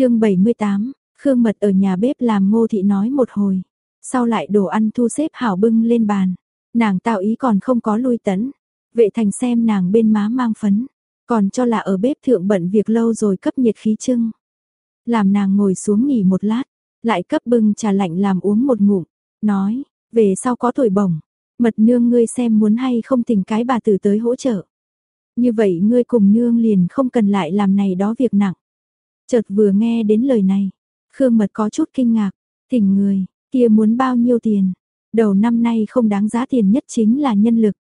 chương 78, Khương Mật ở nhà bếp làm ngô thị nói một hồi. Sau lại đồ ăn thu xếp hảo bưng lên bàn. Nàng tạo ý còn không có lui tấn. Vệ thành xem nàng bên má mang phấn. Còn cho là ở bếp thượng bận việc lâu rồi cấp nhiệt khí trưng. Làm nàng ngồi xuống nghỉ một lát. Lại cấp bưng trà lạnh làm uống một ngụm. Nói, về sau có tuổi bổng. Mật nương ngươi xem muốn hay không tình cái bà tử tới hỗ trợ. Như vậy ngươi cùng nương liền không cần lại làm này đó việc nặng. Chợt vừa nghe đến lời này, Khương Mật có chút kinh ngạc, thỉnh người, kia muốn bao nhiêu tiền? Đầu năm nay không đáng giá tiền nhất chính là nhân lực.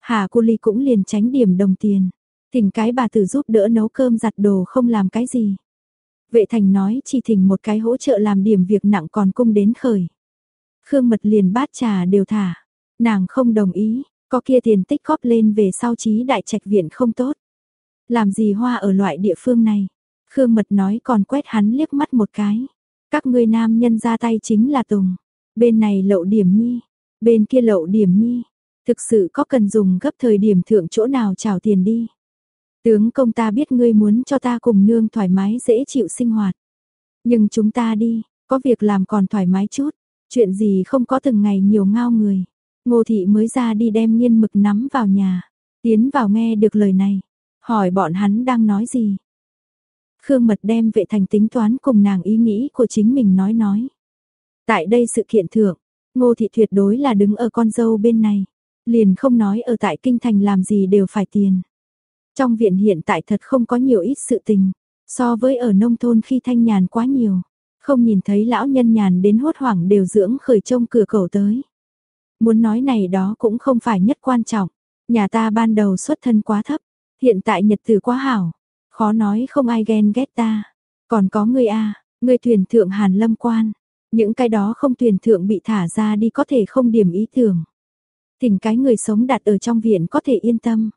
Hà Cô Ly cũng liền tránh điểm đồng tiền, thỉnh cái bà tử giúp đỡ nấu cơm giặt đồ không làm cái gì. Vệ thành nói chỉ thỉnh một cái hỗ trợ làm điểm việc nặng còn cung đến khởi. Khương Mật liền bát trà đều thả, nàng không đồng ý, có kia tiền tích góp lên về sau trí đại trạch viện không tốt. Làm gì hoa ở loại địa phương này? Khương Mật nói còn quét hắn liếc mắt một cái. Các ngươi nam nhân ra tay chính là Tùng. Bên này lậu điểm nhi, bên kia lậu điểm nhi. Thực sự có cần dùng gấp thời điểm thượng chỗ nào trào tiền đi. Tướng công ta biết ngươi muốn cho ta cùng nương thoải mái dễ chịu sinh hoạt. Nhưng chúng ta đi, có việc làm còn thoải mái chút. Chuyện gì không có từng ngày nhiều ngao người. Ngô thị mới ra đi đem nghiên mực nắm vào nhà. Tiến vào nghe được lời này. Hỏi bọn hắn đang nói gì. Khương Mật đem vệ thành tính toán cùng nàng ý nghĩ của chính mình nói nói. Tại đây sự kiện thượng, Ngô Thị tuyệt đối là đứng ở con dâu bên này. Liền không nói ở tại kinh thành làm gì đều phải tiền. Trong viện hiện tại thật không có nhiều ít sự tình, so với ở nông thôn khi thanh nhàn quá nhiều. Không nhìn thấy lão nhân nhàn đến hốt hoảng đều dưỡng khởi trông cửa cầu tới. Muốn nói này đó cũng không phải nhất quan trọng. Nhà ta ban đầu xuất thân quá thấp, hiện tại nhật tử quá hảo, khó nói không ai ghen ghét ta. Còn có ngươi a, à, ngươi thuyền thượng Hàn Lâm quan, những cái đó không thuyền thượng bị thả ra đi có thể không điểm ý tưởng. Thỉnh cái người sống đặt ở trong viện có thể yên tâm.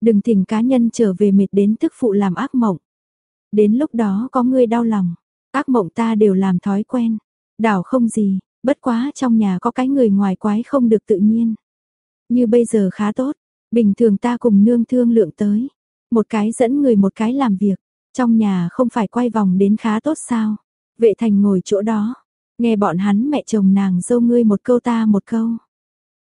Đừng thỉnh cá nhân trở về mệt đến tức phụ làm ác mộng. Đến lúc đó có ngươi đau lòng, ác mộng ta đều làm thói quen. Đảo không gì, bất quá trong nhà có cái người ngoài quái không được tự nhiên. Như bây giờ khá tốt, bình thường ta cùng nương thương lượng tới. Một cái dẫn người một cái làm việc, trong nhà không phải quay vòng đến khá tốt sao. Vệ thành ngồi chỗ đó, nghe bọn hắn mẹ chồng nàng dâu ngươi một câu ta một câu.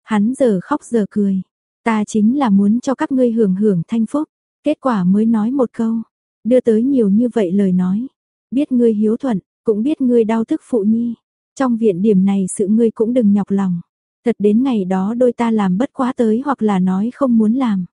Hắn giờ khóc giờ cười, ta chính là muốn cho các ngươi hưởng hưởng thanh phúc, kết quả mới nói một câu, đưa tới nhiều như vậy lời nói. Biết ngươi hiếu thuận, cũng biết ngươi đau thức phụ nhi. Trong viện điểm này sự ngươi cũng đừng nhọc lòng. Thật đến ngày đó đôi ta làm bất quá tới hoặc là nói không muốn làm.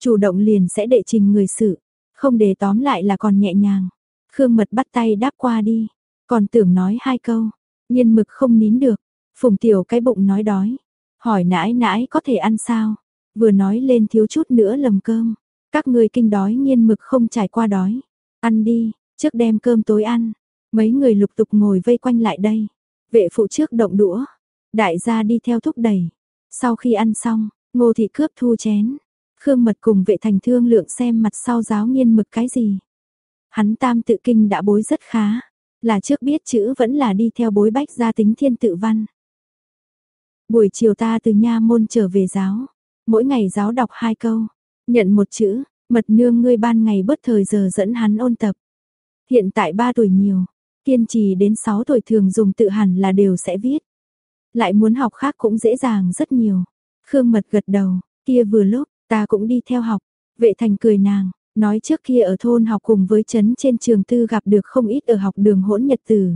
Chủ động liền sẽ đệ trình người sự, không để tóm lại là còn nhẹ nhàng. Khương Mật bắt tay đáp qua đi, còn tưởng nói hai câu, nhiên mực không nín được, phùng tiểu cái bụng nói đói, hỏi nãi nãi có thể ăn sao, vừa nói lên thiếu chút nữa lầm cơm, các người kinh đói nhiên mực không trải qua đói, ăn đi, trước đem cơm tối ăn, mấy người lục tục ngồi vây quanh lại đây, vệ phụ trước động đũa, đại gia đi theo thúc đẩy, sau khi ăn xong, ngô thị cướp thu chén, Khương Mật cùng vệ thành thương lượng xem mặt sau giáo nghiên mực cái gì. Hắn tam tự kinh đã bối rất khá, là trước biết chữ vẫn là đi theo bối bách gia tính thiên tự văn. Buổi chiều ta từ nha môn trở về giáo, mỗi ngày giáo đọc hai câu, nhận một chữ, mật nương ngươi ban ngày bớt thời giờ dẫn hắn ôn tập. Hiện tại ba tuổi nhiều, kiên trì đến sáu tuổi thường dùng tự hẳn là đều sẽ viết. Lại muốn học khác cũng dễ dàng rất nhiều. Khương Mật gật đầu, kia vừa lúc, Ta cũng đi theo học, vệ thành cười nàng, nói trước kia ở thôn học cùng với chấn trên trường tư gặp được không ít ở học đường hỗn nhật tử.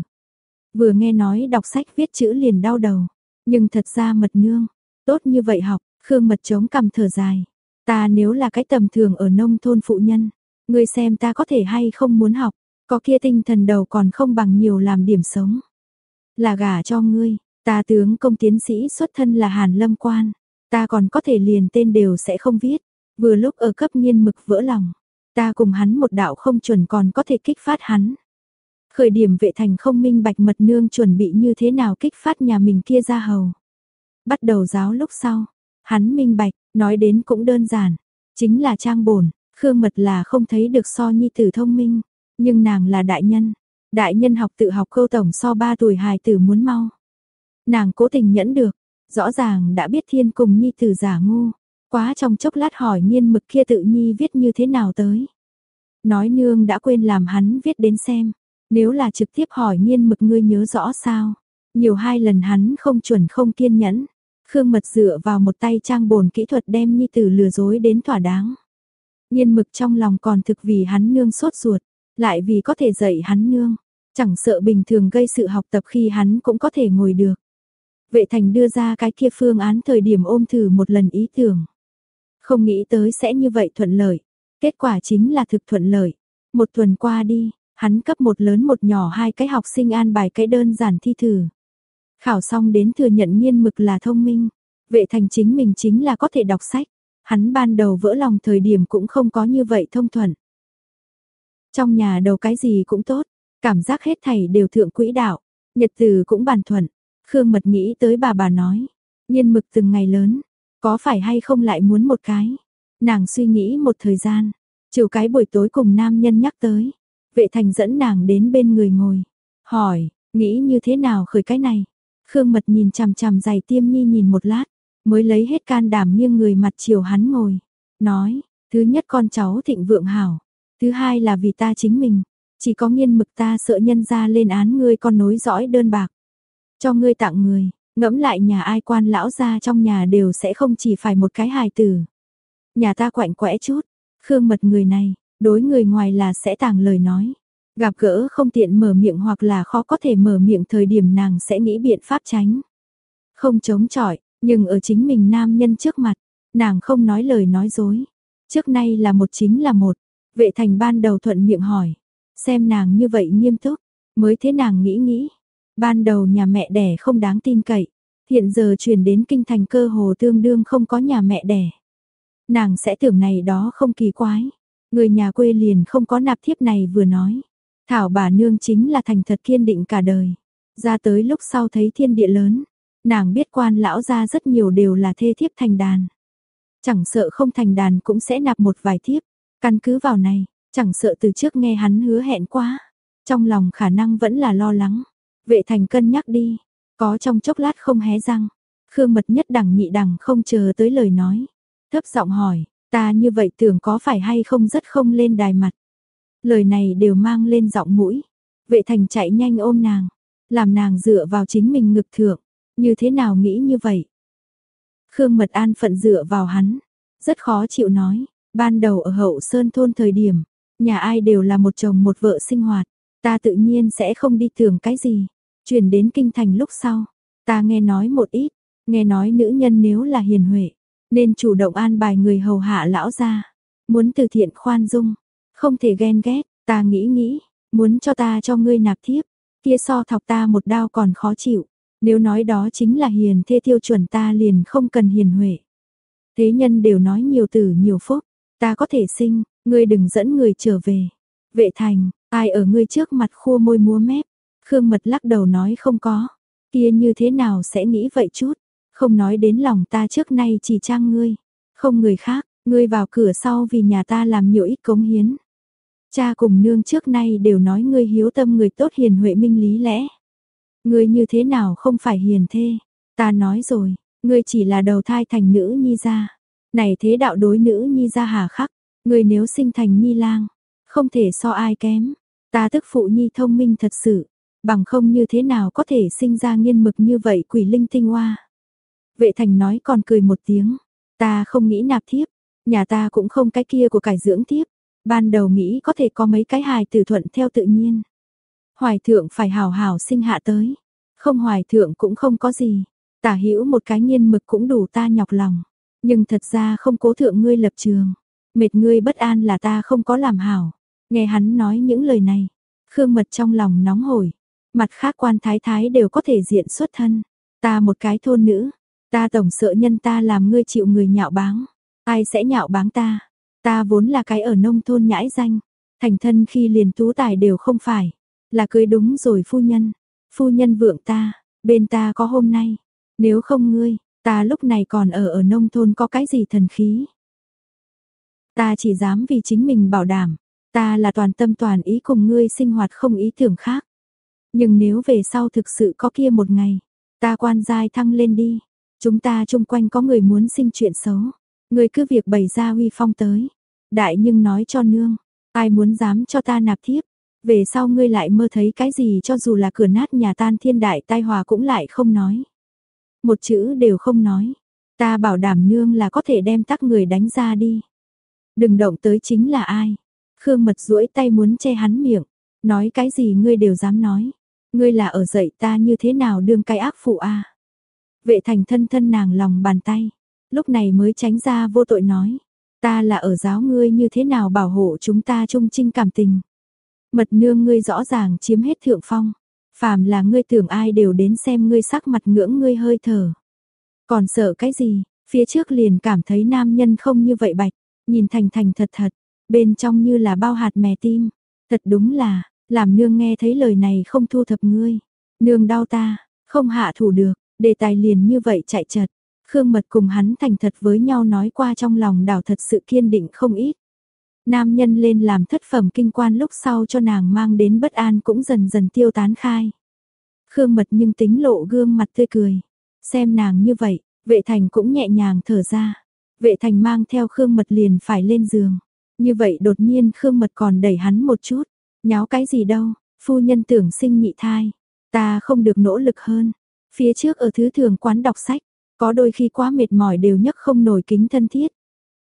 Vừa nghe nói đọc sách viết chữ liền đau đầu, nhưng thật ra mật nương, tốt như vậy học, khương mật chống cầm thở dài. Ta nếu là cái tầm thường ở nông thôn phụ nhân, ngươi xem ta có thể hay không muốn học, có kia tinh thần đầu còn không bằng nhiều làm điểm sống. Là gả cho ngươi, ta tướng công tiến sĩ xuất thân là Hàn Lâm Quan, Ta còn có thể liền tên đều sẽ không viết, vừa lúc ở cấp nghiên mực vỡ lòng. Ta cùng hắn một đạo không chuẩn còn có thể kích phát hắn. Khởi điểm vệ thành không minh bạch mật nương chuẩn bị như thế nào kích phát nhà mình kia ra hầu. Bắt đầu giáo lúc sau, hắn minh bạch, nói đến cũng đơn giản, chính là trang bổn, Khương Mật là không thấy được so nhi tử thông minh, nhưng nàng là đại nhân, đại nhân học tự học câu tổng so ba tuổi hài tử muốn mau. Nàng cố tình nhẫn được, rõ ràng đã biết thiên cùng nhi tử giả ngu, quá trong chốc lát hỏi nhiên mực kia tự nhi viết như thế nào tới. Nói nương đã quên làm hắn viết đến xem, Nếu là trực tiếp hỏi nghiên mực ngươi nhớ rõ sao? Nhiều hai lần hắn không chuẩn không kiên nhẫn. Khương Mật dựa vào một tay trang bồn kỹ thuật đem nhi tử lừa dối đến thỏa đáng. Nhiên mực trong lòng còn thực vì hắn nương sốt ruột, lại vì có thể dạy hắn nương, chẳng sợ bình thường gây sự học tập khi hắn cũng có thể ngồi được. Vệ thành đưa ra cái kia phương án thời điểm ôm thử một lần ý tưởng. Không nghĩ tới sẽ như vậy thuận lợi, kết quả chính là thực thuận lợi. Một tuần qua đi, hắn cấp một lớn một nhỏ hai cái học sinh an bài cái đơn giản thi thử. Khảo xong đến thừa nhận nghiên mực là thông minh, vệ thành chính mình chính là có thể đọc sách. Hắn ban đầu vỡ lòng thời điểm cũng không có như vậy thông thuận. Trong nhà đầu cái gì cũng tốt, cảm giác hết thảy đều thượng quỹ đạo, nhật từ cũng bàn thuận. Khương Mật nghĩ tới bà bà nói, nhiên mực từng ngày lớn, có phải hay không lại muốn một cái. Nàng suy nghĩ một thời gian, chiều cái buổi tối cùng nam nhân nhắc tới, vệ thành dẫn nàng đến bên người ngồi, hỏi, nghĩ như thế nào khởi cái này. Khương Mật nhìn chằm chằm giày tiêm nhi nhìn một lát, mới lấy hết can đảm nghiêng người mặt chiều hắn ngồi, nói, thứ nhất con cháu thịnh vượng hảo, thứ hai là vì ta chính mình, chỉ có nghiên mực ta sợ nhân ra lên án ngươi con nối dõi đơn bạc. Cho ngươi tặng người, ngẫm lại nhà ai quan lão ra trong nhà đều sẽ không chỉ phải một cái hài tử. Nhà ta quạnh quẽ chút, khương mật người này, đối người ngoài là sẽ tàng lời nói. Gặp gỡ không tiện mở miệng hoặc là khó có thể mở miệng thời điểm nàng sẽ nghĩ biện pháp tránh. Không chống chọi, nhưng ở chính mình nam nhân trước mặt, nàng không nói lời nói dối. Trước nay là một chính là một, vệ thành ban đầu thuận miệng hỏi. Xem nàng như vậy nghiêm túc, mới thế nàng nghĩ nghĩ. Ban đầu nhà mẹ đẻ không đáng tin cậy, hiện giờ chuyển đến kinh thành cơ hồ tương đương không có nhà mẹ đẻ. Nàng sẽ tưởng này đó không kỳ quái. Người nhà quê liền không có nạp thiếp này vừa nói. Thảo bà nương chính là thành thật kiên định cả đời. Ra tới lúc sau thấy thiên địa lớn, Nàng biết quan lão gia rất nhiều đều là thê thiếp thành đàn. Chẳng sợ không thành đàn cũng sẽ nạp một vài thiếp, căn cứ vào này, chẳng sợ từ trước nghe hắn hứa hẹn quá. Trong lòng khả năng vẫn là lo lắng. Vệ thành cân nhắc đi, có trong chốc lát không hé răng. Khương mật nhất đẳng nhị đẳng không chờ tới lời nói. Thấp giọng hỏi, ta như vậy tưởng có phải hay không rất không lên đài mặt. Lời này đều mang lên giọng mũi. Vệ thành chạy nhanh ôm nàng, làm nàng dựa vào chính mình ngực thượng. Như thế nào nghĩ như vậy? Khương Mật An phận dựa vào hắn, rất khó chịu nói, ban đầu ở hậu sơn thôn thời điểm, nhà ai đều là một chồng một vợ sinh hoạt, ta tự nhiên sẽ không đi tưởng cái gì. Chuyển đến kinh thành lúc sau, ta nghe nói một ít, nghe nói nữ nhân nếu là hiền huệ, nên chủ động an bài người hầu hạ lão gia, muốn từ thiện khoan dung, không thể ghen ghét, ta nghĩ nghĩ, muốn cho ta cho ngươi nạp thiếp, kia so thọc ta một đao còn khó chịu. Nếu nói đó chính là hiền thê tiêu chuẩn ta liền không cần hiền huệ. Thế nhân đều nói nhiều từ nhiều phúc, ta có thể sinh, ngươi đừng dẫn người trở về. Vệ thành, ai ở ngươi trước mặt khua môi múa mép. Khương Mật lắc đầu nói không có. Kia như thế nào sẽ nghĩ vậy chút. Không nói đến lòng ta trước nay chỉ trang ngươi. Không người khác, ngươi vào cửa sau vì nhà ta làm nhiều ít cống hiến. Cha cùng nương trước nay đều nói ngươi hiếu tâm người tốt hiền huệ minh lý lẽ. Ngươi như thế nào không phải hiền thê? Ta nói rồi, ngươi chỉ là đầu thai thành nữ nhi gia. Này thế đạo đối nữ nhi gia hà khắc, ngươi nếu sinh thành nhi lang, không thể so ai kém. Ta tức phụ nhi thông minh thật sự, bằng không như thế nào có thể sinh ra nghiên mực như vậy quỷ linh tinh hoa. Vệ thành nói còn cười một tiếng, ta không nghĩ nạp thiếp, nhà ta cũng không cái kia của cải dưỡng thiếp, ban đầu nghĩ có thể có mấy cái hài tử thuận theo tự nhiên. Hoài thượng phải hào hào sinh hạ tới. Không hoài thượng cũng không có gì. Tả hữu một cái nghiên mực cũng đủ ta nhọc lòng. Nhưng thật ra không cố thượng ngươi lập trường. Mệt ngươi bất an là ta không có làm hảo. Nghe hắn nói những lời này. Khương mật trong lòng nóng hổi. Mặt khác quan thái thái đều có thể diện xuất thân. Ta một cái thôn nữ. Ta tổng sợ nhân ta làm ngươi chịu người nhạo báng. Ai sẽ nhạo báng ta? Ta vốn là cái ở nông thôn nhãi danh. Thành thân khi liền tú tài đều không phải. Là cưới đúng rồi phu nhân. Phu nhân vượng ta, bên ta có hôm nay. Nếu không ngươi, ta lúc này còn ở ở nông thôn có cái gì thần khí. Ta chỉ dám vì chính mình bảo đảm. Ta là toàn tâm toàn ý cùng ngươi sinh hoạt không ý tưởng khác. Nhưng nếu về sau thực sự có kia một ngày, ta quan giai thăng lên đi. Chúng ta chung quanh có người muốn sinh chuyện xấu. Ngươi cứ việc bày ra huy phong tới. Đại nhưng nói cho nương, ai muốn dám cho ta nạp thiếp, Về sau ngươi lại mơ thấy cái gì cho dù là cửa nát nhà tan thiên đại tai hòa cũng lại không nói. Một chữ đều không nói. Ta bảo đảm nương là có thể đem tắc người đánh ra đi. Đừng động tới chính là ai. Khương mật duỗi tay muốn che hắn miệng. Nói cái gì ngươi đều dám nói. Ngươi là ở dậy ta như thế nào đương cái ác phụ a Vệ thành thân thân nàng lòng bàn tay. Lúc này mới tránh ra vô tội nói. Ta là ở giáo ngươi như thế nào bảo hộ chúng ta trung trinh cảm tình. Mật nương ngươi rõ ràng chiếm hết thượng phong. Phàm là ngươi tưởng ai đều đến xem ngươi sắc mặt ngưỡng ngươi hơi thở. Còn sợ cái gì, phía trước liền cảm thấy nam nhân không như vậy bạch, nhìn thành thành thật thật, bên trong như là bao hạt mè tim. Thật đúng là, làm nương nghe thấy lời này không thu thập ngươi. Nương đau ta, không hạ thủ được, đề tài liền như vậy chạy chật. Khương Mật cùng hắn thành thật với nhau nói qua trong lòng đảo thật sự kiên định không ít. Nam nhân lên làm thất phẩm kinh quan lúc sau cho nàng mang đến bất an cũng dần dần tiêu tán khai. Khương Mật nhưng tính lộ gương mặt tươi cười. Xem nàng như vậy, vệ thành cũng nhẹ nhàng thở ra. Vệ thành mang theo Khương Mật liền phải lên giường. Như vậy đột nhiên Khương Mật còn đẩy hắn một chút. Nháo cái gì đâu, phu nhân tưởng sinh nhị thai. Ta không được nỗ lực hơn. Phía trước ở thứ thường quán đọc sách, có đôi khi quá mệt mỏi đều nhấc không nổi kính thân thiết.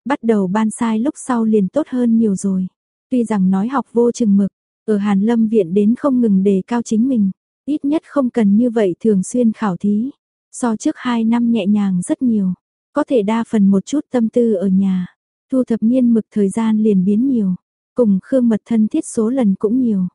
Bắt đầu ban sai lúc sau liền tốt hơn nhiều rồi. Tuy rằng nói học vô chừng mực, ở Hàn Lâm viện đến không ngừng đề cao chính mình, ít nhất không cần như vậy thường xuyên khảo thí. So trước 2 năm nhẹ nhàng rất nhiều, có thể đa phần một chút tâm tư ở nhà, thu thập nghiên mực thời gian liền biến nhiều, cùng Khương Mật thân thiết số lần cũng nhiều.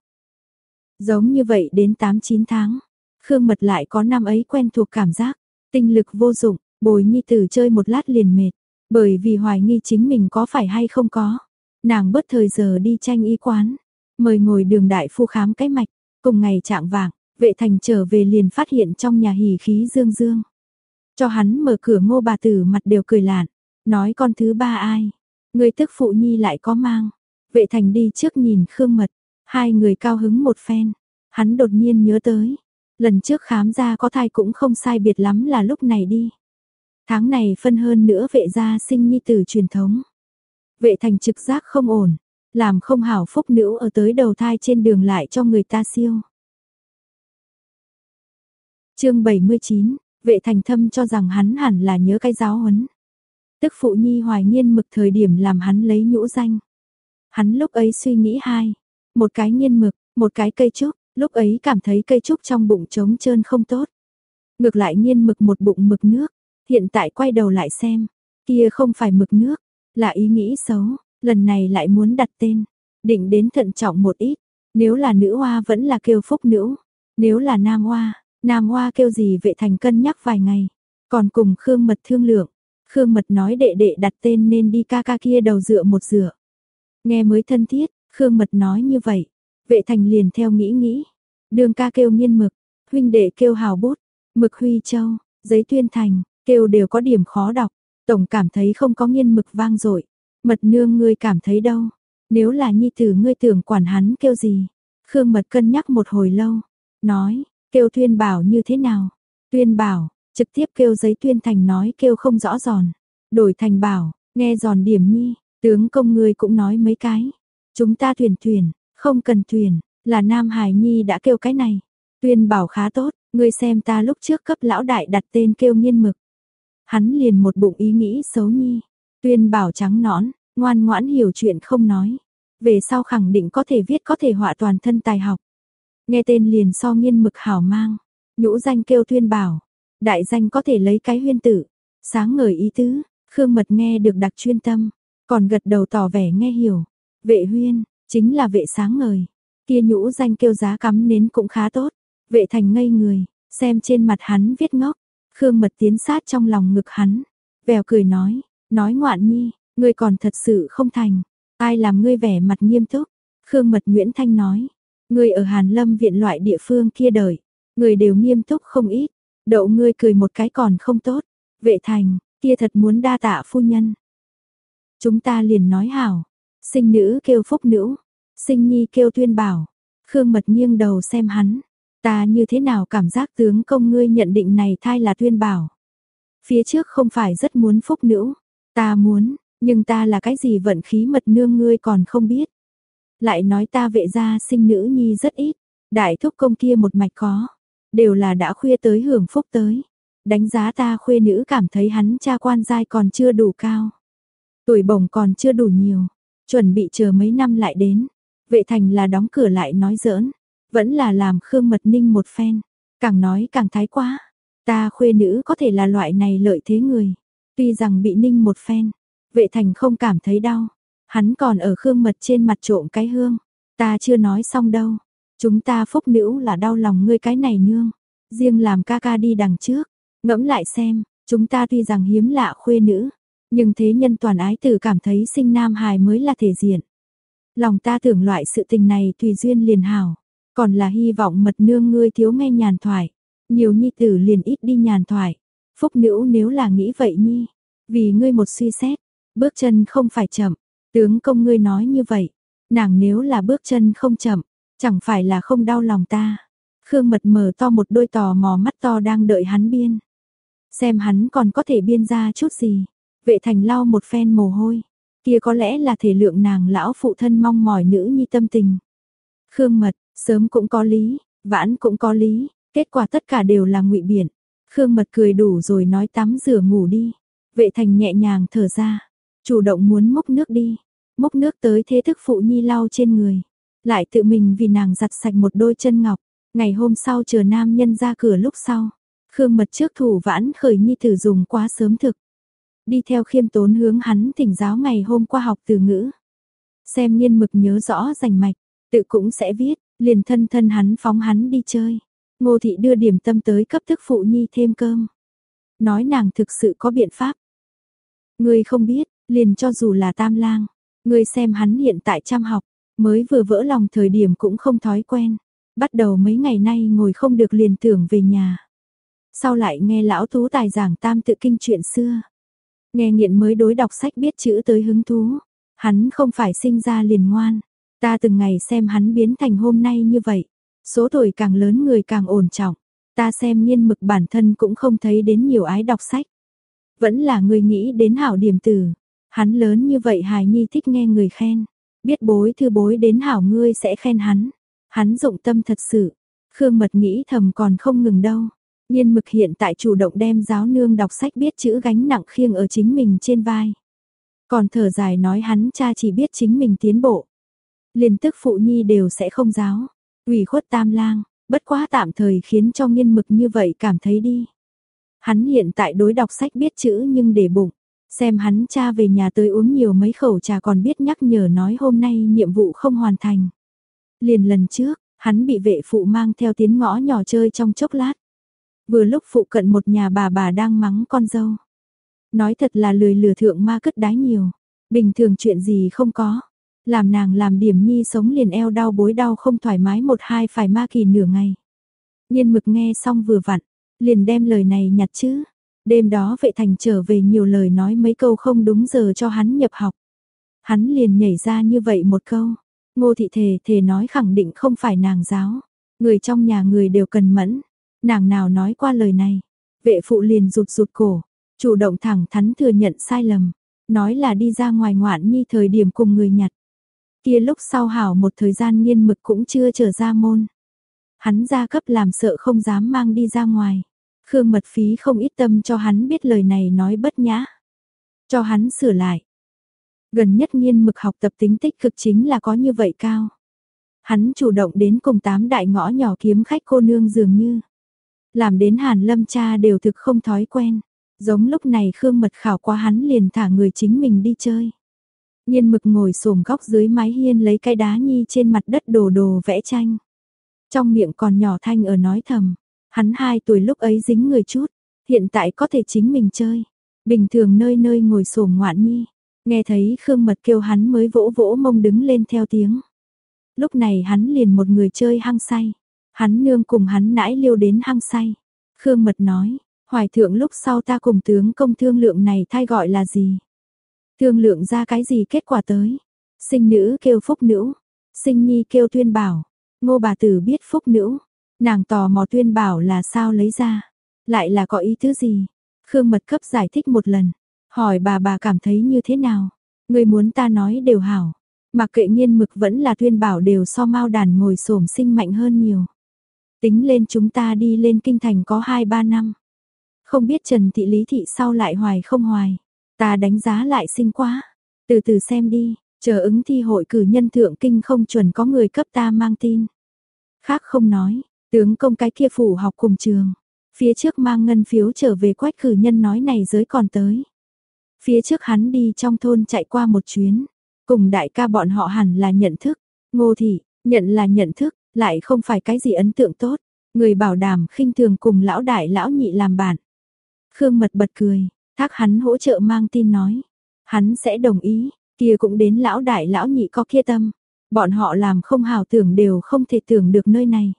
Giống như vậy đến 8-9 tháng, Khương Mật lại có năm ấy quen thuộc cảm giác, tinh lực vô dụng, bồi nhi tử chơi một lát liền mệt, bởi vì hoài nghi chính mình có phải hay không có. Nàng bớt thời giờ đi tranh y quán, mời ngồi đường đại phu khám cái mạch, cùng ngày trạng vàng vệ thành trở về liền phát hiện trong nhà hỉ khí dương dương. Cho hắn mở cửa ngô bà tử mặt đều cười lạn, nói con thứ ba ai, người tức phụ nhi lại có mang. Vệ thành đi trước nhìn Khương Mật, hai người cao hứng một phen, hắn đột nhiên nhớ tới, lần trước khám ra có thai cũng không sai biệt lắm là lúc này đi. Tháng này phân hơn nữa vệ gia sinh nhi tử truyền thống. Vệ thành trực giác không ổn, làm không hảo phúc nữ ở tới đầu thai trên đường lại cho người ta siêu. chương 79, vệ thành thâm cho rằng hắn hẳn là nhớ cái giáo huấn. Tức phụ nhi hoài nghiên mực thời điểm làm hắn lấy nhũ danh. Hắn lúc ấy suy nghĩ hai, một cái nghiên mực, một cái cây trúc, lúc ấy cảm thấy cây trúc trong bụng trống trơn không tốt. Ngược lại nghiên mực một bụng mực nước, hiện tại quay đầu lại xem, kia không phải mực nước, là ý nghĩ xấu, lần này lại muốn đặt tên, định đến thận trọng một ít, nếu là nữ hoa vẫn là kêu phúc nữ, nếu là nam hoa, nam hoa kêu gì vệ thành cân nhắc vài ngày, còn cùng Khương Mật thương lượng, Khương Mật nói đệ đệ đặt tên nên đi ca ca kia đầu dựa một dựa. Nghe mới thân thiết, Khương Mật nói như vậy, vệ thành liền theo nghĩ nghĩ, đường ca kêu nghiên mực, huynh đệ kêu hào bút, mực huy châu, giấy tuyên thành, kêu đều có điểm khó đọc, tổng cảm thấy không có nghiên mực vang dội. Mật nương ngươi cảm thấy đâu? Nếu là nhi tử ngươi tưởng quản hắn kêu gì? Khương Mật cân nhắc một hồi lâu, nói, kêu Tuyên Bảo như thế nào? Tuyên Bảo, trực tiếp kêu giấy Tuyên Thành nói kêu không rõ giòn, đổi thành Bảo, nghe giòn điểm nhi, tướng công ngươi cũng nói mấy cái. Chúng ta thuyền thuyền, không cần thuyền, là Nam Hải Nhi đã kêu cái này. Tuyên Bảo khá tốt, ngươi xem ta lúc trước cấp lão đại đặt tên kêu nghiên mực. Hắn liền một bụng ý nghĩ xấu nhi. Tuyên bảo trắng nõn, ngoan ngoãn hiểu chuyện không nói. Về sau khẳng định có thể viết có thể họa toàn thân tài học. Nghe tên liền so nghiên mực hảo mang. Nhũ danh kêu tuyên bảo. Đại danh có thể lấy cái huyên tử. Sáng ngời ý tứ, Khương Mật nghe được đặc chuyên tâm. Còn gật đầu tỏ vẻ nghe hiểu. Vệ huyên, chính là vệ sáng ngời. Kia nhũ danh kêu giá cắm nến cũng khá tốt. Vệ thành ngây người, xem trên mặt hắn viết ngốc. Khương Mật tiến sát trong lòng ngực hắn, vèo cười nói, nói ngoạn nhi, ngươi còn thật sự không thành, ai làm ngươi vẻ mặt nghiêm túc. Khương Mật Nguyễn Thanh nói, ngươi ở Hàn Lâm viện loại địa phương kia đời, người đều nghiêm túc không ít, đậu ngươi cười một cái còn không tốt. Vệ thành, kia thật muốn đa tạ phu nhân. Chúng ta liền nói hảo, sinh nữ kêu phúc nữ, sinh nhi kêu tuyên bảo. Khương Mật nghiêng đầu xem hắn, Ta như thế nào cảm giác tướng công ngươi nhận định này thai là tuyên bảo. Phía trước không phải rất muốn phúc nữ, ta muốn, nhưng ta là cái gì vận khí mật nương ngươi còn không biết. Lại nói ta vệ gia sinh nữ nhi rất ít, đại thúc công kia một mạch có, đều là đã khuya tới hưởng phúc tới. Đánh giá ta khuê nữ cảm thấy hắn cha quan giai còn chưa đủ cao. Tuổi bổng còn chưa đủ nhiều, chuẩn bị chờ mấy năm lại đến. Vệ thành là đóng cửa lại nói giỡn, vẫn là làm Khương Mật Ninh một phen, càng nói càng thái quá. Ta khuê nữ có thể là loại này lợi thế người, tuy rằng bị Ninh một phen, vệ thành không cảm thấy đau. Hắn còn ở Khương Mật trên mặt trộm cái hương, ta chưa nói xong đâu. Chúng ta phúc nữ là đau lòng ngươi cái này nương, riêng làm ca ca đi đằng trước, ngẫm lại xem, chúng ta tuy rằng hiếm lạ khuê nữ, nhưng thế nhân toàn ái tử cảm thấy sinh nam hài mới là thể diện. Lòng ta tưởng loại sự tình này tùy duyên liền hảo, còn là hy vọng mật nương ngươi thiếu nghe nhàn thoại, nhiều nhi tử liền ít đi nhàn thoại. Phúc nữ nếu là nghĩ vậy nhi, vì ngươi một suy xét, bước chân không phải chậm, tướng công ngươi nói như vậy, nàng nếu là bước chân không chậm, chẳng phải là không đau lòng ta. Khương mật mở to một đôi tò mò mắt to đang đợi hắn biên. Xem hắn còn có thể biên ra chút gì. Vệ thành lau một phen mồ hôi. Kia có lẽ là thể lượng nàng lão phụ thân mong mỏi nữ nhi tâm tình. Khương mật, sớm cũng có lý, vãn cũng có lý, kết quả tất cả đều là ngụy biện. Khương mật cười đủ rồi nói tắm rửa ngủ đi. Vệ thành nhẹ nhàng thở ra, chủ động muốn múc nước đi. Múc nước tới thế thức phụ nhi lau trên người. Lại tự mình vì nàng giặt sạch một đôi chân ngọc. Ngày hôm sau chờ nam nhân ra cửa lúc sau. Khương mật trước thủ vãn khởi nhi thử dùng quá sớm thực đi theo khiêm tốn hướng hắn thỉnh giáo ngày hôm qua học từ ngữ. Xem nhiên mực nhớ rõ rành mạch, tự cũng sẽ viết, liền thân thân hắn phóng hắn đi chơi. Ngô thị đưa điểm tâm tới cấp thức phụ nhi thêm cơm. Nói nàng thực sự có biện pháp. Người không biết, liền cho dù là tam lang, người xem hắn hiện tại chăm học, mới vừa vỡ lòng thời điểm cũng không thói quen. Bắt đầu mấy ngày nay ngồi không được liền tưởng về nhà. Sau lại nghe lão tú tài giảng tam tự kinh chuyện xưa. Nghe nghiện mới đối đọc sách biết chữ tới hứng thú. Hắn không phải sinh ra liền ngoan. Ta từng ngày xem hắn biến thành hôm nay như vậy. Số tuổi càng lớn người càng ổn trọng. Ta xem nghiên mực bản thân cũng không thấy đến nhiều ái đọc sách. Vẫn là người nghĩ đến hảo điểm tử. Hắn lớn như vậy hài nhi thích nghe người khen. Biết bối thư bối đến hảo ngươi sẽ khen hắn. Hắn dụng tâm thật sự. Khương mật nghĩ thầm còn không ngừng đâu. Nhiên mực hiện tại chủ động đem giáo nương đọc sách biết chữ gánh nặng khiêng ở chính mình trên vai. Còn thở dài nói hắn cha chỉ biết chính mình tiến bộ. liền tức phụ nhi đều sẽ không giáo. ủy khuất tam lang, bất quá tạm thời khiến cho nghiên mực như vậy cảm thấy đi. Hắn hiện tại đối đọc sách biết chữ nhưng để bụng. Xem hắn cha về nhà tới uống nhiều mấy khẩu trà còn biết nhắc nhở nói hôm nay nhiệm vụ không hoàn thành. Liền lần trước, hắn bị vệ phụ mang theo tiến ngõ nhỏ chơi trong chốc lát. Vừa lúc phụ cận một nhà bà bà đang mắng con dâu. Nói thật là lười lừa thượng ma cất đái nhiều. Bình thường chuyện gì không có. Làm nàng làm điểm nhi sống liền eo đau bối đau không thoải mái một hai phải ma kỳ nửa ngày. Nhiên mực nghe xong vừa vặn, liền đem lời này nhặt chứ. Đêm đó vệ thành trở về nhiều lời nói mấy câu không đúng giờ cho hắn nhập học. Hắn liền nhảy ra như vậy một câu. Ngô thị thề thề nói khẳng định không phải nàng giáo. Người trong nhà người đều cần mẫn. Nàng nào nói qua lời này, vệ phụ liền rụt rụt cổ, chủ động thẳng thắn thừa nhận sai lầm, nói là đi ra ngoài ngoạn nhi thời điểm cùng người nhặt. Kia lúc sau hảo một thời gian nghiên mực cũng chưa trở ra môn. Hắn ra cấp làm sợ không dám mang đi ra ngoài. Khương mật phí không ít tâm cho hắn biết lời này nói bất nhã. Cho hắn sửa lại. Gần nhất nghiên mực học tập tính tích cực chính là có như vậy cao. Hắn chủ động đến cùng tám đại ngõ nhỏ kiếm khách cô nương dường như làm đến Hàn Lâm cha đều thực không thói quen. Giống lúc này Khương Mật khảo qua hắn liền thả người chính mình đi chơi. Nhiên mực ngồi xổm góc dưới mái hiên lấy cái đá nhi trên mặt đất đồ đồ vẽ tranh. Trong miệng còn nhỏ thanh ở nói thầm, hắn hai tuổi lúc ấy dính người chút, hiện tại có thể chính mình chơi. Bình thường nơi nơi ngồi xổm ngoạn nhi, nghe thấy Khương Mật kêu hắn mới vỗ vỗ mông đứng lên theo tiếng. Lúc này hắn liền một người chơi hăng say. Hắn nương cùng hắn nãi liêu đến hăng say. Khương Mật nói, hoài thượng lúc sau ta cùng tướng công thương lượng này thay gọi là gì? Thương lượng ra cái gì kết quả tới? Sinh nữ kêu phúc nữ, sinh nhi kêu tuyên bảo. Ngô bà tử biết phúc nữ, nàng tò mò tuyên bảo là sao lấy ra, lại là có ý thứ gì? Khương Mật cấp giải thích một lần, hỏi bà bà cảm thấy như thế nào? Người muốn ta nói đều hảo, Mặc kệ nghiên mực vẫn là tuyên bảo đều so mau đàn ngồi xổm sinh mạnh hơn nhiều. Tính lên chúng ta đi lên kinh thành có 2-3 năm. Không biết Trần Thị Lý Thị sau lại hoài không hoài. Ta đánh giá lại sinh quá. Từ từ xem đi, chờ ứng thi hội cử nhân thượng kinh không chuẩn có người cấp ta mang tin. Khác không nói, tướng công cái kia phủ học cùng trường. Phía trước mang ngân phiếu trở về quách cử nhân nói này giới còn tới. Phía trước hắn đi trong thôn chạy qua một chuyến. Cùng đại ca bọn họ hẳn là nhận thức. Ngô thị, nhận là nhận thức, lại không phải cái gì ấn tượng tốt. Người bảo đảm khinh thường cùng lão đại lão nhị làm bạn. Khương mật bật cười, thác hắn hỗ trợ mang tin nói. Hắn sẽ đồng ý, kia cũng đến lão đại lão nhị có kia tâm. Bọn họ làm không hào tưởng đều không thể tưởng được nơi này.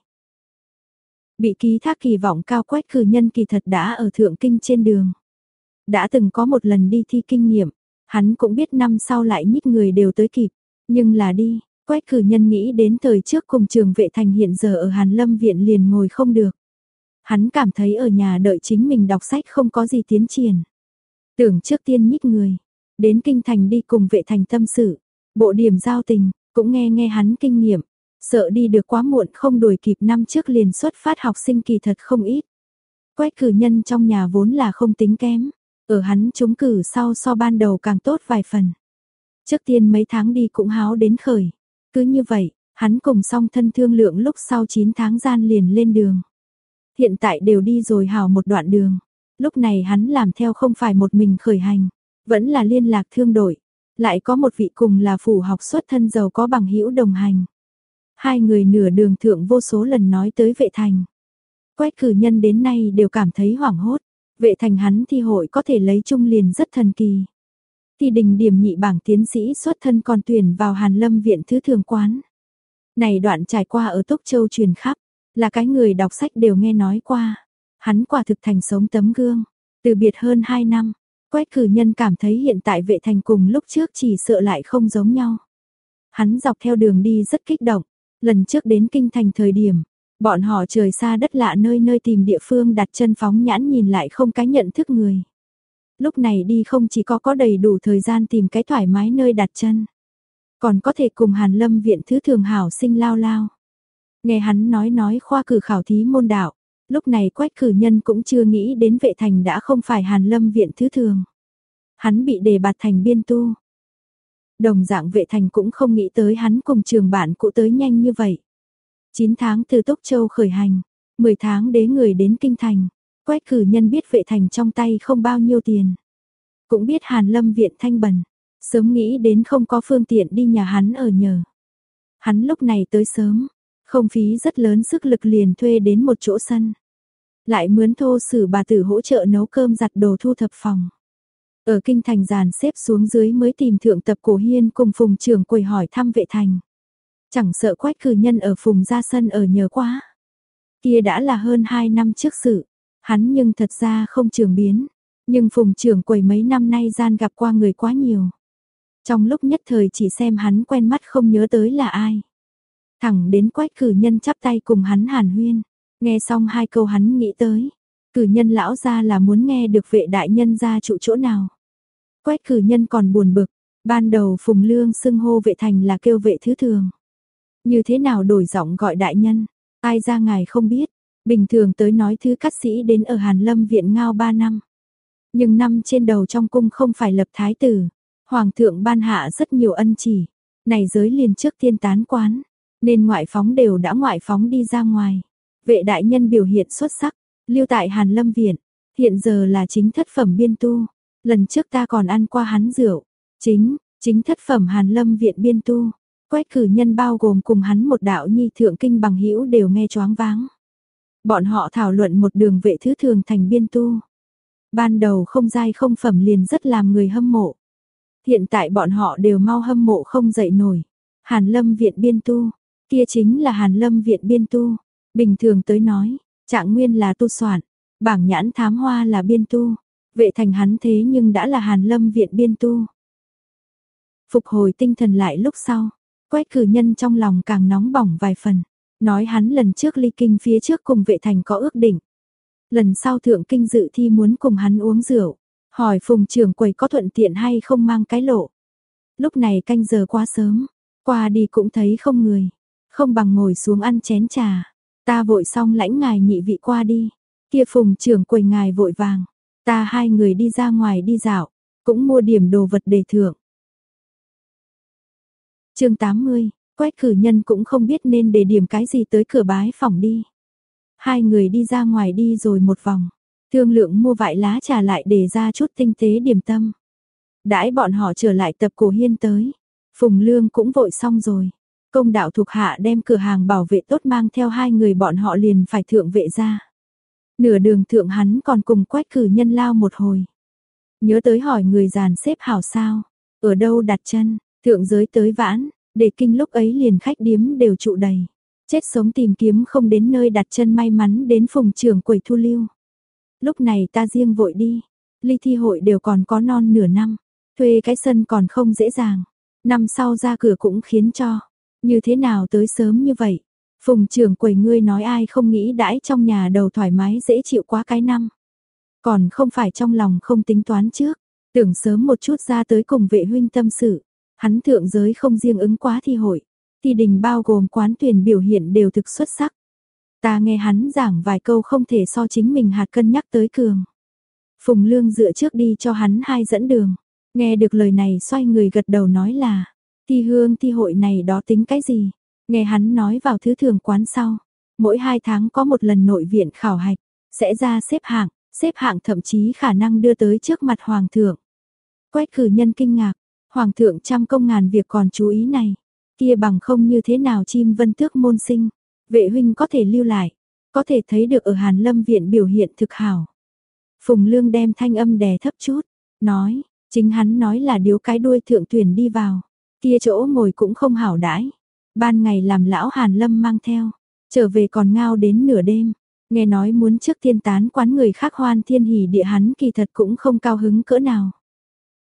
Bị ký thác kỳ vọng cao quách cử nhân kỳ thật đã ở thượng kinh trên đường. Đã từng có một lần đi thi kinh nghiệm, hắn cũng biết năm sau lại nhích người đều tới kịp. Nhưng là đi, quách cử nhân nghĩ đến thời trước cùng trường vệ thành hiện giờ ở Hàn Lâm Viện liền ngồi không được. Hắn cảm thấy ở nhà đợi chính mình đọc sách không có gì tiến triển. Tưởng trước tiên nhích người, đến kinh thành đi cùng vệ thành tâm sự, bộ điểm giao tình, cũng nghe nghe hắn kinh nghiệm, sợ đi được quá muộn không đuổi kịp năm trước liền xuất phát học sinh kỳ thật không ít. Quách cử nhân trong nhà vốn là không tính kém, ở hắn trúng cử sau so ban đầu càng tốt vài phần. Trước tiên mấy tháng đi cũng háo đến khởi. Cứ như vậy, hắn cùng song thân thương lượng lúc sau 9 tháng gian liền lên đường. Hiện tại đều đi rồi hào một đoạn đường. Lúc này hắn làm theo không phải một mình khởi hành, vẫn là liên lạc thương đội. Lại có một vị cùng là phủ học xuất thân giàu có bằng hữu đồng hành. Hai người nửa đường thượng vô số lần nói tới vệ thành. Quách cử nhân đến nay đều cảm thấy hoảng hốt. Vệ thành hắn thi hội có thể lấy chung liền rất thần kỳ. Thì đình điểm nhị bảng tiến sĩ xuất thân còn tuyển vào Hàn Lâm viện thứ thường quán. Này đoạn trải qua ở Túc Châu truyền khắp, là cái người đọc sách đều nghe nói qua. Hắn quả thực thành sống tấm gương, từ biệt hơn 2 năm, Quách cử nhân cảm thấy hiện tại vệ thành cùng lúc trước chỉ sợ lại không giống nhau. Hắn dọc theo đường đi rất kích động, lần trước đến kinh thành thời điểm, bọn họ trời xa đất lạ nơi nơi tìm địa phương đặt chân phóng nhãn nhìn lại không cái nhận thức người. Lúc này đi không chỉ có có đầy đủ thời gian tìm cái thoải mái nơi đặt chân, còn có thể cùng Hàn Lâm viện thứ thường hảo sinh lao lao. Nghe hắn nói nói khoa cử khảo thí môn đạo, lúc này quách cử nhân cũng chưa nghĩ đến vệ thành đã không phải hàn lâm viện thứ thường. Hắn bị đề bạt thành biên tu. Đồng dạng vệ thành cũng không nghĩ tới hắn cùng trường bạn cũ tới nhanh như vậy. 9 tháng từ Tốc Châu khởi hành, 10 tháng đế người đến Kinh Thành. quét cử nhân biết vệ thành trong tay không bao nhiêu tiền. Cũng biết hàn lâm viện thanh bần. Sớm nghĩ đến không có phương tiện đi nhà hắn ở nhờ. Hắn lúc này tới sớm, không phí rất lớn sức lực liền thuê đến một chỗ sân. Lại mướn thô sử bà tử hỗ trợ nấu cơm giặt đồ thu thập phòng. Ở kinh thành giàn xếp xuống dưới mới tìm thượng tập cổ hiên cùng phùng trưởng quầy hỏi thăm vệ thành. Chẳng sợ quách cử nhân ở phùng ra sân ở nhờ quá. Kia đã là hơn 2 năm trước sự. Hắn nhưng thật ra không trường biến. Nhưng phùng trưởng quầy mấy năm nay gian gặp qua người quá nhiều. Trong lúc nhất thời chỉ xem hắn quen mắt không nhớ tới là ai. Thẳng đến quách cử nhân chắp tay cùng hắn hàn huyên. Nghe xong hai câu hắn nghĩ tới. Cử nhân lão ra là muốn nghe được vệ đại nhân ra trụ chỗ nào. Quách cử nhân còn buồn bực. Ban đầu Phùng Lương xưng hô vệ thành là kêu vệ thứ thường. Như thế nào đổi giọng gọi đại nhân. Ai ra ngài không biết. Bình thường tới nói thứ cắt sĩ đến ở Hàn Lâm viện ngao ba năm. Nhưng năm trên đầu trong cung không phải lập thái tử. Hoàng thượng ban hạ rất nhiều ân chỉ. Này giới liền trước tiên tán quán nên ngoại phóng đều đã ngoại phóng đi ra ngoài. Vệ đại nhân biểu hiện xuất sắc, lưu tại Hàn Lâm Viện, hiện giờ là chính thất phẩm biên tu. Lần trước ta còn ăn qua hắn rượu, chính, chính thất phẩm Hàn Lâm Viện biên tu. Quách cử nhân bao gồm cùng hắn một đạo nhi thượng kinh bằng hữu đều nghe choáng váng. Bọn họ thảo luận một đường vệ thứ thường thành biên tu. Ban đầu không dai không phẩm liền rất làm người hâm mộ. Hiện tại bọn họ đều mau hâm mộ không dậy nổi. Hàn Lâm Viện biên tu, Kia chính là Hàn Lâm viện biên tu. Bình thường tới nói, trạng nguyên là tu soạn, bảng nhãn thám hoa là biên tu. Vệ thành hắn thế nhưng đã là Hàn Lâm viện biên tu. Phục hồi tinh thần lại lúc sau, quách cử nhân trong lòng càng nóng bỏng vài phần. Nói hắn lần trước ly kinh phía trước cùng vệ thành có ước định. Lần sau thượng kinh dự thi muốn cùng hắn uống rượu. Hỏi phùng trưởng quầy có thuận tiện hay không mang cái lộ. Lúc này canh giờ quá sớm, Qua đi cũng thấy không người, không bằng ngồi xuống ăn chén trà. Ta vội xong lãnh ngài nhị vị qua đi. Kia phùng trưởng quầy ngài vội vàng. Ta hai người đi ra ngoài đi dạo, cũng mua điểm đồ vật để thưởng. chương 80, quét cử nhân cũng không biết nên để điểm cái gì tới cửa bái phòng đi. Hai người đi ra ngoài đi rồi một vòng, thương lượng mua vải lá trà lại để ra chút tinh tế điểm tâm. Đãi bọn họ trở lại tập cổ hiên tới, Phùng Lương cũng vội xong rồi. Công đạo thuộc hạ đem cửa hàng bảo vệ tốt mang theo hai người bọn họ liền phải thượng vệ ra. Nửa đường thượng hắn còn cùng quách cử nhân lao một hồi. Nhớ tới hỏi người giàn xếp hảo sao, ở đâu đặt chân, thượng giới tới vãn, để kinh lúc ấy liền khách điếm đều trụ đầy. Chết sống tìm kiếm không đến nơi đặt chân may mắn đến phùng trưởng quầy thu lưu. Lúc này ta riêng vội đi, ly thi hội đều còn có non nửa năm, thuê cái sân còn không dễ dàng. Năm sau ra cửa cũng khiến cho, như thế nào tới sớm như vậy? Phùng trưởng quầy ngươi nói ai không nghĩ đãi trong nhà đầu thoải mái dễ chịu quá cái năm. Còn không phải trong lòng không tính toán trước, tưởng sớm một chút ra tới cùng vệ huynh tâm sự. Hắn thượng giới không riêng ứng quá thi hội, thi đình bao gồm quán tuyển biểu hiện đều thực xuất sắc. Ta nghe hắn giảng vài câu không thể so chính mình hạt cân nhắc tới cường. Phùng Lương dựa trước đi cho hắn hai dẫn đường. Nghe được lời này xoay người gật đầu nói là, thi hương thi hội này đó tính cái gì? Nghe hắn nói vào thứ thường quán sau, mỗi hai tháng có một lần nội viện khảo hạch, sẽ ra xếp hạng, xếp hạng thậm chí khả năng đưa tới trước mặt hoàng thượng. quách cử nhân kinh ngạc, hoàng thượng trăm công ngàn việc còn chú ý này, kia bằng không như thế nào chim vân tước môn sinh, vệ huynh có thể lưu lại, có thể thấy được ở Hàn Lâm viện biểu hiện thực hảo. Phùng Lương đem thanh âm đè thấp chút, nói, chính hắn nói là điếu cái đuôi thượng tuyển đi vào, kia chỗ ngồi cũng không hảo đãi. Ban ngày làm lão Hàn Lâm mang theo, trở về còn ngao đến nửa đêm. Nghe nói muốn trước tiên tán quán người khác hoan thiên hỉ địa hắn kỳ thật cũng không cao hứng cỡ nào.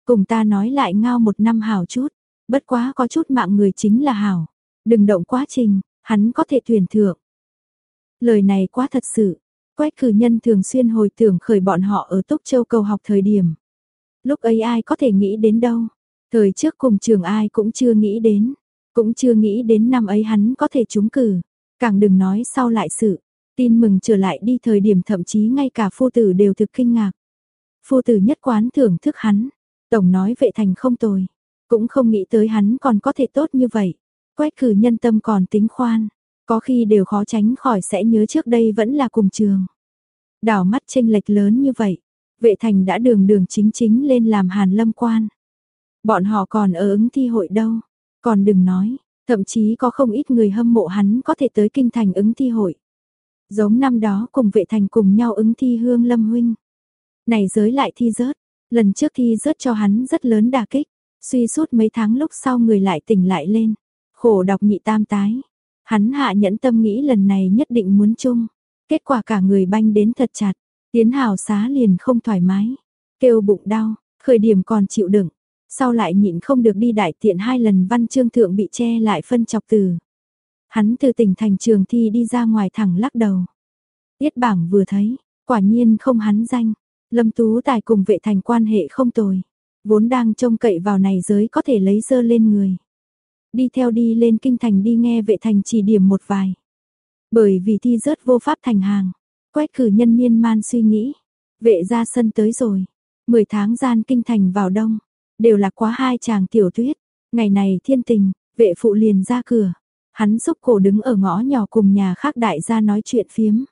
Cùng ta nói lại ngao một năm hảo chút, bất quá có chút mạng người chính là hảo. Đừng động quá trình, hắn có thể thuyền thượng. Lời này quá thật sự, quét cử nhân thường xuyên hồi tưởng khởi bọn họ ở Túc Châu cầu học thời điểm. Lúc ấy ai có thể nghĩ đến đâu, thời trước cùng trường ai cũng chưa nghĩ đến. Cũng chưa nghĩ đến năm ấy hắn có thể trúng cử, càng đừng nói sau lại sự. Tin mừng trở lại đi thời điểm thậm chí ngay cả phu tử đều thực kinh ngạc. Phu tử nhất quán thưởng thức hắn, tổng nói vệ thành không tồi, cũng không nghĩ tới hắn còn có thể tốt như vậy. Quét cử nhân tâm còn tính khoan, có khi đều khó tránh khỏi sẽ nhớ trước đây vẫn là cùng trường. Đảo mắt chênh lệch lớn như vậy, vệ thành đã đường đường chính chính lên làm hàn lâm quan. Bọn họ còn ở ứng thi hội đâu, còn đừng nói, thậm chí có không ít người hâm mộ hắn có thể tới kinh thành ứng thi hội. Giống năm đó cùng vệ thành cùng nhau ứng thi hương lâm huynh. Này giới lại thi rớt, lần trước thi rớt cho hắn rất lớn đả kích, suy suốt mấy tháng lúc sau người lại tỉnh lại lên, khổ đọc nhị tam tái. Hắn hạ nhẫn tâm nghĩ lần này nhất định muốn chung, kết quả cả người banh đến thật chặt, tiến hào xá liền không thoải mái, kêu bụng đau, khởi điểm còn chịu đựng, sau lại nhịn không được đi đại tiện hai lần văn chương thượng bị che lại phân chọc từ. Hắn từ tỉnh thành trường thi đi ra ngoài thẳng lắc đầu. Tiết bảng vừa thấy, quả nhiên không hắn danh. Lâm Tú Tài cùng vệ thành quan hệ không tồi. Vốn đang trông cậy vào này giới có thể lấy dơ lên người. Đi theo đi lên kinh thành đi nghe vệ thành chỉ điểm một vài. Bởi vì thi rớt vô pháp thành hàng. Quét cử nhân miên man suy nghĩ. Vệ ra sân tới rồi. Mười tháng gian kinh thành vào đông đều là quá hai chàng tiểu tuyết. Ngày này thiên tình, vệ phụ liền ra cửa. Hắn xúc cổ đứng ở ngõ nhỏ cùng nhà khác đại gia nói chuyện phiếm.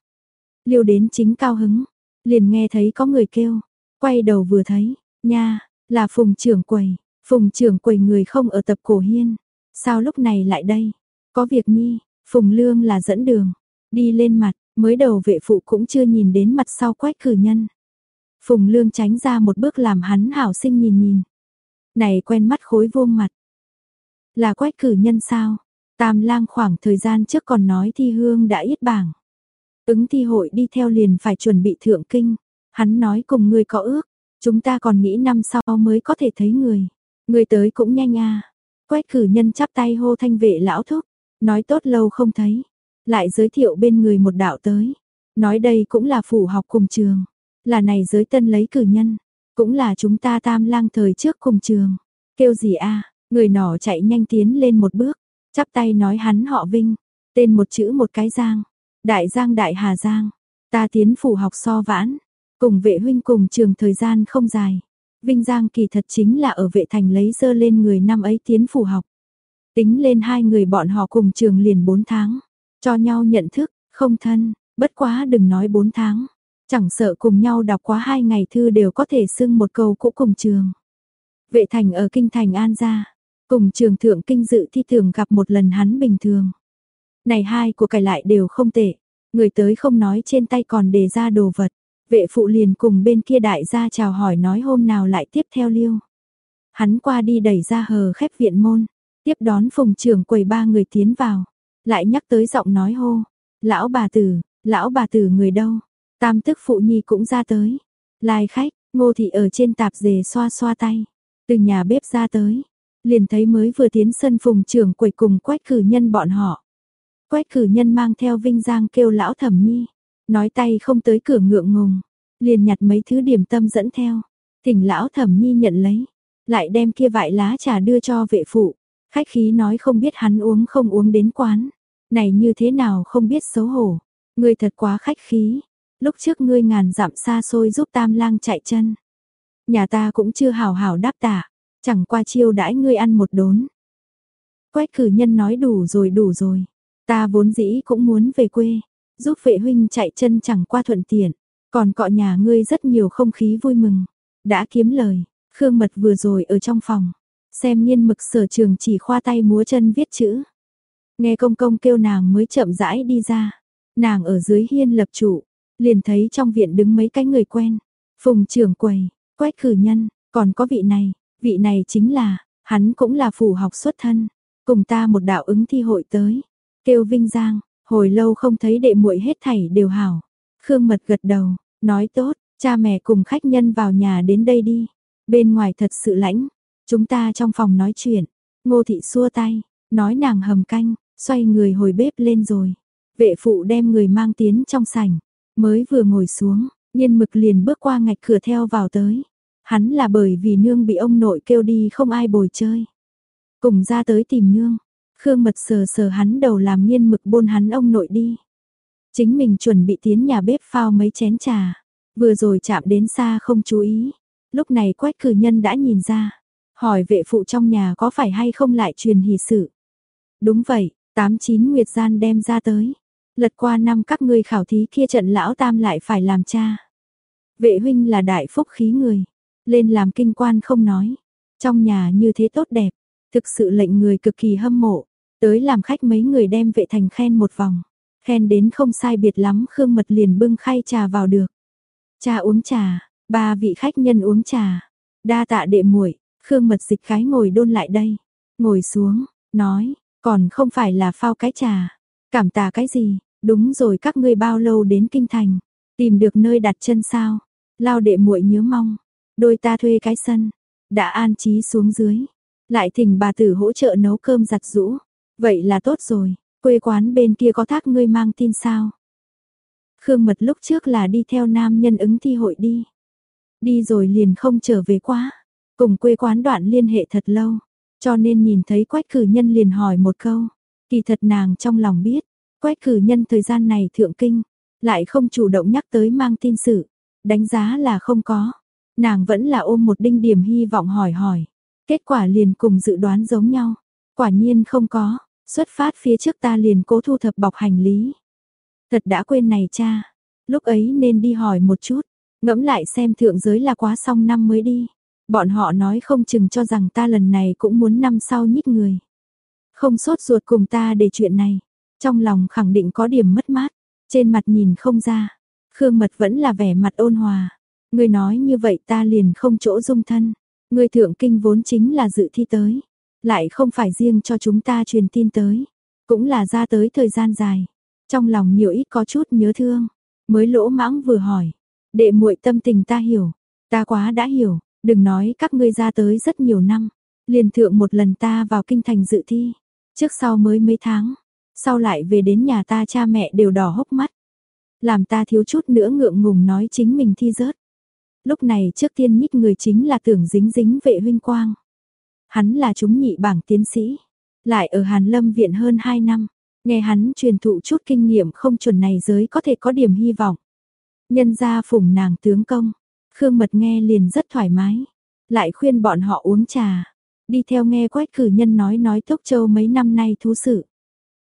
Liêu đến chính cao hứng, liền nghe thấy có người kêu, quay đầu vừa thấy, nha, là phùng trưởng quầy, phùng trưởng quầy người không ở tập cổ hiên. Sao lúc này lại đây? Có việc nhi, phùng lương là dẫn đường, đi lên mặt, mới đầu vệ phụ cũng chưa nhìn đến mặt sau quách cử nhân. Phùng lương tránh ra một bước làm hắn hảo sinh nhìn nhìn. Này quen mắt khối vuông mặt. Là quách cử nhân sao? Tam lang khoảng thời gian trước còn nói thi hương đã yết bảng. Ứng thi hội đi theo liền phải chuẩn bị thượng kinh. Hắn nói cùng người có ước. Chúng ta còn nghĩ năm sau mới có thể thấy người. Người tới cũng nhanh à. Quách cử nhân chắp tay hô thanh vệ lão thúc. Nói tốt lâu không thấy. Lại giới thiệu bên người một đạo tới. Nói đây cũng là phủ học cùng trường. Là này giới tân lấy cử nhân. Cũng là chúng ta tam lang thời trước cùng trường. Kêu gì a Người nọ chạy nhanh tiến lên một bước, chắp tay nói hắn họ Vinh, tên một chữ một cái Giang, Đại Giang Đại Hà Giang, ta tiến phủ học so vãn, cùng vệ huynh cùng trường thời gian không dài. Vinh Giang kỳ thật chính là ở vệ thành lấy dơ lên người năm ấy tiến phủ học. Tính lên hai người bọn họ cùng trường liền 4 tháng, cho nhau nhận thức, không thân, bất quá đừng nói 4 tháng. Chẳng sợ cùng nhau đọc quá hai ngày thư đều có thể xưng một câu cũ cùng trường. Vệ thành ở kinh thành An gia, cùng trường thượng kinh dự thi thường gặp một lần hắn bình thường. Này hai của cải lại đều không tệ, người tới không nói trên tay còn đề ra đồ vật. Vệ phụ liền cùng bên kia đại gia chào hỏi nói hôm nào lại tiếp theo liêu. Hắn qua đi đẩy ra hờ khép viện môn, tiếp đón phùng trưởng quầy ba người tiến vào, lại nhắc tới giọng nói hô, lão bà tử, lão bà tử người đâu, tam tức phụ nhi cũng ra tới, lai khách, ngô thị ở trên tạp dề xoa xoa tay, từ nhà bếp ra tới, liền thấy mới vừa tiến sân phùng trưởng quầy cùng quách cử nhân bọn họ. Quách cử nhân mang theo vinh giang kêu lão thẩm nhi, nói tay không tới cửa ngượng ngùng, liền nhặt mấy thứ điểm tâm dẫn theo, thỉnh lão thẩm nhi nhận lấy, lại đem kia vại lá trà đưa cho vệ phụ, khách khí nói không biết hắn uống không uống đến quán, này như thế nào không biết xấu hổ, người thật quá khách khí, lúc trước ngươi ngàn dặm xa xôi giúp tam lang chạy chân. Nhà ta cũng chưa hào hào đáp tả chẳng qua chiêu đãi ngươi ăn một đốn. Quách cử nhân nói đủ rồi đủ rồi, ta vốn dĩ cũng muốn về quê, giúp vệ huynh chạy chân chẳng qua thuận tiện, còn cọ nhà ngươi rất nhiều không khí vui mừng. Đã kiếm lời, Khương Mật vừa rồi ở trong phòng, xem nghiên mực sở trường chỉ khoa tay múa chân viết chữ. Nghe công công kêu nàng mới chậm rãi đi ra, nàng ở dưới hiên lập trụ, liền thấy trong viện đứng mấy cái người quen, phùng trưởng quầy, quách cử nhân, còn có vị này, vị này chính là, hắn cũng là phủ học xuất thân, cùng ta một đạo ứng thi hội tới, kêu Vinh Giang, Hồi lâu không thấy đệ muội hết thảy đều hảo. Khương Mật gật đầu, nói tốt, cha mẹ cùng khách nhân vào nhà đến đây đi. Bên ngoài thật sự lãnh, chúng ta trong phòng nói chuyện. Ngô thị xua tay, nói nàng hầm canh, xoay người hồi bếp lên rồi. Vệ phụ đem người mang tiến trong sảnh, mới vừa ngồi xuống, nhiên mực liền bước qua ngạch cửa theo vào tới. Hắn là bởi vì nương bị ông nội kêu đi không ai bồi chơi. Cùng ra tới tìm nương, Khương Mật sờ sờ hắn đầu làm nhiên mực bôn hắn ông nội đi. Chính mình chuẩn bị tiến nhà bếp phao mấy chén trà, vừa rồi chạm đến xa không chú ý. Lúc này quách cử nhân đã nhìn ra, hỏi vệ phụ trong nhà có phải hay không lại truyền hỷ sự. Đúng vậy, tám chín nguyệt gian đem ra tới. Lật qua năm các ngươi khảo thí kia trận lão tam lại phải làm cha. Vệ huynh là đại phúc khí người, lên làm kinh quan không nói. Trong nhà như thế tốt đẹp, thực sự lệnh người cực kỳ hâm mộ. Tới làm khách mấy người đem vệ thành khen một vòng. Khen đến không sai biệt lắm Khương Mật liền bưng khay trà vào được. Cha uống trà, ba vị khách nhân uống trà. Đa tạ đệ muội, Khương Mật dịch khái ngồi đôn lại đây. Ngồi xuống, nói, còn không phải là phao cái trà. Cảm tạ cái gì, đúng rồi các ngươi bao lâu đến kinh thành. Tìm được nơi đặt chân sao. Lao đệ muội nhớ mong. Đôi ta thuê cái sân. Đã an trí xuống dưới. Lại thỉnh bà tử hỗ trợ nấu cơm giặt rũ. Vậy là tốt rồi, quê quán bên kia có thác ngươi mang tin sao? Khương Mật lúc trước là đi theo nam nhân ứng thi hội đi. Đi rồi liền không trở về quá. Cùng quê quán đoạn liên hệ thật lâu. Cho nên nhìn thấy quách cử nhân liền hỏi một câu. Kỳ thật nàng trong lòng biết. Quách cử nhân thời gian này thượng kinh. Lại không chủ động nhắc tới mang tin sự. Đánh giá là không có. Nàng vẫn là ôm một đinh điểm hy vọng hỏi hỏi. Kết quả liền cùng dự đoán giống nhau. Quả nhiên không có. Xuất phát phía trước ta liền cố thu thập bọc hành lý. Thật đã quên này cha, lúc ấy nên đi hỏi một chút, ngẫm lại xem thượng giới là quá xong năm mới đi. Bọn họ nói không chừng cho rằng ta lần này cũng muốn năm sau nhích người. Không sốt ruột cùng ta để chuyện này, trong lòng khẳng định có điểm mất mát, trên mặt nhìn không ra. Khương Mật vẫn là vẻ mặt ôn hòa. Người nói như vậy ta liền không chỗ dung thân. Người thượng kinh vốn chính là dự thi tới. Lại không phải riêng cho chúng ta truyền tin tới, cũng là ra tới thời gian dài. Trong lòng nhiều ít có chút nhớ thương, mới lỗ mãng vừa hỏi, đệ muội tâm tình ta hiểu, ta quá đã hiểu, đừng nói các ngươi ra tới rất nhiều năm, liền thượng một lần ta vào kinh thành dự thi, trước sau mới mấy tháng, sau lại về đến nhà ta cha mẹ đều đỏ hốc mắt, làm ta thiếu chút nữa ngượng ngùng nói chính mình thi rớt. Lúc này trước tiên nhích người chính là tưởng dính dính vệ huynh quang. Hắn là chúng nhị bảng tiến sĩ, lại ở Hàn Lâm viện hơn 2 năm, nghe hắn truyền thụ chút kinh nghiệm không chuẩn này giới có thể có điểm hy vọng. Nhân gia phụng nàng tướng công, Khương Mật nghe liền rất thoải mái, lại khuyên bọn họ uống trà, đi theo nghe quách cử nhân nói nói Tốc Châu mấy năm nay thú sự.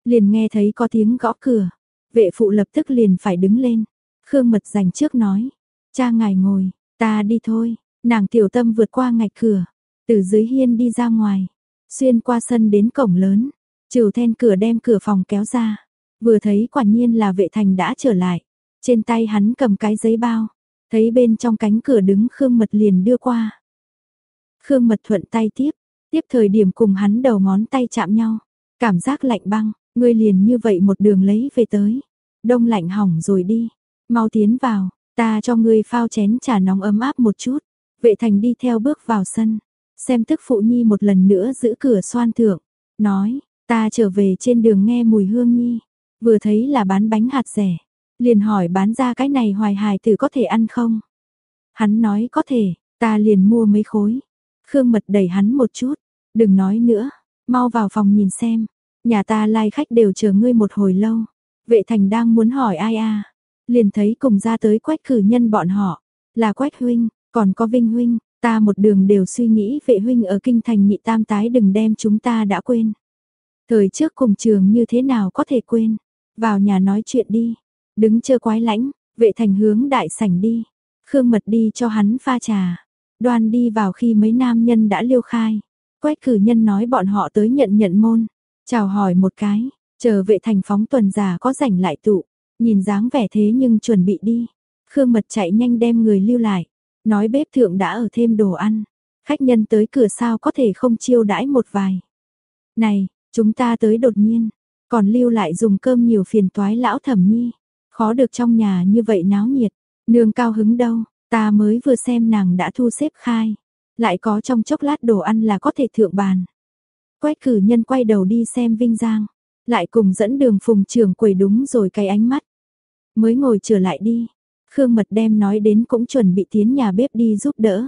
Liền nghe thấy có tiếng gõ cửa, vệ phụ lập tức liền phải đứng lên. Khương Mật dành trước nói, cha ngài ngồi, ta đi thôi, nàng tiểu tâm vượt qua ngạch cửa, từ dưới hiên đi ra ngoài, xuyên qua sân đến cổng lớn, trừ then cửa đem cửa phòng kéo ra, vừa thấy quả nhiên là vệ thành đã trở lại, trên tay hắn cầm cái giấy bao, thấy bên trong cánh cửa đứng Khương Mật liền đưa qua. Khương Mật thuận tay tiếp, tiếp thời điểm cùng hắn đầu ngón tay chạm nhau, cảm giác lạnh băng, ngươi liền như vậy một đường lấy về tới. Đông lạnh hỏng rồi đi, mau tiến vào, ta cho ngươi phao chén trà nóng ấm áp một chút. Vệ thành đi theo bước vào sân, xem tức phụ nhi một lần nữa giữ cửa xoan thượng, nói, ta trở về trên đường nghe mùi hương nhi, vừa thấy là bán bánh hạt rẻ, liền hỏi bán ra cái này hoài hài tử có thể ăn không? Hắn nói có thể, ta liền mua mấy khối. Khương Mật đẩy hắn một chút, đừng nói nữa, mau vào phòng nhìn xem, nhà ta lai khách đều chờ ngươi một hồi lâu. Vệ thành đang muốn hỏi ai à, liền thấy cùng ra tới quách cử nhân bọn họ, là quách huynh, còn có vinh huynh, ta một đường đều suy nghĩ vệ huynh ở kinh thành nhị tam tái đừng đem chúng ta đã quên. Thời trước cùng trường như thế nào có thể quên, vào nhà nói chuyện đi, đứng chờ quái lãnh, vệ thành hướng đại sảnh đi, khương mật đi cho hắn pha trà, đoan đi vào khi mấy nam nhân đã liêu khai, quách cử nhân nói bọn họ tới nhận nhận môn, chào hỏi một cái, chờ vệ thành phóng tuần già có rảnh lại tụ, nhìn dáng vẻ thế nhưng chuẩn bị đi, khương mật chạy nhanh đem người lưu lại, nói bếp thượng đã ở thêm đồ ăn, khách nhân tới cửa sao có thể không chiêu đãi một vài. Này, chúng ta tới đột nhiên, còn lưu lại dùng cơm nhiều phiền toái lão thẩm nhi, khó được trong nhà như vậy náo nhiệt, nương cao hứng đâu, ta mới vừa xem nàng đã thu xếp khai, lại có trong chốc lát đồ ăn là có thể thượng bàn. Quách cử nhân quay đầu đi xem Vinh Giang, lại cùng dẫn đường phùng trưởng quầy đúng rồi cái ánh mắt. Mới ngồi trở lại đi, Khương Mật đem nói đến cũng chuẩn bị tiến nhà bếp đi giúp đỡ.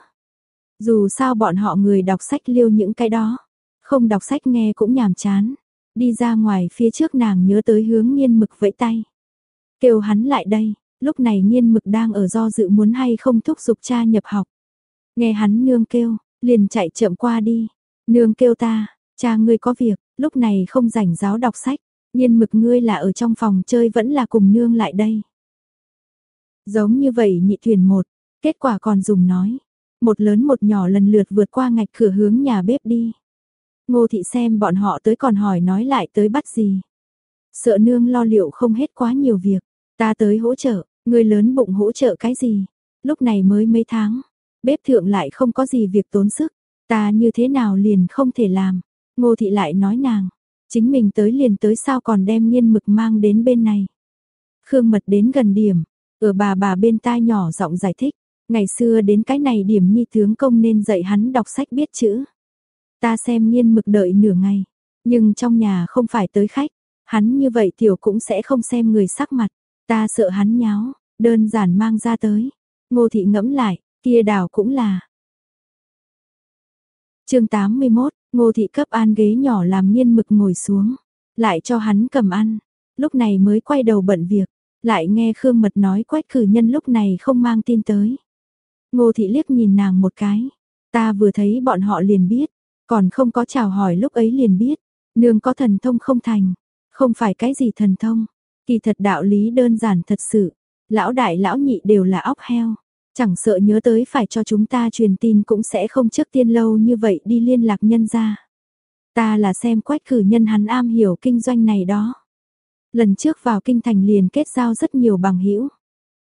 Dù sao bọn họ người đọc sách liêu những cái đó, không đọc sách nghe cũng nhàm chán. Đi ra ngoài phía trước nàng nhớ tới hướng nghiên mực vẫy tay. Kêu hắn lại đây, lúc này nghiên mực đang ở do dự muốn hay không thúc giục cha nhập học. Nghe hắn nương kêu, liền chạy chậm qua đi. Nương kêu ta, cha ngươi có việc, lúc này không rảnh giáo đọc sách. nhiên mực ngươi là ở trong phòng chơi vẫn là cùng nương lại đây. Giống như vậy nhị thuyền một, kết quả còn dùng nói. Một lớn một nhỏ lần lượt vượt qua ngạch cửa hướng nhà bếp đi. Ngô thị xem bọn họ tới còn hỏi nói lại tới bắt gì. Sợ nương lo liệu không hết quá nhiều việc. Ta tới hỗ trợ, người lớn bụng hỗ trợ cái gì. Lúc này mới mấy tháng. Bếp thượng lại không có gì việc tốn sức. Ta như thế nào liền không thể làm. Ngô thị lại nói nàng. Chính mình tới liền tới sao còn đem nghiên mực mang đến bên này. Khương mật đến gần điểm, ở bà bà bên tai nhỏ giọng giải thích, ngày xưa đến cái này điểm nhi tướng công nên dạy hắn đọc sách biết chữ. Ta xem nghiên mực đợi nửa ngày, nhưng trong nhà không phải tới khách, hắn như vậy tiểu cũng sẽ không xem người sắc mặt, ta sợ hắn nháo, đơn giản mang ra tới. Ngô thị ngẫm lại, kia đào cũng là. chương 81, ngô thị cấp an ghế nhỏ làm nghiên mực ngồi xuống, lại cho hắn cầm ăn, lúc này mới quay đầu bận việc. Lại nghe Khương Mật nói quách cử nhân lúc này không mang tin tới. Ngô thị liếc nhìn nàng một cái. Ta vừa thấy bọn họ liền biết. Còn không có chào hỏi lúc ấy liền biết. Nương có thần thông không thành. Không phải cái gì thần thông. Kỳ thật đạo lý đơn giản thật sự. Lão đại lão nhị đều là óc heo. Chẳng sợ nhớ tới phải cho chúng ta truyền tin cũng sẽ không trước tiên lâu như vậy đi liên lạc nhân ra. Ta là xem quách cử nhân hắn am hiểu kinh doanh này đó. Lần trước vào kinh thành liền kết giao rất nhiều bằng hữu.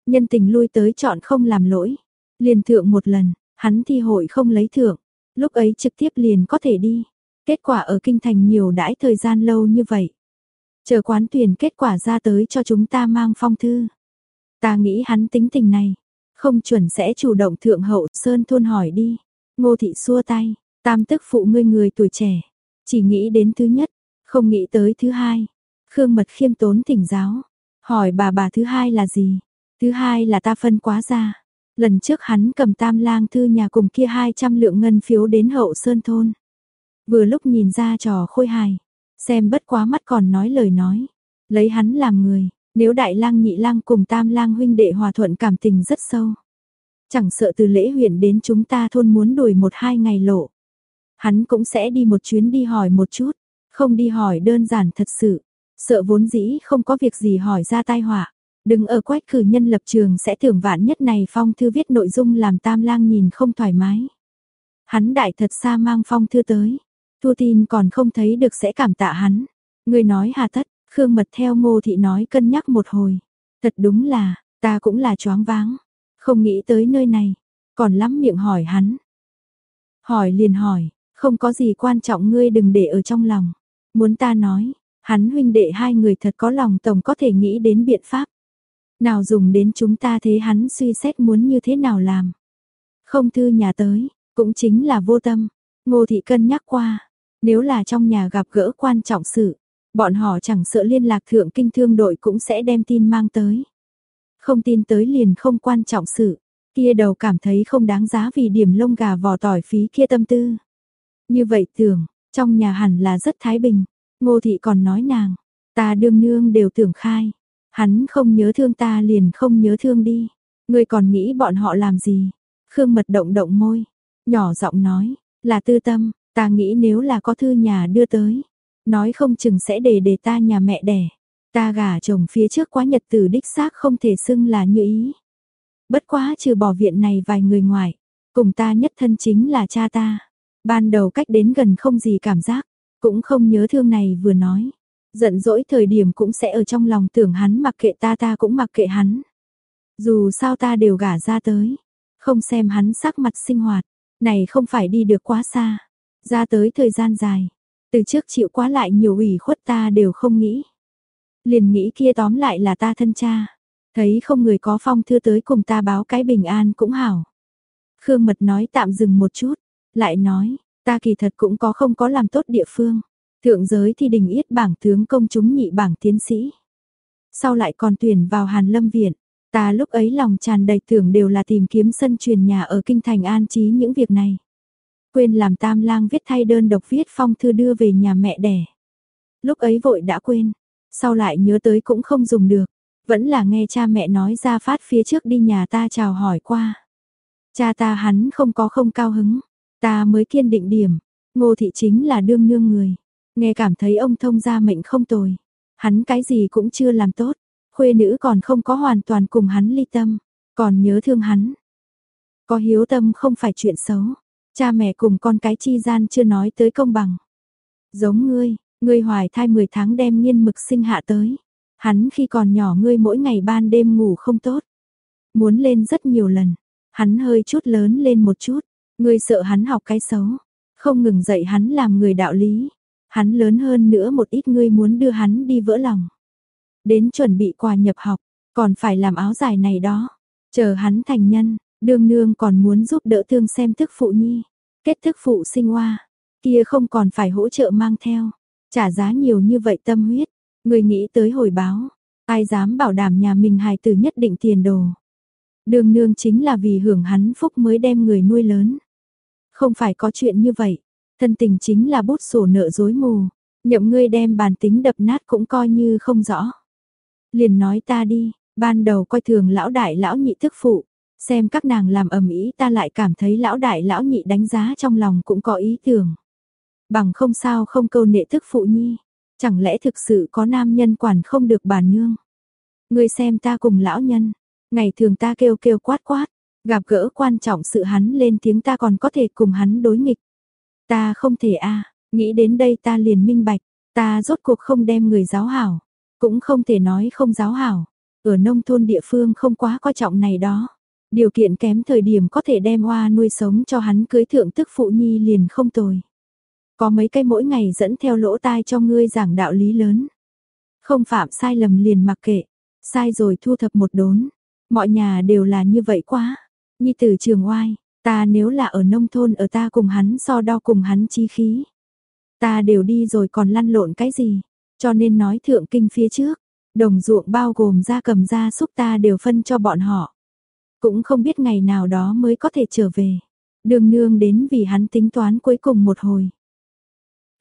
Nhân tình lui tới chọn không làm lỗi. Liền thượng một lần, hắn thi hội không lấy thưởng. Lúc ấy trực tiếp liền có thể đi. Kết quả ở kinh thành nhiều đãi thời gian lâu như vậy. Chờ quán tuyển kết quả ra tới cho chúng ta mang phong thư. Ta nghĩ hắn tính tình này. Không chuẩn sẽ chủ động thượng hậu sơn thôn hỏi đi. Ngô thị xua tay. Tam tức phụ ngươi người tuổi trẻ. Chỉ nghĩ đến thứ nhất. Không nghĩ tới thứ hai. Khương Mật khiêm tốn thỉnh giáo, hỏi bà bà thứ hai là gì? Thứ hai là ta phân quá ra. Lần trước hắn cầm tam lang thư nhà cùng kia 200 lượng ngân phiếu đến hậu sơn thôn. vừa lúc nhìn ra trò khôi hài, xem bất quá mắt còn nói lời nói, lấy hắn làm người, nếu đại lang nhị lang cùng tam lang huynh đệ hòa thuận cảm tình rất sâu. Chẳng sợ từ lễ huyện đến chúng ta thôn muốn đuổi một hai ngày lộ. Hắn cũng sẽ đi một chuyến đi hỏi một chút, không đi hỏi đơn giản thật sự, sợ vốn dĩ không có việc gì hỏi ra tai họa. Đừng ở quách cử nhân lập trường sẽ tưởng vạn nhất này phong thư viết nội dung làm tam lang nhìn không thoải mái. Hắn đại thật xa mang phong thư tới. Thu tin còn không thấy được sẽ cảm tạ hắn. Người nói hà tất, Khương Mật theo ngô thị nói cân nhắc một hồi. Thật đúng là, ta cũng là choáng váng. Không nghĩ tới nơi này, còn lắm miệng hỏi hắn. Hỏi liền hỏi, không có gì quan trọng ngươi đừng để ở trong lòng. Muốn ta nói, hắn huynh đệ hai người thật có lòng tổng có thể nghĩ đến biện pháp. Nào dùng đến chúng ta thế hắn suy xét muốn như thế nào làm. Không thư nhà tới, cũng chính là vô tâm. Ngô thị cân nhắc qua, nếu là trong nhà gặp gỡ quan trọng sự, bọn họ chẳng sợ liên lạc thượng kinh thương đội cũng sẽ đem tin mang tới. Không tin tới liền không quan trọng sự, kia đầu cảm thấy không đáng giá vì điểm lông gà vò tỏi phí kia tâm tư. Như vậy tưởng, trong nhà hẳn là rất thái bình, ngô thị còn nói nàng, ta đương nương đều tưởng khai, hắn không nhớ thương ta liền không nhớ thương đi, ngươi còn nghĩ bọn họ làm gì? Khương mật động động môi, nhỏ giọng nói, là tư tâm, ta nghĩ nếu là có thư nhà đưa tới, nói không chừng sẽ để để ta nhà mẹ đẻ. Ta gả chồng phía trước quá nhật tử đích xác không thể xưng là như ý. Bất quá trừ bỏ viện này vài người ngoài, cùng ta nhất thân chính là cha ta. Ban đầu cách đến gần không gì cảm giác, cũng không nhớ thương này vừa nói. Giận dỗi thời điểm cũng sẽ ở trong lòng tưởng hắn mặc kệ ta ta cũng mặc kệ hắn. Dù sao ta đều gả ra tới, không xem hắn sắc mặt sinh hoạt, này không phải đi được quá xa, ra tới thời gian dài, từ trước chịu quá lại nhiều ủy khuất ta đều không nghĩ. Liền nghĩ kia tóm lại là ta thân cha, thấy không người có phong thư tới cùng ta báo cái bình an cũng hảo. Khương Mật nói tạm dừng một chút, lại nói, ta kỳ thật cũng có không có làm tốt địa phương. Thượng giới thì đình yết bảng tướng công chúng nhị bảng tiến sĩ. Sau lại còn tuyển vào Hàn Lâm Viện. Ta lúc ấy lòng tràn đầy tưởng đều là tìm kiếm sân truyền nhà ở kinh thành an trí những việc này. Quên làm tam lang viết thay đơn độc viết phong thư đưa về nhà mẹ đẻ. Lúc ấy vội đã quên, sau lại nhớ tới cũng không dùng được, vẫn là nghe cha mẹ nói ra phát phía trước đi nhà ta chào hỏi qua. Cha ta hắn không có không cao hứng, ta mới kiên định điểm, ngô thị chính là đương nương người, nghe cảm thấy ông thông gia mệnh không tồi, hắn cái gì cũng chưa làm tốt, khuê nữ còn không có hoàn toàn cùng hắn ly tâm, còn nhớ thương hắn. Có hiếu tâm không phải chuyện xấu, cha mẹ cùng con cái chi gian chưa nói tới công bằng. Giống ngươi, ngươi hoài thai 10 tháng đem nghiên mực sinh hạ tới. Hắn khi còn nhỏ ngươi mỗi ngày ban đêm ngủ không tốt. Muốn lên rất nhiều lần, hắn hơi chút lớn lên một chút, ngươi sợ hắn học cái xấu, không ngừng dạy hắn làm người đạo lý. Hắn lớn hơn nữa một ít ngươi muốn đưa hắn đi vỡ lòng. Đến chuẩn bị quà nhập học, còn phải làm áo dài này đó. Chờ hắn thành nhân, đương nương còn muốn giúp đỡ thương xem thức phụ nhi. Kết thức phụ sinh hoa, kia không còn phải hỗ trợ mang theo. Trả giá nhiều như vậy tâm huyết, người nghĩ tới hồi báo, ai dám bảo đảm nhà mình hài tử nhất định tiền đồ. Đường nương chính là vì hưởng hắn phúc mới đem người nuôi lớn. Không phải có chuyện như vậy, thân tình chính là bút sổ nợ dối mù, nhậm ngươi đem bàn tính đập nát cũng coi như không rõ. Liền nói ta đi, ban đầu coi thường lão đại lão nhị thức phụ, xem các nàng làm ầm ĩ ta lại cảm thấy lão đại lão nhị đánh giá trong lòng cũng có ý tưởng. Bằng không sao không câu nệ thức phụ nhi, chẳng lẽ thực sự có nam nhân quản không được bà nương. ngươi xem ta cùng lão nhân, ngày thường ta kêu kêu quát quát, gặp gỡ quan trọng sự hắn lên tiếng ta còn có thể cùng hắn đối nghịch. Ta không thể a nghĩ đến đây ta liền minh bạch, ta rốt cuộc không đem người giáo hảo, cũng không thể nói không giáo hảo, ở nông thôn địa phương không quá coi trọng này đó. Điều kiện kém thời điểm có thể đem hoa nuôi sống cho hắn cưới thượng tức phụ nhi liền không tồi. Có mấy cái mỗi ngày dẫn theo lỗ tai cho ngươi giảng đạo lý lớn. Không phạm sai lầm liền mặc kệ, sai rồi thu thập một đốn. Mọi nhà đều là như vậy quá. Nhi tử trường oai, ta nếu là ở nông thôn ở ta cùng hắn so đo cùng hắn chi khí. Ta đều đi rồi còn lăn lộn cái gì, cho nên nói thượng kinh phía trước, đồng ruộng bao gồm gia cầm gia súc ta đều phân cho bọn họ. Cũng không biết ngày nào đó mới có thể trở về. Đường nương đến vì hắn tính toán cuối cùng một hồi.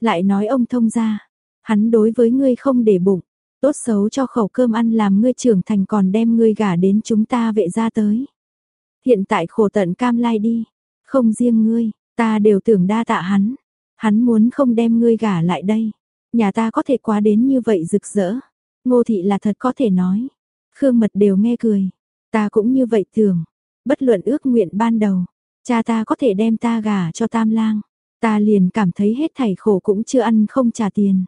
lại nói ông thông ra, hắn đối với ngươi không để bụng, tốt xấu cho khẩu cơm ăn làm ngươi trưởng thành còn đem ngươi gả đến chúng ta vệ ra tới. Hiện tại khổ tận cam lai đi, không riêng ngươi, ta đều tưởng đa tạ hắn, hắn muốn không đem ngươi gả lại đây, nhà ta có thể quá đến như vậy rực rỡ. Ngô thị là thật có thể nói. Khương Mật đều nghe cười, ta cũng như vậy tưởng, bất luận ước nguyện ban đầu, cha ta có thể đem ta gả cho Tam Lang, ta liền cảm thấy hết thảy khổ cũng chưa ăn không trả tiền.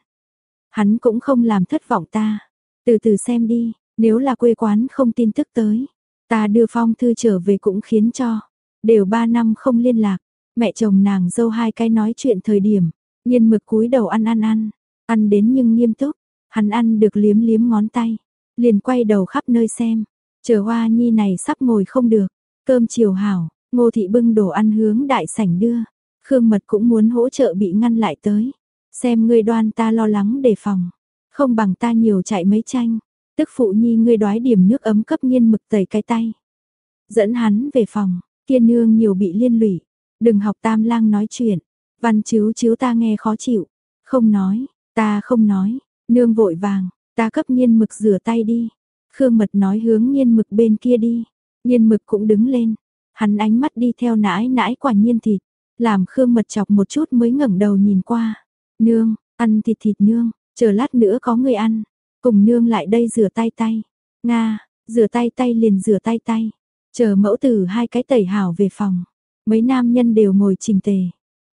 Hắn cũng không làm thất vọng ta. Từ từ xem đi, nếu là quê quán không tin tức tới, ta đưa phong thư trở về cũng khiến cho, đều ba năm không liên lạc, mẹ chồng nàng dâu hai cái nói chuyện thời điểm, nhiên mực cúi đầu ăn ăn ăn, ăn đến nhưng nghiêm túc, hắn ăn được liếm liếm ngón tay, liền quay đầu khắp nơi xem, chờ hoa nhi này sắp ngồi không được, cơm chiều hảo, ngô thị bưng đồ ăn hướng đại sảnh đưa, Khương Mật cũng muốn hỗ trợ bị ngăn lại tới. Xem ngươi đoan ta lo lắng đề phòng. Không bằng ta nhiều chạy mấy tranh. Tức phụ nhi ngươi đoái điểm nước ấm cấp nhiên mực tẩy cái tay. Dẫn hắn về phòng, kia nương nhiều bị liên lụy. Đừng học tam lang nói chuyện. Văn chiếu chiếu ta nghe khó chịu. Không nói, ta không nói. Nương vội vàng, ta cấp nhiên mực rửa tay đi. Khương mật nói hướng nhiên mực bên kia đi. Nhiên mực cũng đứng lên. Hắn ánh mắt đi theo nãi nãi quả nhiên thịt. Làm Khương mật chọc một chút mới ngẩng đầu nhìn qua. Nương, ăn thịt thịt nương, chờ lát nữa có người ăn. Cùng nương lại đây rửa tay tay. Nga, rửa tay tay liền rửa tay tay. Chờ mẫu tử hai cái tẩy hảo về phòng. Mấy nam nhân đều ngồi trình tề.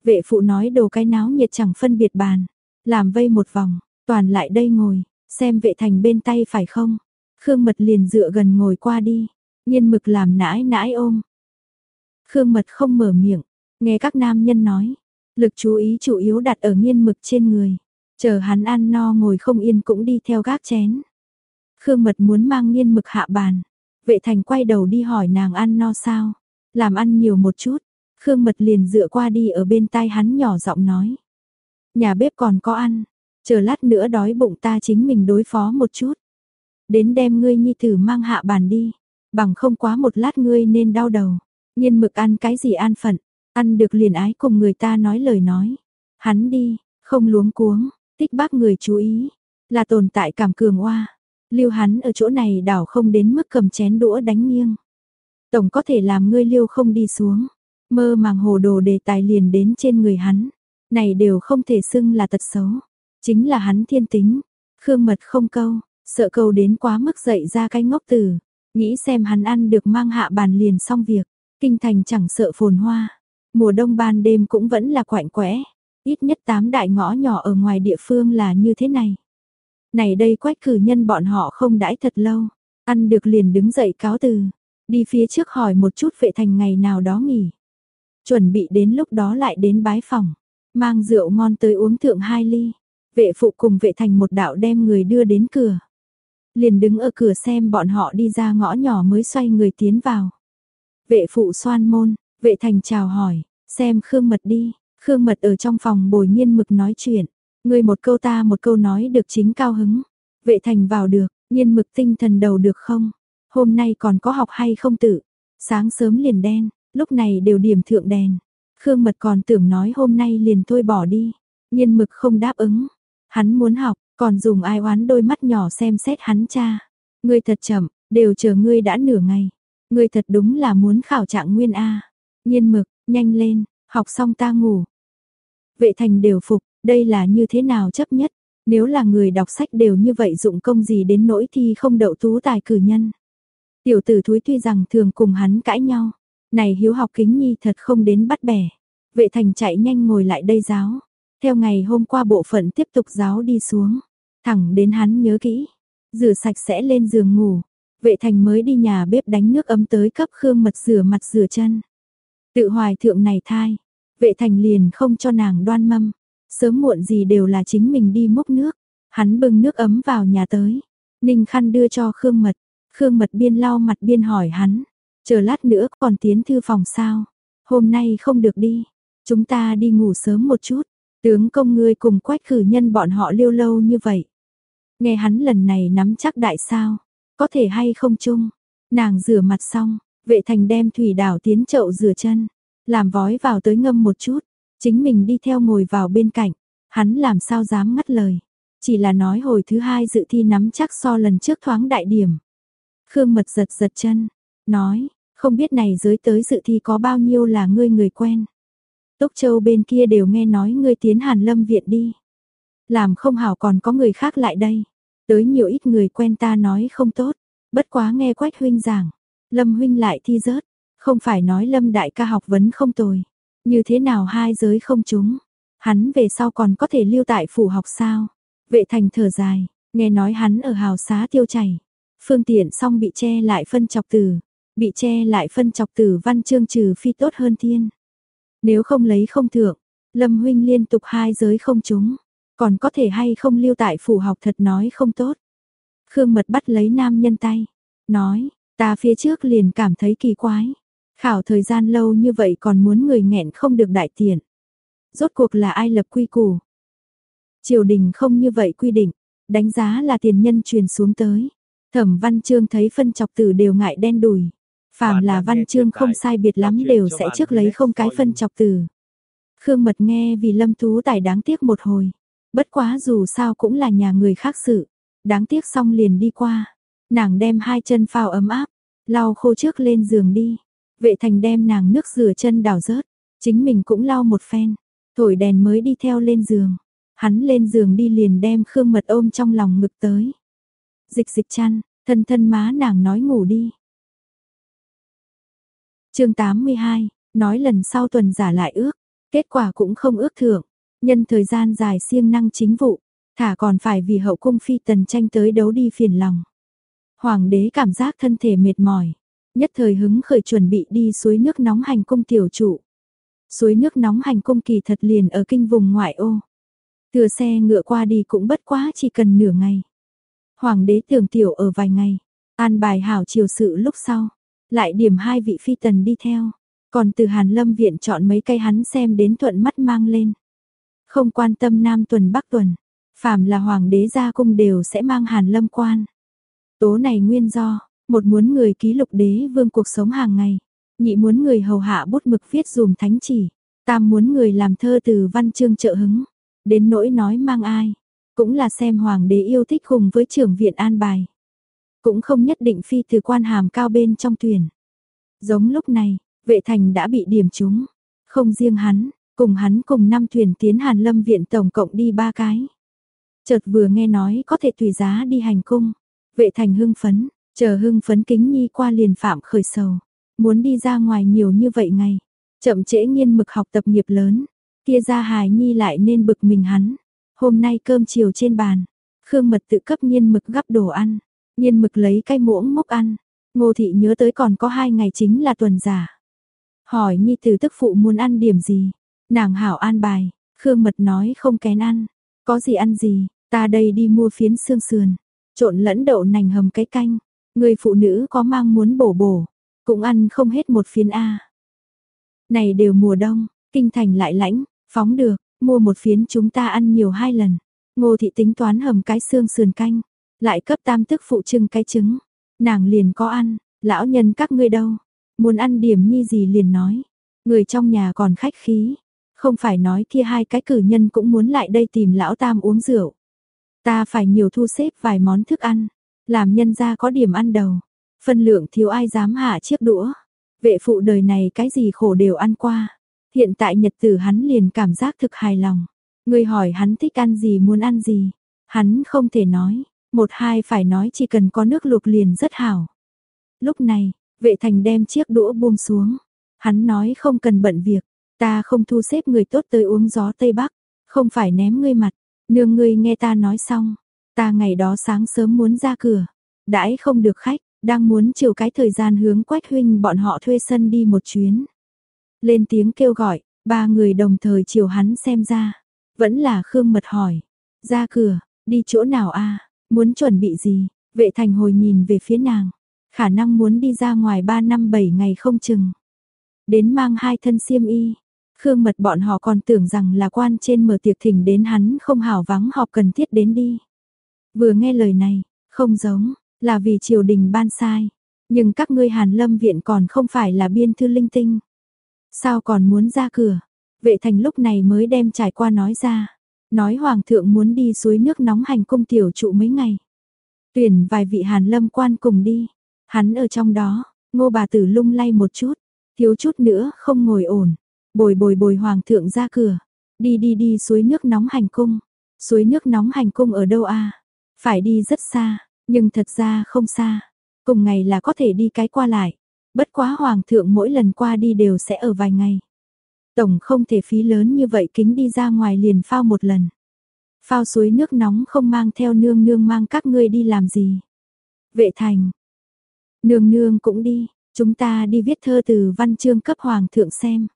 Vệ phụ nói đồ cái náo nhiệt chẳng phân biệt bàn. Làm vây một vòng, toàn lại đây ngồi, xem vệ thành bên tay phải không. Khương mật liền dựa gần ngồi qua đi. Nhiên mực làm nãi nãi ôm. Khương mật không mở miệng, nghe các nam nhân nói, Lực chú ý chủ yếu đặt ở nghiên mực trên người. Chờ hắn ăn no ngồi không yên cũng đi theo gác chén. Khương Mật muốn mang nghiên mực hạ bàn. Vệ thành quay đầu đi hỏi nàng ăn no sao. Làm ăn nhiều một chút. Khương Mật liền dựa qua đi ở bên tai hắn nhỏ giọng nói. Nhà bếp còn có ăn. Chờ lát nữa đói bụng ta chính mình đối phó một chút. Đến đem ngươi nhi tử mang hạ bàn đi. Bằng không quá một lát ngươi nên đau đầu. Nhiên mực ăn cái gì an phận. Ăn được liền ái cùng người ta nói lời nói. Hắn đi, không luống cuống, tích bác người chú ý, là tồn tại cảm cường oa. Lưu hắn ở chỗ này đảo không đến mức cầm chén đũa đánh nghiêng. Tổng có thể làm ngươi lưu không đi xuống. Mơ màng hồ đồ đề tài liền đến trên người hắn. Này đều không thể xưng là tật xấu. Chính là hắn thiên tính. Khương mật không câu, sợ câu đến quá mức dậy ra cái ngốc tử. Nghĩ xem hắn ăn được mang hạ bàn liền xong việc. Kinh thành chẳng sợ phồn hoa. Mùa đông ban đêm cũng vẫn là quạnh quẽ, ít nhất tám đại ngõ nhỏ ở ngoài địa phương là như thế này. Này đây quách cử nhân bọn họ không đãi thật lâu, ăn được liền đứng dậy cáo từ, đi phía trước hỏi một chút vệ thành ngày nào đó nghỉ. Chuẩn bị đến lúc đó lại đến bái phòng, mang rượu ngon tới uống thượng hai ly, vệ phụ cùng vệ thành một đạo đem người đưa đến cửa. Liền đứng ở cửa xem bọn họ đi ra ngõ nhỏ mới xoay người tiến vào. Vệ phụ xoan môn, vệ thành chào hỏi, Xem Khương Mật đi, Khương Mật ở trong phòng bồi nhiên mực nói chuyện, người một câu ta một câu nói được chính cao hứng. Vệ thành vào được, nhiên mực tinh thần đầu được không? Hôm nay còn có học hay không tự? Sáng sớm liền đen, lúc này đều điểm thượng đèn. Khương Mật còn tưởng nói hôm nay liền thôi bỏ đi. Nhiên mực không đáp ứng. Hắn muốn học, còn dùng ai oán đôi mắt nhỏ xem xét hắn cha. Ngươi thật chậm, đều chờ ngươi đã nửa ngày. Ngươi thật đúng là muốn khảo trạng nguyên A. Nhiên mực, Nhanh lên, học xong ta ngủ. Vệ thành đều phục, đây là như thế nào chấp nhất. Nếu là người đọc sách đều như vậy dụng công gì đến nỗi thì không đậu tú tài cử nhân. Tiểu tử thúi tuy rằng thường cùng hắn cãi nhau. Này hiếu học kính nhi thật không đến bắt bẻ. Vệ thành chạy nhanh ngồi lại đây giáo. Theo ngày hôm qua bộ phận tiếp tục giáo đi xuống. Thẳng đến hắn nhớ kỹ. Rửa sạch sẽ lên giường ngủ. Vệ thành mới đi nhà bếp đánh nước ấm tới cấp khương mật rửa mặt rửa chân. Tự hoài thượng này thai, vệ thành liền không cho nàng đoan mâm, sớm muộn gì đều là chính mình đi múc nước, hắn bưng nước ấm vào nhà tới, ninh khăn đưa cho Khương Mật, Khương Mật biên lau mặt biên hỏi hắn, chờ lát nữa còn tiến thư phòng sao, hôm nay không được đi, chúng ta đi ngủ sớm một chút, tướng công ngươi cùng quách khử nhân bọn họ liêu lâu như vậy. Nghe hắn lần này nắm chắc đại sao, có thể hay không chung, nàng rửa mặt xong, Vệ thành đem thủy đảo tiến chậu rửa chân, làm vói vào tới ngâm một chút, chính mình đi theo ngồi vào bên cạnh. Hắn làm sao dám ngắt lời, chỉ là nói hồi thứ hai dự thi nắm chắc so lần trước thoáng đại điểm. Khương Mật giật giật chân, nói, không biết này giới tới dự thi có bao nhiêu là ngươi người quen. Túc Châu bên kia đều nghe nói ngươi tiến Hàn Lâm viện đi. Làm không hảo còn có người khác lại đây. Tới nhiều ít người quen ta nói không tốt. Bất quá nghe Quách huynh giảng. Lâm huynh lại thi rớt. Không phải nói Lâm đại ca học vấn không tồi. Như thế nào hai giới không chúng. Hắn về sau còn có thể lưu tại phủ học sao. Vệ thành thở dài. Nghe nói hắn ở hào xá tiêu chảy. Phương tiện xong bị che lại phân chọc từ Bị che lại phân chọc từ văn chương trừ phi tốt hơn thiên. Nếu không lấy không thượng, Lâm huynh liên tục hai giới không chúng, còn có thể hay không lưu tại phủ học thật nói không tốt. Khương Mật bắt lấy nam nhân tay, nói, ta phía trước liền cảm thấy kỳ quái. Khảo thời gian lâu như vậy còn muốn người nghẹn không được đại tiện. Rốt cuộc là ai lập quy củ? Triều đình không như vậy quy định, đánh giá là tiền nhân truyền xuống tới. Thẩm Văn Chương thấy phân chọc tử đều ngại đen đùi. Phàm là văn chương không sai biệt lắm đều sẽ trước lấy không cái phân chọc từ. Khương Mật nghe vì Lâm Tú Tài đáng tiếc một hồi. Bất quá dù sao cũng là nhà người khác sự. Đáng tiếc xong liền đi qua. Nàng đem hai chân phao ấm áp, lau khô trước lên giường đi. Vệ thành đem nàng nước rửa chân đào rớt. Chính mình cũng lau một phen. Thổi đèn mới đi theo lên giường. Hắn lên giường đi liền đem Khương Mật ôm trong lòng ngực tới. Dịch dịch chăn, thân thân má nàng nói ngủ đi chương 82, nói lần sau tuần giả lại ước, kết quả cũng không ước thưởng, nhân thời gian dài siêng năng chính vụ, thả còn phải vì hậu cung phi tần tranh tới đấu đi phiền lòng. Hoàng đế cảm giác thân thể mệt mỏi, nhất thời hứng khởi chuẩn bị đi suối nước nóng hành cung tiểu trụ. Suối nước nóng hành cung kỳ thật liền ở kinh vùng ngoại ô. Thừa xe ngựa qua đi cũng bất quá chỉ cần nửa ngày. Hoàng đế tưởng tiểu ở vài ngày, an bài hảo chiều sự lúc sau. Lại điểm hai vị phi tần đi theo, còn từ Hàn Lâm viện chọn mấy cây hắn xem đến thuận mắt mang lên. Không quan tâm Nam tuần Bắc tuần, phàm là hoàng đế gia cung đều sẽ mang Hàn Lâm quan. Tố này nguyên do, một muốn người ký lục đế vương cuộc sống hàng ngày, nhị muốn người hầu hạ bút mực viết dùm thánh chỉ, tam muốn người làm thơ từ văn chương trợ hứng, đến nỗi nói mang ai, cũng là xem hoàng đế yêu thích cùng với trưởng viện an bài. Cũng không nhất định phi từ quan hàm cao bên trong thuyền. Giống lúc này, vệ thành đã bị điểm trúng, không riêng hắn, cùng hắn cùng năm thuyền tiến Hàn Lâm viện tổng cộng đi ba cái. Chợt vừa nghe nói có thể tùy giá đi hành cung, vệ thành hưng phấn, chờ hưng phấn kính nhi qua liền phạm khởi sầu, muốn đi ra ngoài nhiều như vậy ngày, chậm trễ nghiên mực học tập nghiệp lớn, kia ra hài nhi lại nên bực mình hắn. Hôm nay cơm chiều trên bàn, Khương Mật tự cấp nghiên mực gắp đồ ăn, Nhiên mực lấy cái muỗng múc ăn, ngô thị nhớ tới còn có hai ngày chính là tuần giả. Hỏi nhi từ tức phụ muốn ăn điểm gì, nàng hảo an bài, Khương Mật nói không kén ăn, có gì ăn gì, ta đây đi mua phiến xương sườn, trộn lẫn đậu nành hầm cái canh, người phụ nữ có mang muốn bổ bổ, cũng ăn không hết một phiến A. Này đều mùa đông, kinh thành lại lãnh, phóng được, mua một phiến chúng ta ăn nhiều hai lần. Ngô thị tính toán hầm cái xương sườn canh, lại cấp tam tức phụ trưng cái trứng, nàng liền có ăn, lão nhân các ngươi đâu, muốn ăn điểm nhi gì liền nói, người trong nhà còn khách khí, không phải nói kia hai cái cử nhân cũng muốn lại đây tìm lão tam uống rượu. Ta phải nhiều thu xếp vài món thức ăn, làm nhân ra có điểm ăn đầu, phân lượng thiếu ai dám hạ chiếc đũa. Vệ phụ đời này cái gì khổ đều ăn qua, hiện tại nhật tử hắn liền cảm giác thực hài lòng. Người hỏi hắn thích ăn gì muốn ăn gì, hắn không thể nói, một hai phải nói chỉ cần có nước luộc liền rất hảo. Lúc này, vệ thành đem chiếc đũa buông xuống. Hắn nói không cần bận việc, ta không thu xếp người tốt tới uống gió Tây Bắc, không phải ném ngươi mặt, nương ngươi nghe ta nói xong. Ta ngày đó sáng sớm muốn ra cửa, đãi không được khách, đang muốn chiều cái thời gian hướng quách huynh bọn họ thuê sân đi một chuyến. Lên tiếng kêu gọi, ba người đồng thời chiều hắn xem ra, vẫn là Khương Mật hỏi, ra cửa, đi chỗ nào a? Muốn chuẩn bị gì? Vệ thành hồi nhìn về phía nàng. Khả năng muốn đi ra ngoài 3 năm 7 ngày không chừng. Đến mang hai thân xiêm y. Khương mật bọn họ còn tưởng rằng là quan trên mở tiệc thỉnh đến hắn không hảo vắng họp cần thiết đến đi. Vừa nghe lời này, không giống, là vì triều đình ban sai. Nhưng các ngươi hàn lâm viện còn không phải là biên thư linh tinh. Sao còn muốn ra cửa? Vệ thành lúc này mới đem trải qua nói ra. nói hoàng thượng muốn đi suối nước nóng hành cung tiểu trụ mấy ngày. Tuyển vài vị hàn lâm quan cùng đi, hắn ở trong đó, ngô bà tử lung lay một chút, thiếu chút nữa không ngồi ổn, bồi bồi bồi hoàng thượng ra cửa, đi đi đi suối nước nóng hành cung, suối nước nóng hành cung ở đâu a? Phải đi rất xa, nhưng thật ra không xa, cùng ngày là có thể đi cái qua lại, bất quá hoàng thượng mỗi lần qua đi đều sẽ ở vài ngày. Tổng không thể phí lớn như vậy kính đi ra ngoài liền phao một lần. Phao suối nước nóng không mang theo nương nương mang các ngươi đi làm gì. Vệ thành. Nương nương cũng đi, chúng ta đi viết thơ từ văn chương cấp hoàng thượng xem.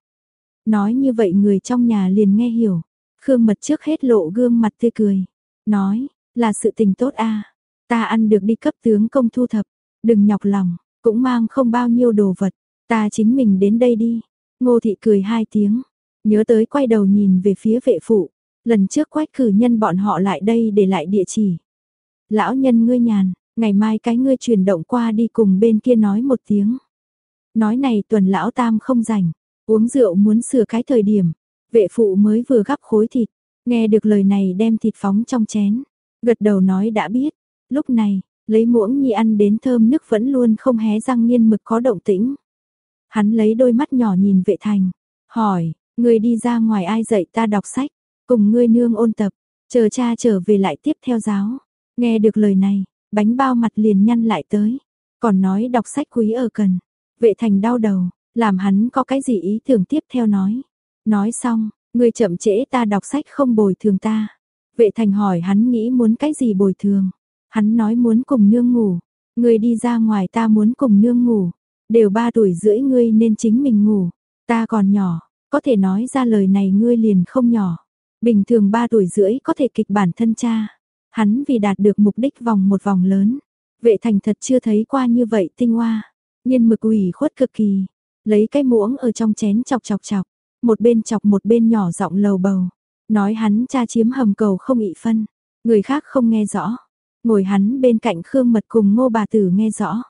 Nói như vậy người trong nhà liền nghe hiểu. Khương mật trước hết lộ gương mặt tươi cười. Nói, là sự tình tốt a Ta ăn được đi cấp tướng công thu thập. Đừng nhọc lòng, cũng mang không bao nhiêu đồ vật. Ta chính mình đến đây đi. Ngô thị cười hai tiếng. Nhớ tới quay đầu nhìn về phía vệ phụ. Lần trước quách cử nhân bọn họ lại đây để lại địa chỉ. Lão nhân ngươi nhàn, ngày mai cái ngươi chuyển động qua đi cùng bên kia nói một tiếng. Nói này tuần lão tam không rảnh, uống rượu muốn sửa cái thời điểm. Vệ phụ mới vừa gắp khối thịt, nghe được lời này đem thịt phóng trong chén. Gật đầu nói đã biết, lúc này, lấy muỗng nhi ăn đến thơm nước vẫn luôn không hé răng nghiên mực có động tĩnh. Hắn lấy đôi mắt nhỏ nhìn vệ thành, hỏi, người đi ra ngoài ai dạy ta đọc sách, cùng ngươi nương ôn tập, chờ cha trở về lại tiếp theo giáo. Nghe được lời này, bánh bao mặt liền nhăn lại tới, còn nói đọc sách quý ở cần. Vệ thành đau đầu, làm hắn có cái gì ý tưởng tiếp theo nói. Nói xong, ngươi chậm trễ ta đọc sách không bồi thường ta. Vệ thành hỏi hắn nghĩ muốn cái gì bồi thường. Hắn nói muốn cùng nương ngủ. Ngươi đi ra ngoài ta muốn cùng nương ngủ. Đều ba tuổi rưỡi ngươi nên chính mình ngủ. Ta còn nhỏ, có thể nói ra lời này ngươi liền không nhỏ. Bình thường ba tuổi rưỡi có thể kịch bản thân cha. Hắn vì đạt được mục đích vòng một vòng lớn. Vệ thành thật chưa thấy qua như vậy tinh hoa. Nhiên mực ủy khuất cực kỳ. Lấy cái muỗng ở trong chén chọc chọc chọc. Một bên chọc một bên nhỏ giọng lầu bầu. Nói hắn cha chiếm hầm cầu không ị phân. Người khác không nghe rõ. Ngồi hắn bên cạnh Khương Mật cùng ngô bà tử nghe rõ.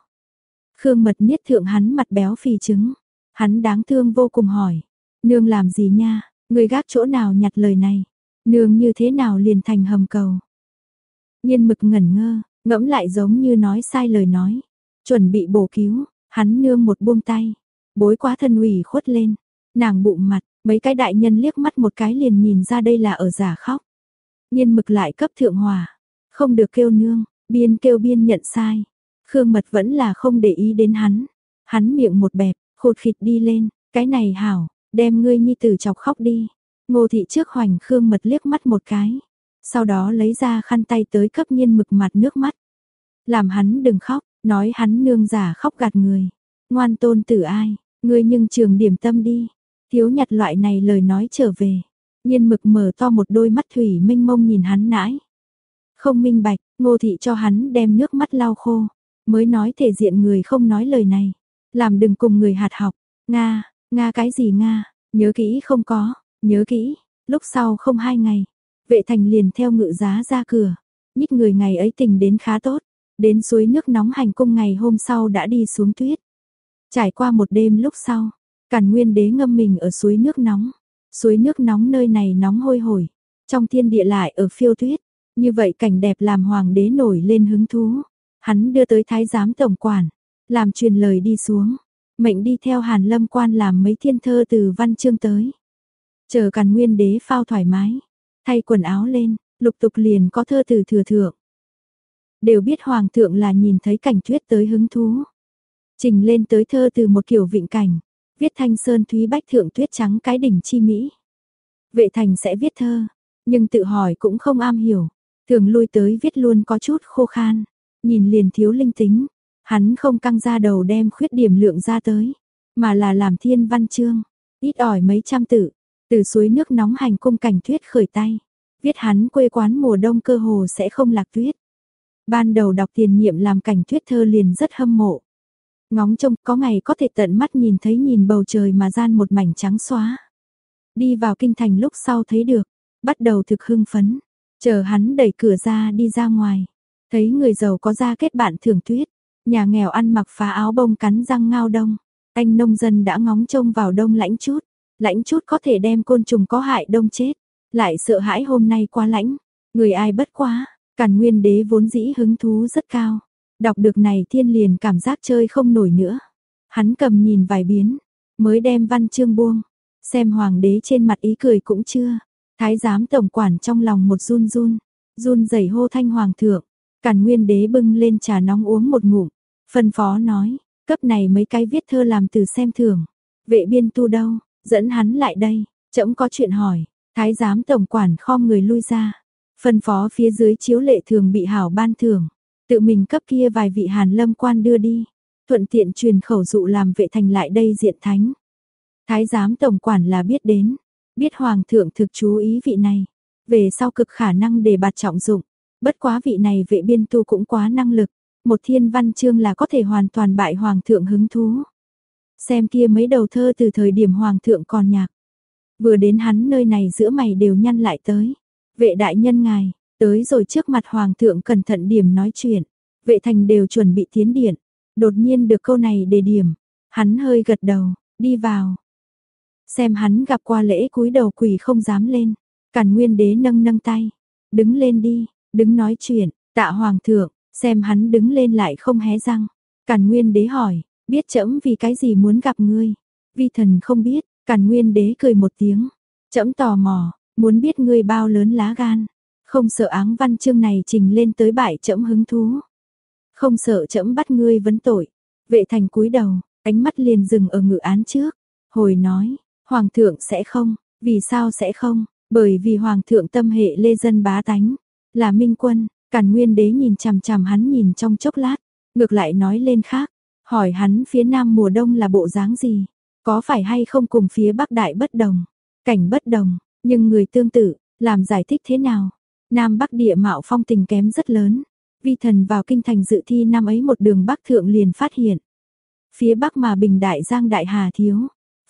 Khương Mật niết thượng hắn mặt béo phì trứng. Hắn đáng thương vô cùng hỏi. Nương làm gì nha, người gác chỗ nào nhặt lời này. Nương như thế nào liền thành hầm cầu. Nhiên mực ngẩn ngơ, ngẫm lại giống như nói sai lời nói. Chuẩn bị bổ cứu, hắn nương một buông tay. Bối quá thân ủy khuất lên. Nàng bụng mặt, mấy cái đại nhân liếc mắt một cái liền nhìn ra đây là ở giả khóc. Nhiên mực lại cấp thượng hòa. Không được kêu nương, biên kêu biên nhận sai. Khương mật vẫn là không để ý đến hắn. Hắn miệng một bẹp, khụt khịt đi lên, cái này hảo, đem ngươi nhi tử chọc khóc đi. Ngô thị trước hoành Khương mật liếc mắt một cái. Sau đó lấy ra khăn tay tới cấp nhiên mực mặt nước mắt. Làm hắn đừng khóc, nói hắn nương giả khóc gạt người. Ngoan tôn tử ai, ngươi nhưng trường điểm tâm đi. Thiếu nhặt loại này lời nói trở về. Nhiên mực mở to một đôi mắt thủy minh mông nhìn hắn nãi. Không minh bạch, ngô thị cho hắn đem nước mắt lau khô. Mới nói thể diện người không nói lời này. Làm đừng cùng người hạt học. Nga, Nga cái gì Nga, nhớ kỹ không có, nhớ kỹ, lúc sau không hai ngày. Vệ thành liền theo ngự giá ra cửa. Nhích người ngày ấy tình đến khá tốt. Đến suối nước nóng hành cung ngày hôm sau đã đi xuống tuyết. Trải qua một đêm lúc sau, Càn Nguyên đế ngâm mình ở suối nước nóng. Suối nước nóng nơi này nóng hôi hổi, trong thiên địa lại ở phiêu tuyết. Như vậy cảnh đẹp làm hoàng đế nổi lên hứng thú. Hắn đưa tới thái giám tổng quản, làm truyền lời đi xuống, mệnh đi theo Hàn Lâm quan làm mấy thiên thơ từ văn chương tới. Chờ Càn Nguyên đế phao thoải mái, thay quần áo lên, lục tục liền có thơ từ thừa thượng. Đều biết hoàng thượng là nhìn thấy cảnh tuyết tới hứng thú. Trình lên tới thơ từ một kiểu vịnh cảnh, viết thanh sơn thúy bách thượng tuyết trắng cái đỉnh chi mỹ. Vệ thành sẽ viết thơ, nhưng tự hỏi cũng không am hiểu, thường lui tới viết luôn có chút khô khan, nhìn liền thiếu linh tính, hắn không căng ra đầu đem khuyết điểm lượng ra tới, mà là làm thiên văn chương, ít ỏi mấy trăm tự, từ suối nước nóng hành cung cảnh tuyết khởi tay, viết hắn quê quán mùa đông cơ hồ sẽ không lạc tuyết. Ban đầu đọc tiền nhiệm làm cảnh tuyết thơ liền rất hâm mộ, Ngóng trông có ngày có thể tận mắt nhìn thấy nhìn bầu trời mà gian một mảnh trắng xóa. Đi vào kinh thành lúc sau thấy được, bắt đầu thực hưng phấn, chờ hắn đẩy cửa ra đi ra ngoài. Thấy người giàu có ra kết bạn thưởng tuyết, nhà nghèo ăn mặc phá áo bông cắn răng ngao đông. Anh nông dân đã ngóng trông vào đông lãnh chút, lãnh chút có thể đem côn trùng có hại đông chết. lại sợ hãi hôm nay quá lãnh, người ai bất quá, Càn Nguyên Đế vốn dĩ hứng thú rất cao, đọc được này thiên liền cảm giác chơi không nổi nữa. Hắn cầm nhìn vài biến, mới đem văn chương buông, xem hoàng đế trên mặt ý cười cũng chưa. Thái giám tổng quản trong lòng một run run, run rẩy hô thanh hoàng thượng, Càn Nguyên Đế bưng lên trà nóng uống một ngụm, phân phó nói, cấp này mấy cái viết thơ làm từ xem thường. Vệ biên tu đâu, dẫn hắn lại đây, trẫm có chuyện hỏi, thái giám tổng quản khom người lui ra. Phân phó phía dưới chiếu lệ thường bị hảo ban thưởng, tự mình cấp kia vài vị hàn lâm quan đưa đi, thuận tiện truyền khẩu dụ làm vệ thành lại đây diện thánh. Thái giám tổng quản là biết đến, biết hoàng thượng thực chú ý vị này, về sau cực khả năng để bạt trọng dụng, bất quá vị này vệ biên tu cũng quá năng lực, một thiên văn chương là có thể hoàn toàn bại hoàng thượng hứng thú. Xem kia mấy đầu thơ từ thời điểm hoàng thượng còn nhạc. Vừa đến hắn nơi này giữa mày đều nhăn lại tới. Vệ đại nhân ngài, tới rồi trước mặt hoàng thượng cẩn thận điểm nói chuyện. Vệ thành đều chuẩn bị tiến điện. Đột nhiên được câu này để điểm. Hắn hơi gật đầu, đi vào. Xem hắn gặp qua lễ cúi đầu quỳ không dám lên. Càn nguyên đế nâng nâng tay. Đứng lên đi, đứng nói chuyện, tạ hoàng thượng, xem hắn đứng lên lại không hé răng. Càn nguyên đế hỏi, biết trẫm vì cái gì muốn gặp ngươi. Vi thần không biết, Càn Nguyên Đế cười một tiếng, trẫm tò mò, muốn biết ngươi bao lớn lá gan, không sợ áng văn chương này trình lên tới bại chậm hứng thú. Không sợ chậm bắt ngươi vấn tội. Vệ thành cúi đầu, ánh mắt liền dừng ở ngự án trước, hồi nói, hoàng thượng sẽ không, vì sao sẽ không? Bởi vì hoàng thượng tâm hệ lê dân bá tánh, là minh quân, Càn Nguyên Đế nhìn chằm chằm hắn nhìn trong chốc lát, ngược lại nói lên khác, hỏi hắn phía nam mùa đông là bộ dáng gì? Có phải hay không cùng phía Bắc Đại bất đồng? Cảnh bất đồng, nhưng người tương tự, làm giải thích thế nào? Nam Bắc địa mạo phong tình kém rất lớn. Vi thần vào kinh thành dự thi năm ấy một đường Bắc thượng liền phát hiện. Phía Bắc mà bình đại giang đại hà thiếu.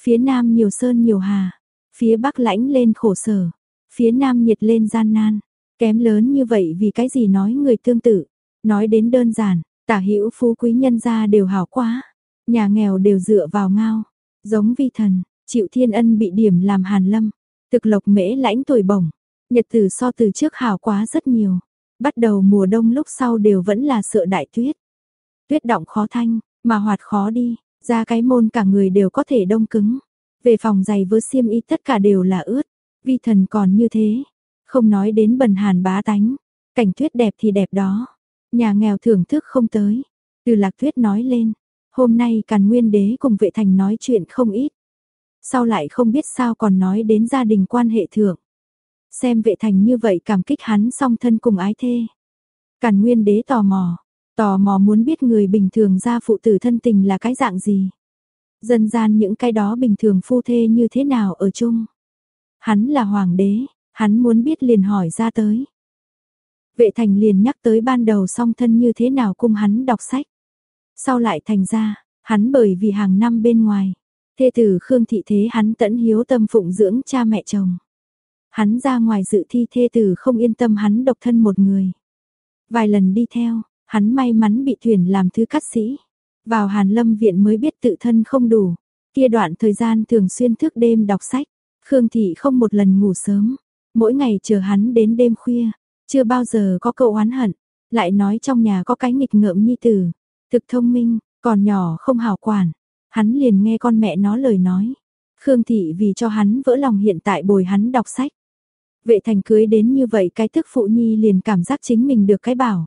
Phía Nam nhiều sơn nhiều hà. Phía Bắc lãnh lên khổ sở. Phía Nam nhiệt lên gian nan. Kém lớn như vậy vì cái gì nói người tương tự. Nói đến đơn giản, tả hữu phú quý nhân gia đều hảo quá. Nhà nghèo đều dựa vào ngao. Giống vi thần, chịu thiên ân bị điểm làm hàn lâm, thực lộc mễ lãnh tuổi bổng, nhật tử so từ trước hào quá rất nhiều. Bắt đầu mùa đông lúc sau đều vẫn là sợ đại tuyết. Tuyết động khó thanh, mà hoạt khó đi, ra cái môn cả người đều có thể đông cứng. Về phòng giày vớ xiêm y tất cả đều là ướt, vi thần còn như thế. Không nói đến bần hàn bá tánh, cảnh tuyết đẹp thì đẹp đó. Nhà nghèo thưởng thức không tới. Từ lạc tuyết nói lên, Hôm nay Càn Nguyên Đế cùng vệ thành nói chuyện không ít. Sau lại không biết sao còn nói đến gia đình quan hệ thượng. Xem vệ thành như vậy cảm kích hắn song thân cùng ái thê. Càn Nguyên Đế tò mò, tò mò muốn biết người bình thường gia phụ tử thân tình là cái dạng gì. Dân gian những cái đó bình thường phu thê như thế nào ở chung. Hắn là hoàng đế, hắn muốn biết liền hỏi ra tới. Vệ thành liền nhắc tới ban đầu song thân như thế nào cùng hắn đọc sách. Sau lại thành ra, hắn bởi vì hàng năm bên ngoài, thê tử Khương Thị Thế hắn tẫn hiếu tâm phụng dưỡng cha mẹ chồng. Hắn ra ngoài dự thi thê tử không yên tâm hắn độc thân một người. Vài lần đi theo, hắn may mắn bị thuyền làm thứ cắt sĩ. Vào Hàn Lâm viện mới biết tự thân không đủ. Kia đoạn thời gian thường xuyên thức đêm đọc sách. Khương Thị không một lần ngủ sớm. Mỗi ngày chờ hắn đến đêm khuya. Chưa bao giờ có câu oán hận. Lại nói trong nhà có cái nghịch ngợm nhi tử. Thực thông minh, còn nhỏ không hảo quản. Hắn liền nghe con mẹ nó lời nói. Khương Thị vì cho hắn vỡ lòng hiện tại bồi hắn đọc sách. Vệ thành cưới đến như vậy cái thức phụ nhi liền cảm giác chính mình được cái bảo.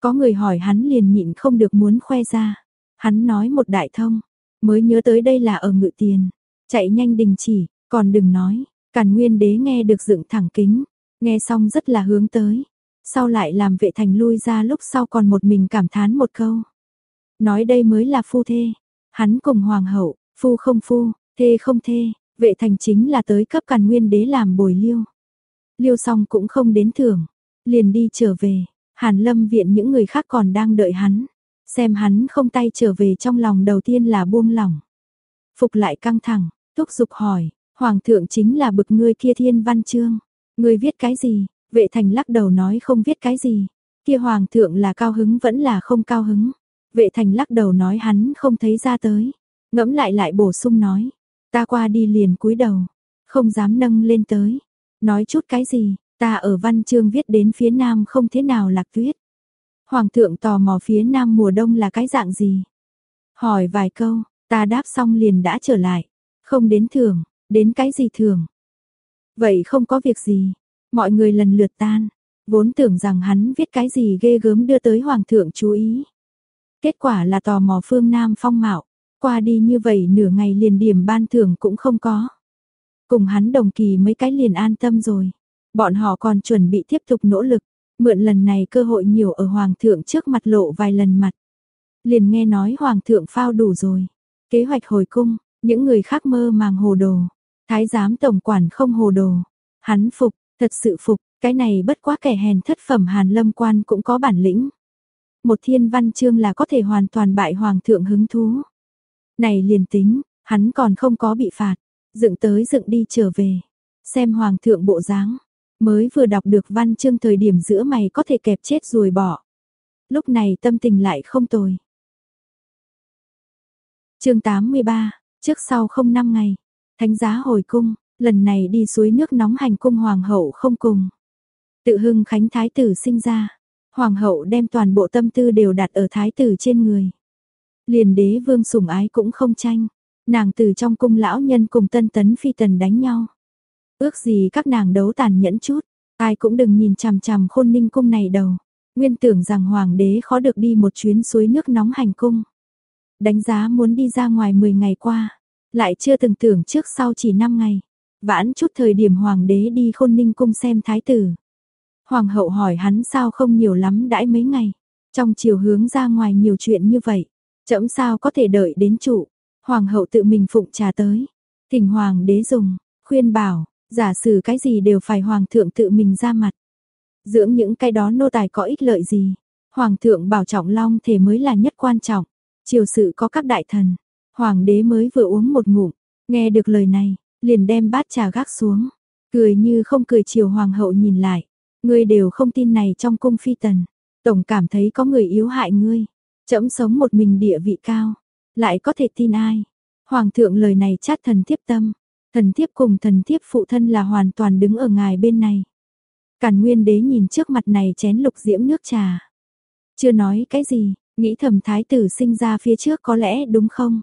Có người hỏi hắn liền nhịn không được muốn khoe ra. Hắn nói một đại thông, mới nhớ tới đây là ở ngự tiền. Chạy nhanh đình chỉ, còn đừng nói, càn nguyên đế nghe được dựng thẳng kính, nghe xong rất là hướng tới. Sau lại làm vệ thành lui ra lúc sau còn một mình cảm thán một câu. Nói đây mới là phu thê. Hắn cùng hoàng hậu, phu không phu, thê không thê, vệ thành chính là tới cấp càn nguyên đế làm bồi liêu. Liêu xong cũng không đến thưởng, liền đi trở về, hàn lâm viện những người khác còn đang đợi hắn. Xem hắn không tay trở về trong lòng đầu tiên là buông lỏng. Phục lại căng thẳng, thúc giục hỏi, hoàng thượng chính là bực ngươi kia thiên văn chương. Ngươi viết cái gì? Vệ thành lắc đầu nói không viết cái gì. Kia hoàng thượng là cao hứng vẫn là không cao hứng. Vệ thành lắc đầu nói hắn không thấy ra tới. Ngẫm lại lại bổ sung nói. Ta qua đi liền cúi đầu. Không dám nâng lên tới. Nói chút cái gì, ta ở văn chương viết đến phía nam không thế nào lạc tuyết. Hoàng thượng tò mò phía nam mùa đông là cái dạng gì. Hỏi vài câu, ta đáp xong liền đã trở lại. Không đến thường, đến cái gì thường. Vậy không có việc gì, mọi người lần lượt tan. Vốn tưởng rằng hắn viết cái gì ghê gớm đưa tới hoàng thượng chú ý. Kết quả là tò mò phương Nam phong mạo, qua đi như vậy nửa ngày liền điểm ban thưởng cũng không có. Cùng hắn đồng kỳ mấy cái liền an tâm rồi. Bọn họ còn chuẩn bị tiếp tục nỗ lực, mượn lần này cơ hội nhiều ở hoàng thượng trước mặt lộ vài lần mặt. Liền nghe nói hoàng thượng phao đủ rồi. Kế hoạch hồi cung, những người khác mơ màng hồ đồ. Thái giám tổng quản không hồ đồ. Hắn phục, thật sự phục, cái này bất quá kẻ hèn thất phẩm Hàn Lâm quan cũng có bản lĩnh. Một thiên văn chương là có thể hoàn toàn bại hoàng thượng hứng thú. Này liền tính, hắn còn không có bị phạt, dựng tới dựng đi trở về. Xem hoàng thượng bộ dáng, mới vừa đọc được văn chương thời điểm giữa mày có thể kẹp chết rồi bỏ. Lúc này tâm tình lại không tồi. chương 83, trước sau không năm ngày, thánh giá hồi cung, lần này đi suối nước nóng hành cung hoàng hậu không cùng. Tự hưng khánh thái tử sinh ra, hoàng hậu đem toàn bộ tâm tư đều đặt ở thái tử trên người. Liền đế vương sủng ái cũng không tranh, nàng từ trong cung lão nhân cùng tân tấn phi tần đánh nhau. Ước gì các nàng đấu tàn nhẫn chút, ai cũng đừng nhìn chằm chằm khôn ninh cung này đầu. Nguyên tưởng rằng hoàng đế khó được đi một chuyến suối nước nóng hành cung. Đánh giá muốn đi ra ngoài 10 ngày qua, lại chưa từng tưởng trước sau chỉ 5 ngày. Vãn chút thời điểm hoàng đế đi khôn ninh cung xem thái tử. Hoàng hậu hỏi hắn sao không nhiều lắm đãi mấy ngày. Trong chiều hướng ra ngoài nhiều chuyện như vậy. Chậm sao có thể đợi đến chủ. Hoàng hậu tự mình phụng trà tới. Thỉnh hoàng đế dùng, khuyên bảo, giả sử cái gì đều phải hoàng thượng tự mình ra mặt. Dưỡng những cái đó nô tài có ích lợi gì. Hoàng thượng bảo trọng long thể mới là nhất quan trọng. Triều sự có các đại thần. Hoàng đế mới vừa uống một ngụm, nghe được lời này, liền đem bát trà gác xuống, cười như không cười chiều hoàng hậu nhìn lại, ngươi đều không tin này trong cung phi tần, tổng cảm thấy có người yếu hại ngươi, trẫm sống một mình địa vị cao, lại có thể tin ai? Hoàng thượng lời này chát thần thiếp tâm, thần thiếp cùng thần thiếp phụ thân là hoàn toàn đứng ở ngài bên này. Càn Nguyên đế nhìn trước mặt này chén lục diễm nước trà. Chưa nói cái gì, nghĩ thầm thái tử sinh ra phía trước có lẽ đúng không?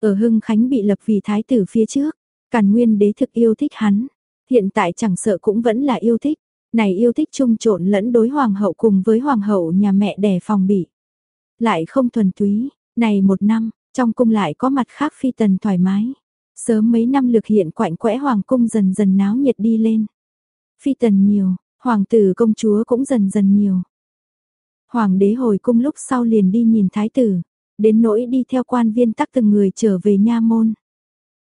Ở Hưng Khánh bị lập vì thái tử phía trước, Càn Nguyên đế thực yêu thích hắn, hiện tại chẳng sợ cũng vẫn là yêu thích, này yêu thích chung trộn lẫn đối hoàng hậu cùng với hoàng hậu nhà mẹ đẻ phòng bị. Lại không thuần túy, này một năm, trong cung lại có mặt khác phi tần thoải mái. Sớm mấy năm lực hiện quạnh quẽ hoàng cung dần dần náo nhiệt đi lên. Phi tần nhiều, hoàng tử công chúa cũng dần dần nhiều. Hoàng đế hồi cung lúc sau liền đi nhìn thái tử, đến nỗi đi theo quan viên tắc từng người trở về nha môn.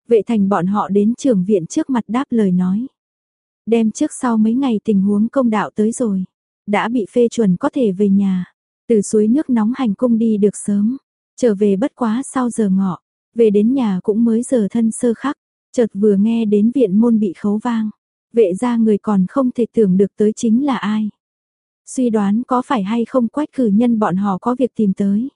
Vệ thành bọn họ đến trưởng viện trước mặt đáp lời nói. Đem trước sau mấy ngày tình huống công đạo tới rồi, đã bị phê chuẩn có thể về nhà, từ suối nước nóng hành cung đi được sớm, trở về bất quá sau giờ ngọ, về đến nhà cũng mới giờ thân sơ khắc, chợt vừa nghe đến viện môn bị khấu vang, vệ ra người còn không thể tưởng được tới chính là ai. Suy đoán có phải hay không quách cử nhân bọn họ có việc tìm tới.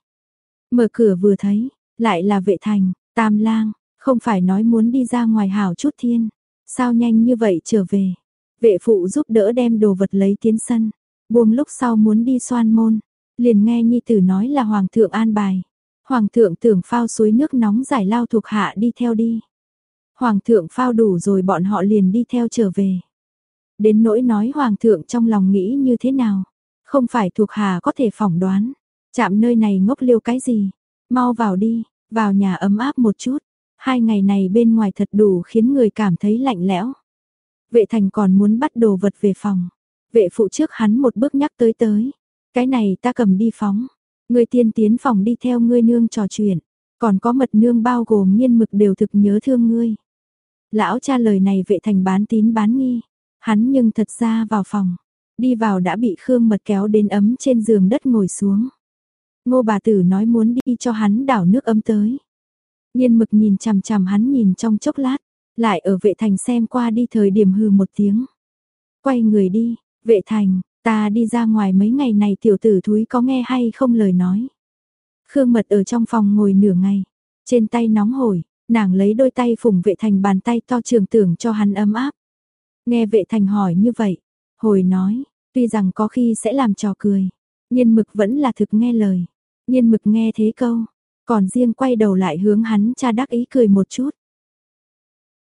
Mở cửa vừa thấy, lại là vệ thành, tam lang, không phải nói muốn đi ra ngoài hảo chút thiên. Sao nhanh như vậy trở về? Vệ phụ giúp đỡ đem đồ vật lấy tiến sân. Buông lúc sau muốn đi xoan môn. Liền nghe nhi tử nói là hoàng thượng an bài. Hoàng thượng tưởng phao suối nước nóng giải lao thuộc hạ đi theo đi. Hoàng thượng phao đủ rồi bọn họ liền đi theo trở về. Đến nỗi nói hoàng thượng trong lòng nghĩ như thế nào. Không phải thuộc hạ có thể phỏng đoán. Chạm nơi này ngốc liêu cái gì? Mau vào đi, vào nhà ấm áp một chút. Hai ngày này bên ngoài thật đủ khiến người cảm thấy lạnh lẽo. Vệ thành còn muốn bắt đồ vật về phòng. Vệ phụ trước hắn một bước nhắc tới tới. Cái này ta cầm đi phóng. Người tiên tiến phòng đi theo ngươi nương trò chuyện. Còn có mật nương bao gồm nghiên mực đều thực nhớ thương ngươi. Lão cha lời này vệ thành bán tín bán nghi. Hắn nhưng thật ra vào phòng. Đi vào đã bị Khương mật kéo đến ấm trên giường đất ngồi xuống. Ngô bà tử nói muốn đi cho hắn đảo nước ấm tới. Nhiên mực nhìn chằm chằm hắn nhìn trong chốc lát, lại ở vệ thành xem qua đi thời điểm hừ một tiếng. Quay người đi, vệ thành, ta đi ra ngoài mấy ngày này tiểu tử thúi có nghe hay không lời nói. Khương mật ở trong phòng ngồi nửa ngày, trên tay nóng hổi, nàng lấy đôi tay phủng vệ thành bàn tay to trường tưởng cho hắn ấm áp. Nghe vệ thành hỏi như vậy, hồi nói, tuy rằng có khi sẽ làm trò cười, nhiên mực vẫn là thực nghe lời. Nhiên mực nghe thế câu, còn riêng quay đầu lại hướng hắn cha đắc ý cười một chút.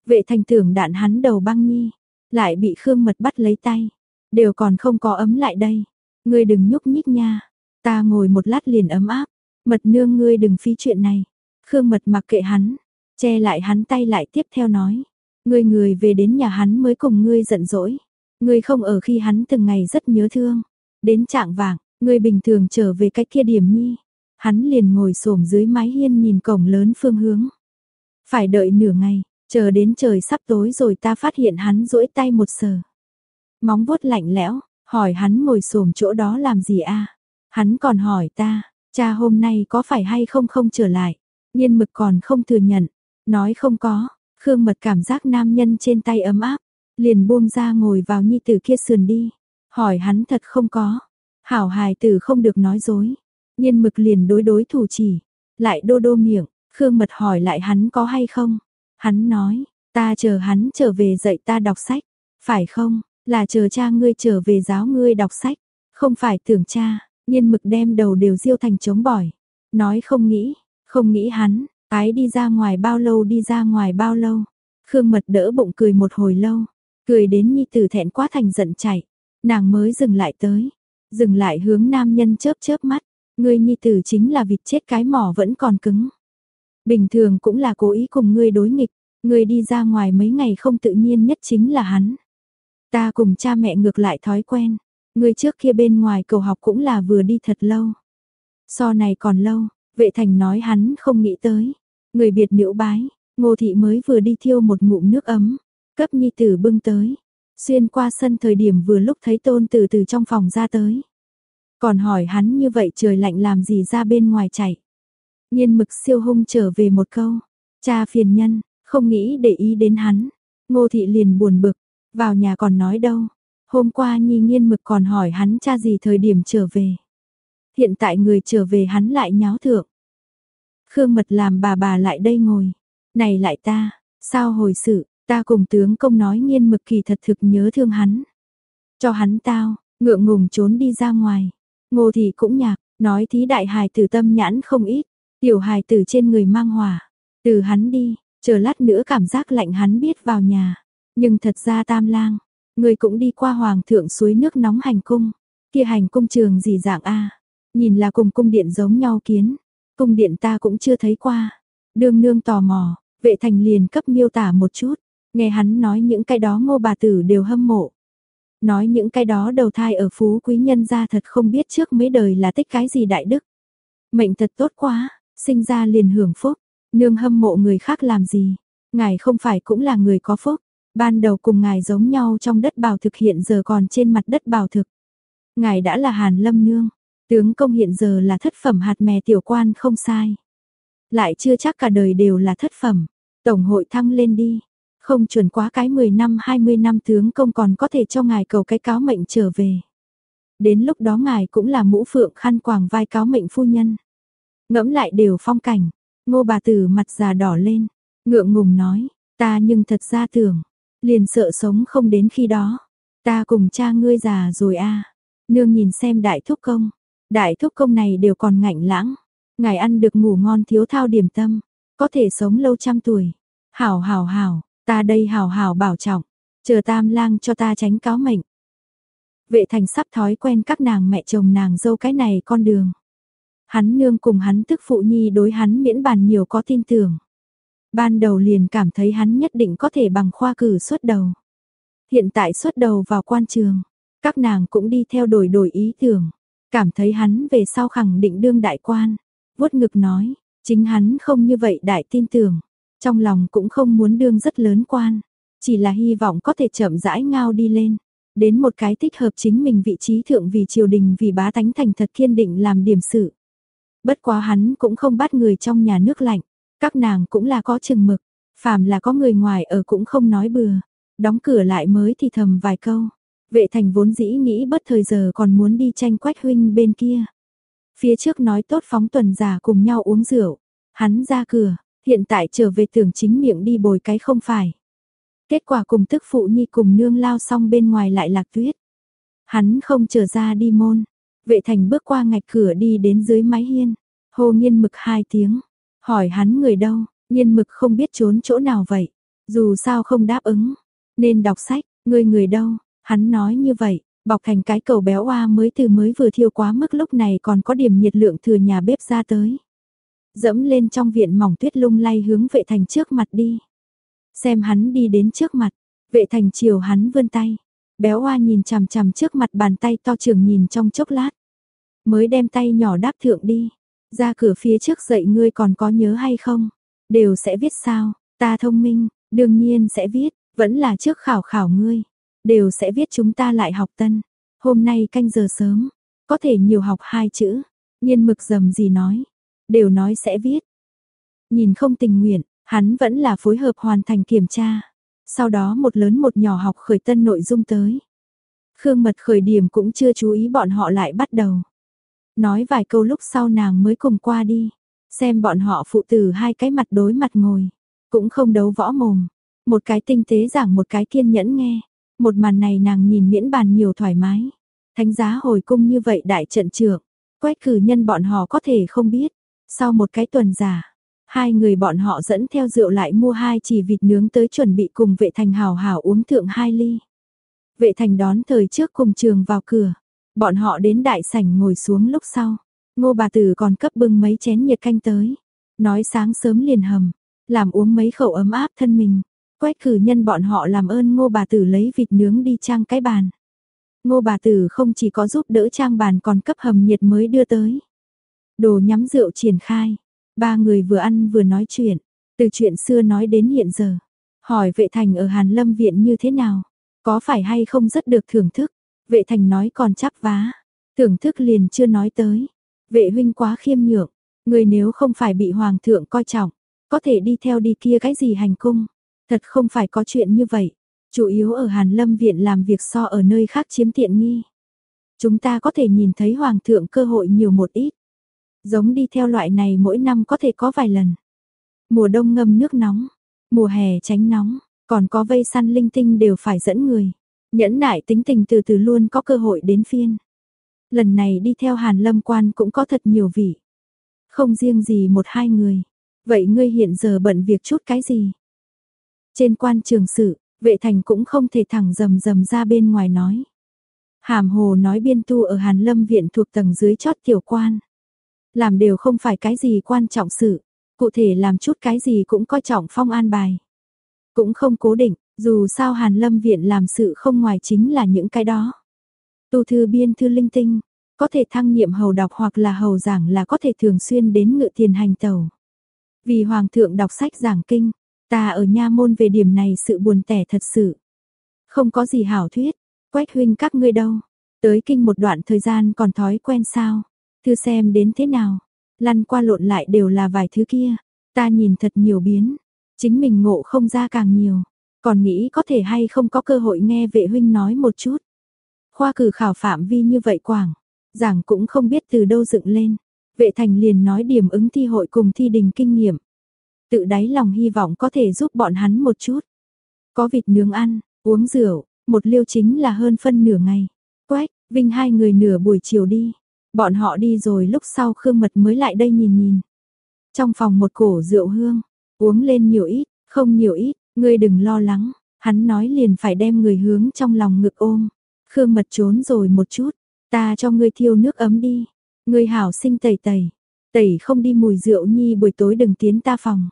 Vệ thành tưởng đạn hắn đầu băng nhi, lại bị Khương Mật bắt lấy tay, đều còn không có ấm lại đây. Ngươi đừng nhúc nhích nha, ta ngồi một lát liền ấm áp, mật nương ngươi đừng phí chuyện này. Khương Mật mặc kệ hắn, che lại hắn tay lại tiếp theo nói, ngươi người về đến nhà hắn mới cùng ngươi giận dỗi, ngươi không ở khi hắn từng ngày rất nhớ thương. Đến trạng vàng, ngươi bình thường trở về cách kia điểm nhi, hắn liền ngồi xổm dưới mái hiên nhìn cổng lớn phương hướng. Phải đợi nửa ngày, chờ đến trời sắp tối rồi ta phát hiện hắn duỗi tay một sờ. Móng vuốt lạnh lẽo, hỏi hắn ngồi xổm chỗ đó làm gì a? Hắn còn hỏi ta, cha hôm nay có phải hay không không trở lại? Nhiên mực còn không thừa nhận, nói không có, Khương Mật cảm giác nam nhân trên tay ấm áp, liền buông ra ngồi vào nhi tử kia sườn đi, hỏi hắn thật không có. Hảo hài tử không được nói dối. Nhiên mực liền đối đối thủ chỉ, lại đô đô miệng, Khương Mật hỏi lại hắn có hay không. Hắn nói, ta chờ hắn trở về dạy ta đọc sách, phải không, là chờ cha ngươi trở về giáo ngươi đọc sách, không phải tưởng cha, nhiên mực đem đầu đều diêu thành chống bỏi. Nói không nghĩ, không nghĩ hắn, ái đi ra ngoài bao lâu đi ra ngoài bao lâu. Khương Mật đỡ bụng cười một hồi lâu, cười đến nhi tử thẹn quá thành giận chạy, nàng mới dừng lại tới, dừng lại hướng nam nhân chớp chớp mắt, ngươi nhi tử chính là vịt chết cái mỏ vẫn còn cứng. Bình thường cũng là cố ý cùng ngươi đối nghịch, ngươi đi ra ngoài mấy ngày không tự nhiên nhất chính là hắn. Ta cùng cha mẹ ngược lại thói quen, người trước kia bên ngoài cầu học cũng là vừa đi thật lâu. So này còn lâu, vệ thành nói hắn không nghĩ tới. Người biệt nữ bái, ngô thị mới vừa đi thiêu một ngụm nước ấm, cấp nhi tử bưng tới. Xuyên qua sân thời điểm vừa lúc thấy tôn từ từ trong phòng ra tới. Còn hỏi hắn như vậy trời lạnh làm gì ra bên ngoài chạy. Nhiên mực siêu hung trở về một câu. Cha phiền nhân, không nghĩ để ý đến hắn. Ngô thị liền buồn bực, vào nhà còn nói đâu. Hôm qua nhi nhiên mực còn hỏi hắn cha gì thời điểm trở về. Hiện tại người trở về hắn lại nháo thượng. Khương mật làm bà bà lại đây ngồi. Này lại ta, sao hồi sự, ta cùng tướng công nói nhiên mực kỳ thật thực nhớ thương hắn. Cho hắn tao, ngượng ngùng trốn đi ra ngoài. Ngô thì cũng nhạc, nói thí đại hài tử tâm nhãn không ít, tiểu hài tử trên người mang hỏa. Từ hắn đi, chờ lát nữa cảm giác lạnh hắn biết vào nhà. Nhưng thật ra tam lang, người cũng đi qua hoàng thượng suối nước nóng hành cung. Kia hành cung trường gì dạng a Nhìn là cùng cung điện giống nhau kiến. Cung điện ta cũng chưa thấy qua. Đương nương tò mò, vệ thành liền cấp miêu tả một chút. Nghe hắn nói những cái đó ngô bà tử đều hâm mộ. Nói những cái đó đầu thai ở phú quý nhân gia thật không biết trước mấy đời là tích cái gì đại đức. Mệnh thật tốt quá, sinh ra liền hưởng phúc, nương hâm mộ người khác làm gì. Ngài không phải cũng là người có phúc, ban đầu cùng ngài giống nhau trong đất bào thực hiện giờ còn trên mặt đất bào thực. Ngài đã là Hàn Lâm Nương, tướng công hiện giờ là thất phẩm hạt mè tiểu quan không sai. Lại chưa chắc cả đời đều là thất phẩm, tổng hội thăng lên đi, không chuẩn quá cái 10 năm 20 năm tướng công còn có thể cho ngài cầu cái cáo mệnh trở về. Đến lúc đó ngài cũng là mũ phượng khăn quàng vai cáo mệnh phu nhân. Ngẫm lại đều phong cảnh, ngô bà tử mặt già đỏ lên, ngượng ngùng nói, ta nhưng thật ra tưởng, liền sợ sống không đến khi đó. Ta cùng cha ngươi già rồi a Nương nhìn xem đại thúc công, đại thúc công này đều còn ngạnh lãng, ngài ăn được ngủ ngon thiếu thao điểm tâm, có thể sống lâu trăm tuổi. Hảo hảo hảo, Ta đây hảo hảo bảo trọng, chờ tam lang cho ta tránh cáo mệnh. Vệ thành sắp thói quen các nàng mẹ chồng nàng dâu cái này con đường. Hắn nương cùng hắn tức phụ nhi đối hắn miễn bàn nhiều có tin tưởng. Ban đầu liền cảm thấy hắn nhất định có thể bằng khoa cử xuất đầu. Hiện tại xuất đầu vào quan trường, các nàng cũng đi theo đổi đổi ý tưởng. Cảm thấy hắn về sau khẳng định đương đại quan. vuốt ngực nói, chính hắn không như vậy đại tin tưởng. Trong lòng cũng không muốn đương rất lớn quan, chỉ là hy vọng có thể chậm rãi ngao đi lên, đến một cái thích hợp chính mình vị trí thượng vì triều đình vì bá tánh thành thật kiên định làm điểm sự. Bất quá hắn cũng không bắt người trong nhà nước lạnh, các nàng cũng là có chừng mực, phàm là có người ngoài ở cũng không nói bừa, đóng cửa lại mới thì thầm vài câu. Vệ thành vốn dĩ nghĩ bất thời giờ còn muốn đi tranh quách huynh bên kia. Phía trước nói tốt phóng tuần giả cùng nhau uống rượu, hắn ra cửa, Hiện tại trở về tưởng chính miệng đi bồi cái không phải. Kết quả cùng tức phụ nhi cùng nương lao xong bên ngoài lại lạc tuyết. Hắn không trở ra đi môn. Vệ thành bước qua ngạch cửa đi đến dưới mái hiên. Hô nghiên mực hai tiếng. Hỏi hắn người đâu, nhiên mực không biết trốn chỗ nào vậy. Dù sao không đáp ứng. Nên đọc sách, người người đâu. Hắn nói như vậy, bọc thành cái cầu béo oa mới từ mới vừa thiêu quá mức lúc này còn có điểm nhiệt lượng thừa nhà bếp ra tới. Dẫm lên trong viện mỏng tuyết lung lay hướng vệ thành trước mặt đi. Xem hắn đi đến trước mặt, vệ thành chiều hắn vươn tay. Béo oa nhìn chằm chằm trước mặt bàn tay to trường nhìn trong chốc lát. Mới đem tay nhỏ đáp thượng đi. Ra cửa phía trước dậy ngươi còn có nhớ hay không? Đều sẽ viết sao? Ta thông minh, đương nhiên sẽ viết, vẫn là trước khảo khảo ngươi. Đều sẽ viết chúng ta lại học tân. Hôm nay canh giờ sớm, có thể nhiều học hai chữ. Nhiên mực dầm gì nói, đều nói sẽ viết. Nhìn không tình nguyện, hắn vẫn là phối hợp hoàn thành kiểm tra. Sau đó một lớn một nhỏ học khởi tân nội dung tới. Khương mật khởi điểm cũng chưa chú ý bọn họ lại bắt đầu. Nói vài câu lúc sau nàng mới cùng qua đi. Xem bọn họ phụ tử hai cái mặt đối mặt ngồi. Cũng không đấu võ mồm. Một cái tinh tế giảng một cái kiên nhẫn nghe. Một màn này nàng nhìn miễn bàn nhiều thoải mái. Thánh giá hồi cung như vậy đại trận trưởng. Quét cử nhân bọn họ có thể không biết. Sau một cái tuần giả, hai người bọn họ dẫn theo rượu lại mua hai chỉ vịt nướng tới chuẩn bị cùng vệ thành hào hào uống thượng hai ly. Vệ thành đón thời trước cùng trường vào cửa. Bọn họ đến đại sảnh ngồi xuống lúc sau. Ngô bà tử còn cấp bưng mấy chén nhiệt canh tới. Nói sáng sớm liền hầm. Làm uống mấy khẩu ấm áp thân mình. Quét cử nhân bọn họ làm ơn ngô bà tử lấy vịt nướng đi trang cái bàn. Ngô bà tử không chỉ có giúp đỡ trang bàn còn cấp hầm nhiệt mới đưa tới. Đồ nhắm rượu triển khai. Ba người vừa ăn vừa nói chuyện. Từ chuyện xưa nói đến hiện giờ. Hỏi vệ thành ở Hàn Lâm Viện như thế nào? Có phải hay không rất được thưởng thức? Vệ thành nói còn chắp vá. Thưởng thức liền chưa nói tới. Vệ huynh quá khiêm nhượng. Người nếu không phải bị hoàng thượng coi trọng. Có thể đi theo đi kia cái gì hành cung. Thật không phải có chuyện như vậy. Chủ yếu ở Hàn Lâm Viện làm việc so ở nơi khác chiếm tiện nghi. Chúng ta có thể nhìn thấy Hoàng thượng cơ hội nhiều một ít. Giống đi theo loại này mỗi năm có thể có vài lần. Mùa đông ngâm nước nóng, mùa hè tránh nóng, còn có vây săn linh tinh đều phải dẫn người. Nhẫn nại tính tình từ từ luôn có cơ hội đến phiên. Lần này đi theo Hàn Lâm quan cũng có thật nhiều vị. Không riêng gì một hai người. Vậy ngươi hiện giờ bận việc chút cái gì? Trên quan trường sự, vệ thành cũng không thể thẳng rầm rầm ra bên ngoài nói. Hàm hồ nói biên tu ở Hàn Lâm viện thuộc tầng dưới chót tiểu quan. Làm đều không phải cái gì quan trọng sự, cụ thể làm chút cái gì cũng coi trọng phong an bài. Cũng không cố định, dù sao Hàn Lâm viện làm sự không ngoài chính là những cái đó. Tu thư biên thư linh tinh, có thể thăng nhiệm hầu đọc hoặc là hầu giảng là có thể thường xuyên đến ngự tiền hành tàu. Vì hoàng thượng đọc sách giảng kinh, Ta ở nha môn về điểm này sự buồn tẻ thật sự. Không có gì hảo thuyết, quách huynh các ngươi đâu. Tới kinh một đoạn thời gian còn thói quen sao. Thư xem đến thế nào. Lăn qua lộn lại đều là vài thứ kia. Ta nhìn thật nhiều biến. Chính mình ngộ không ra càng nhiều. Còn nghĩ có thể hay không có cơ hội nghe vệ huynh nói một chút. Khoa cử khảo phạm vi như vậy quảng. Giảng cũng không biết từ đâu dựng lên. Vệ thành liền nói điểm ứng thi hội cùng thi đình kinh nghiệm tự đáy lòng hy vọng có thể giúp bọn hắn một chút. Có vịt nướng ăn, uống rượu, một liêu chính là hơn phân nửa ngày. Quách, Vinh hai người nửa buổi chiều đi. Bọn họ đi rồi lúc sau Khương Mật mới lại đây nhìn nhìn. Trong phòng một cổ rượu hương, uống lên nhiều ít, không nhiều ít, ngươi đừng lo lắng. Hắn nói liền phải đem người hướng trong lòng ngực ôm. Khương Mật trốn rồi một chút, ta cho ngươi thiêu nước ấm đi. Ngươi hảo sinh tẩy tẩy, tẩy không đi mùi rượu nhi buổi tối đừng tiến ta phòng.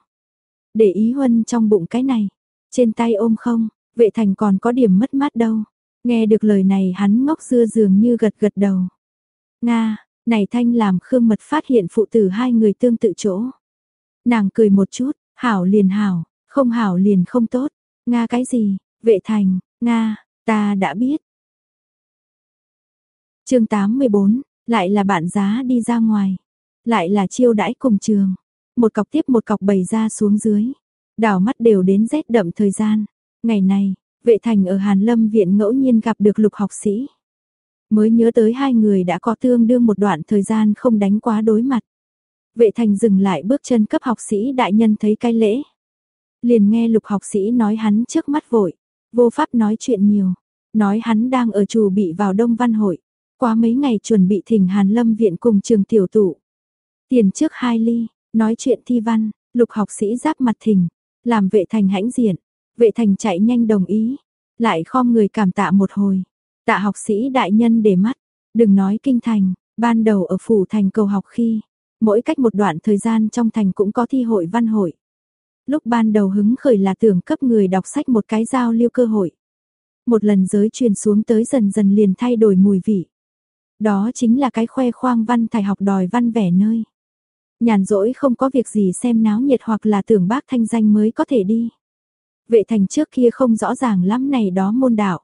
Để ý huân trong bụng cái này. Trên tay ôm không, vệ thành còn có điểm mất mát đâu. Nghe được lời này hắn ngốc dưa dường như gật gật đầu. Nga, này thanh làm Khương Mật phát hiện phụ tử hai người tương tự chỗ. Nàng cười một chút, hảo liền hảo, không hảo liền không tốt. Nga cái gì, vệ thành, Nga, ta đã biết. chương 84, lại là bạn giá đi ra ngoài. Lại là chiêu đãi cùng trường một cọc tiếp một cọc bày ra xuống dưới. Đảo mắt đều đến rét đậm thời gian. Ngày này, vệ thành ở Hàn Lâm viện ngẫu nhiên gặp được lục học sĩ. Mới nhớ tới hai người đã có tương đương một đoạn thời gian không đánh quá đối mặt. Vệ thành dừng lại bước chân cấp học sĩ đại nhân thấy cái lễ. Liền nghe lục học sĩ nói hắn trước mắt vội, vô pháp nói chuyện nhiều, nói hắn đang ở chủ bị vào đông văn hội, qua mấy ngày chuẩn bị thỉnh Hàn Lâm viện cùng trường tiểu tụ. Tiền trước hai ly, nói chuyện thi văn, lục học sĩ giáp mặt thỉnh, làm vệ thành hãnh diện, vệ thành chạy nhanh đồng ý, lại khom người cảm tạ một hồi. Tạ học sĩ đại nhân để mắt, đừng nói kinh thành, ban đầu ở phủ thành cầu học khi, mỗi cách một đoạn thời gian trong thành cũng có thi hội văn hội. Lúc ban đầu hứng khởi là tưởng cấp người đọc sách một cái giao lưu cơ hội. Một lần giới truyền xuống tới dần dần liền thay đổi mùi vị. Đó chính là cái khoe khoang văn thải học đòi văn vẻ nơi. Nhàn rỗi không có việc gì xem náo nhiệt hoặc là tưởng bác thanh danh mới có thể đi. Vệ thành trước kia không rõ ràng lắm này đó môn đạo.